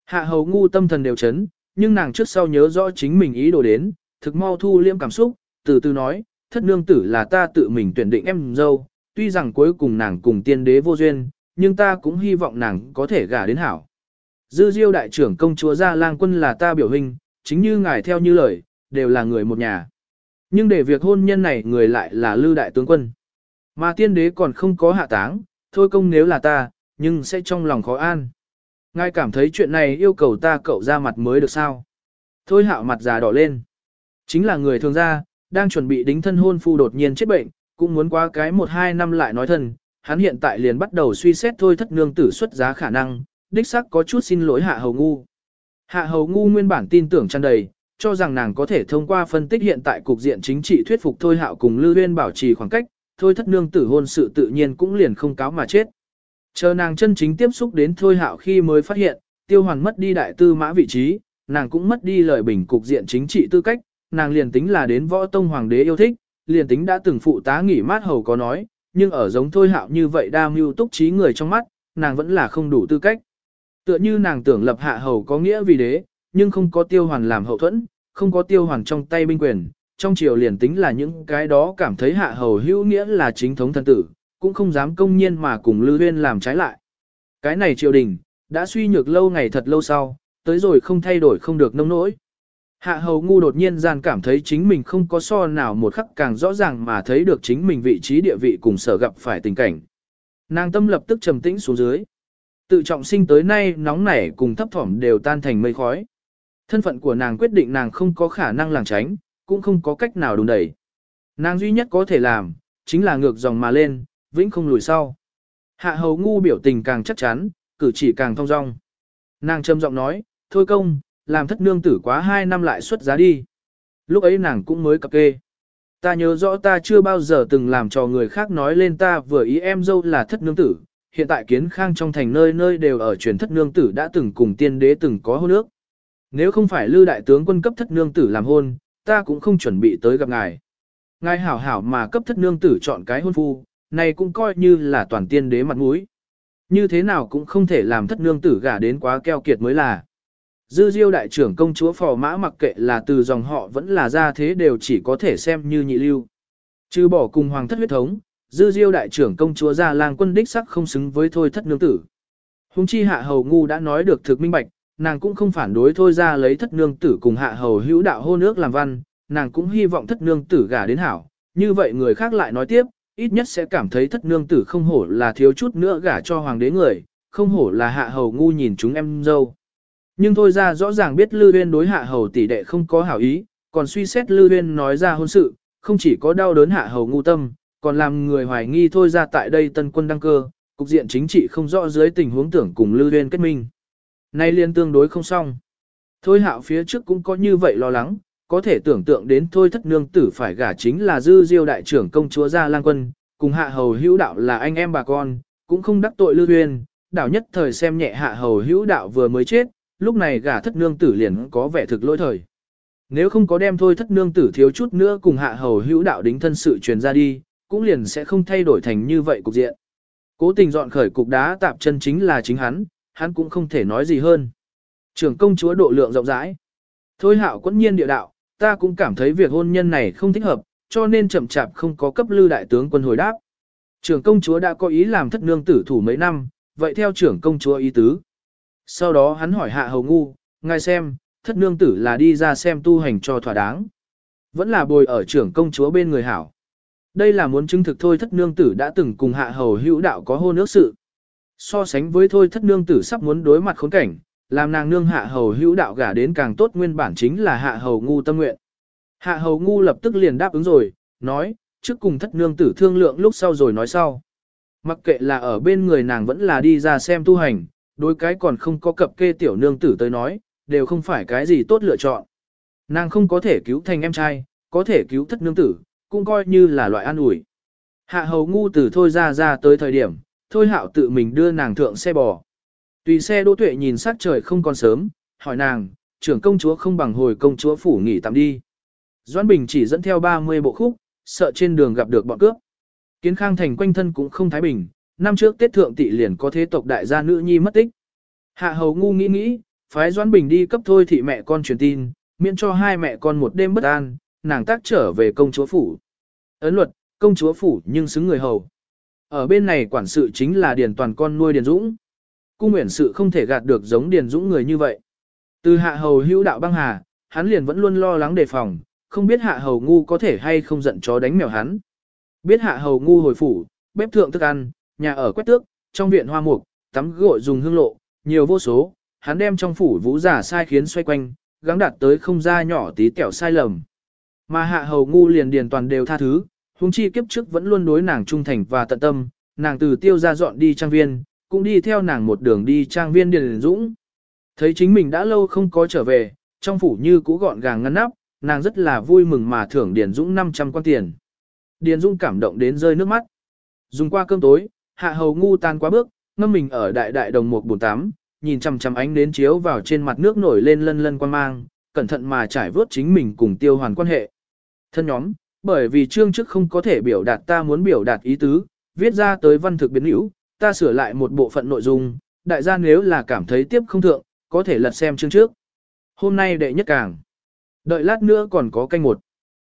Speaker 1: Hạ hầu ngu tâm thần đều chấn, nhưng nàng trước sau nhớ rõ chính mình ý đồ đến, thực mau thu liêm cảm xúc, từ từ nói, thất nương tử là ta tự mình tuyển định em dâu, tuy rằng cuối cùng nàng cùng tiên đế vô duyên, nhưng ta cũng hy vọng nàng có thể gả đến hảo. Dư diêu đại trưởng công chúa Gia Lang quân là ta biểu hình, chính như ngài theo như lời, đều là người một nhà. Nhưng để việc hôn nhân này người lại là lưu đại tướng quân. Mà tiên đế còn không có hạ táng, thôi công nếu là ta, nhưng sẽ trong lòng khó an. Ngài cảm thấy chuyện này yêu cầu ta cậu ra mặt mới được sao. Thôi hạo mặt già đỏ lên. Chính là người thường gia đang chuẩn bị đính thân hôn phu đột nhiên chết bệnh, cũng muốn qua cái một hai năm lại nói thân, hắn hiện tại liền bắt đầu suy xét thôi thất nương tử xuất giá khả năng, đích sắc có chút xin lỗi hạ hầu ngu. Hạ hầu ngu nguyên bản tin tưởng tràn đầy, cho rằng nàng có thể thông qua phân tích hiện tại cục diện chính trị thuyết phục thôi hạo cùng lưu huyên bảo trì khoảng cách, thôi thất nương tử hôn sự tự nhiên cũng liền không cáo mà chết. Chờ nàng chân chính tiếp xúc đến thôi hạo khi mới phát hiện, tiêu hoàn mất đi đại tư mã vị trí, nàng cũng mất đi lời bình cục diện chính trị tư cách, nàng liền tính là đến võ tông hoàng đế yêu thích, liền tính đã từng phụ tá nghỉ mát hầu có nói, nhưng ở giống thôi hạo như vậy đa mưu túc trí người trong mắt, nàng vẫn là không đủ tư cách. Tựa như nàng tưởng lập hạ hầu có nghĩa vì đế, nhưng không có tiêu hoàn làm hậu thuẫn, không có tiêu hoàn trong tay binh quyền, trong triều liền tính là những cái đó cảm thấy hạ hầu hữu nghĩa là chính thống thân tử, cũng không dám công nhiên mà cùng Lư Huyên làm trái lại. Cái này triều đình, đã suy nhược lâu ngày thật lâu sau, tới rồi không thay đổi không được nông nỗi. Hạ hầu ngu đột nhiên gian cảm thấy chính mình không có so nào một khắc càng rõ ràng mà thấy được chính mình vị trí địa vị cùng sở gặp phải tình cảnh. Nàng tâm lập tức trầm tĩnh xuống dưới. Tự trọng sinh tới nay nóng nảy cùng thấp thỏm đều tan thành mây khói. Thân phận của nàng quyết định nàng không có khả năng làng tránh, cũng không có cách nào đùn đẩy. Nàng duy nhất có thể làm, chính là ngược dòng mà lên, vĩnh không lùi sau. Hạ hầu ngu biểu tình càng chắc chắn, cử chỉ càng thong dong. Nàng trầm giọng nói, thôi công, làm thất nương tử quá hai năm lại xuất giá đi. Lúc ấy nàng cũng mới cập kê. Ta nhớ rõ ta chưa bao giờ từng làm cho người khác nói lên ta vừa ý em dâu là thất nương tử, hiện tại kiến khang trong thành nơi nơi đều ở truyền thất nương tử đã từng cùng tiên đế từng có hôn ước. Nếu không phải lưu đại tướng quân cấp thất nương tử làm hôn, ta cũng không chuẩn bị tới gặp ngài. Ngài hảo hảo mà cấp thất nương tử chọn cái hôn phu, này cũng coi như là toàn tiên đế mặt mũi. Như thế nào cũng không thể làm thất nương tử gả đến quá keo kiệt mới là. Dư diêu đại trưởng công chúa phò mã mặc kệ là từ dòng họ vẫn là ra thế đều chỉ có thể xem như nhị lưu. Trừ bỏ cùng hoàng thất huyết thống, dư diêu đại trưởng công chúa ra lang quân đích sắc không xứng với thôi thất nương tử. Hùng chi hạ hầu ngu đã nói được thực minh bạch, nàng cũng không phản đối thôi ra lấy thất nương tử cùng hạ hầu hữu đạo hôn ước làm văn, nàng cũng hy vọng thất nương tử gả đến hảo, như vậy người khác lại nói tiếp, ít nhất sẽ cảm thấy thất nương tử không hổ là thiếu chút nữa gả cho hoàng đế người, không hổ là hạ hầu ngu nhìn chúng em dâu. Nhưng thôi ra rõ ràng biết Lư uyên đối hạ hầu tỷ đệ không có hảo ý, còn suy xét Lư uyên nói ra hôn sự, không chỉ có đau đớn hạ hầu ngu tâm, còn làm người hoài nghi thôi ra tại đây tân quân đăng cơ, cục diện chính trị không rõ dưới tình huống tưởng cùng Lư uyên kết minh. Nay liên tương đối không xong. Thôi hạo phía trước cũng có như vậy lo lắng, có thể tưởng tượng đến thôi thất nương tử phải gả chính là dư diêu đại trưởng công chúa gia lang quân, cùng hạ hầu hữu đạo là anh em bà con, cũng không đắc tội lưu huyền, đảo nhất thời xem nhẹ hạ hầu hữu đạo vừa mới chết, lúc này gả thất nương tử liền có vẻ thực lỗi thời. Nếu không có đem thôi thất nương tử thiếu chút nữa cùng hạ hầu hữu đạo đính thân sự truyền ra đi, cũng liền sẽ không thay đổi thành như vậy cục diện. Cố tình dọn khởi cục đá tạp chân chính là chính hắn, hắn cũng không thể nói gì hơn. Trưởng công chúa độ lượng rộng rãi. Thôi hạo quẫn nhiên địa đạo, ta cũng cảm thấy việc hôn nhân này không thích hợp, cho nên chậm chạp không có cấp lưu đại tướng quân hồi đáp. Trưởng công chúa đã có ý làm thất nương tử thủ mấy năm, vậy theo trưởng công chúa ý tứ. Sau đó hắn hỏi hạ hầu ngu, ngài xem, thất nương tử là đi ra xem tu hành cho thỏa đáng. Vẫn là bồi ở trưởng công chúa bên người hảo. Đây là muốn chứng thực thôi thất nương tử đã từng cùng hạ hầu hữu đạo có hôn ước sự. So sánh với thôi thất nương tử sắp muốn đối mặt khốn cảnh, làm nàng nương hạ hầu hữu đạo gả đến càng tốt nguyên bản chính là hạ hầu ngu tâm nguyện. Hạ hầu ngu lập tức liền đáp ứng rồi, nói, trước cùng thất nương tử thương lượng lúc sau rồi nói sau. Mặc kệ là ở bên người nàng vẫn là đi ra xem tu hành, đối cái còn không có cập kê tiểu nương tử tới nói, đều không phải cái gì tốt lựa chọn. Nàng không có thể cứu thành em trai, có thể cứu thất nương tử, cũng coi như là loại an ủi. Hạ hầu ngu từ thôi ra ra tới thời điểm, thôi hạo tự mình đưa nàng thượng xe bò. Tùy xe đỗ tuệ nhìn sát trời không còn sớm, hỏi nàng, trưởng công chúa không bằng hồi công chúa phủ nghỉ tạm đi. Doãn Bình chỉ dẫn theo 30 bộ khúc, sợ trên đường gặp được bọn cướp. Kiến khang thành quanh thân cũng không thái bình, năm trước Tết Thượng Tị liền có thế tộc đại gia nữ nhi mất tích. Hạ hầu ngu nghĩ nghĩ, phái Doãn Bình đi cấp thôi thị mẹ con truyền tin, miễn cho hai mẹ con một đêm bất an, nàng tác trở về công chúa phủ. Ấn luật, công chúa phủ nhưng xứng người hầu. Ở bên này quản sự chính là Điền Toàn con nuôi Điền Dũng. Cung nguyện sự không thể gạt được giống Điền Dũng người như vậy. Từ hạ hầu hữu đạo băng hà, hắn liền vẫn luôn lo lắng đề phòng, không biết hạ hầu ngu có thể hay không giận chó đánh mèo hắn. Biết hạ hầu ngu hồi phủ, bếp thượng thức ăn, nhà ở quét tước, trong viện hoa mục, tắm gội dùng hương lộ, nhiều vô số, hắn đem trong phủ vũ giả sai khiến xoay quanh, gắng đạt tới không ra nhỏ tí tẹo sai lầm. Mà hạ hầu ngu liền điền toàn đều tha thứ, huống chi kiếp trước vẫn luôn đối nàng trung thành và tận tâm, nàng từ tiêu ra dọn đi trang viên, cũng đi theo nàng một đường đi trang viên điền dũng. Thấy chính mình đã lâu không có trở về, trong phủ như cũ gọn gàng ngăn nắp, nàng rất là vui mừng mà thưởng Điền Dũng 500 quan tiền. Điền Dũng cảm động đến rơi nước mắt. Dùng qua cơm tối, hạ hầu ngu tan quá bước, ngâm mình ở đại đại đồng một bồn tắm, nhìn chằm chằm ánh đến chiếu vào trên mặt nước nổi lên lân lân quan mang, cẩn thận mà trải vớt chính mình cùng tiêu hoàn quan hệ. Thân nhóm, bởi vì chương trước không có thể biểu đạt ta muốn biểu đạt ý tứ, viết ra tới văn thực biến hữu, ta sửa lại một bộ phận nội dung, đại gia nếu là cảm thấy tiếp không thượng, có thể lật xem chương trước. Hôm nay đệ nhất càng. Đợi lát nữa còn có canh một.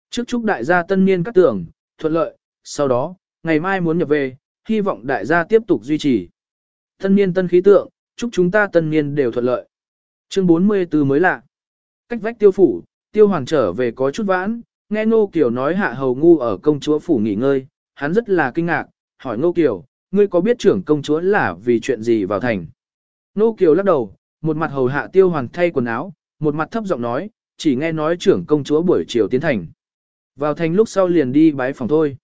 Speaker 1: Trước chúc đại gia tân niên các tưởng, thuận lợi, sau đó, ngày mai muốn nhập về, hy vọng đại gia tiếp tục duy trì. Tân niên tân khí tượng, chúc chúng ta tân niên đều thuận lợi. Chương 44 mới lạ. Cách vách tiêu phủ, tiêu hoàng trở về có chút vãn, nghe Ngô Kiều nói hạ hầu ngu ở công chúa phủ nghỉ ngơi, hắn rất là kinh ngạc, hỏi Ngô Kiều, ngươi có biết trưởng công chúa là vì chuyện gì vào thành? Ngô Kiều lắc đầu, một mặt hầu hạ tiêu hoàng thay quần áo, một mặt thấp giọng nói, chỉ nghe nói trưởng công chúa buổi chiều tiến thành. Vào thành lúc sau liền đi bái phòng thôi.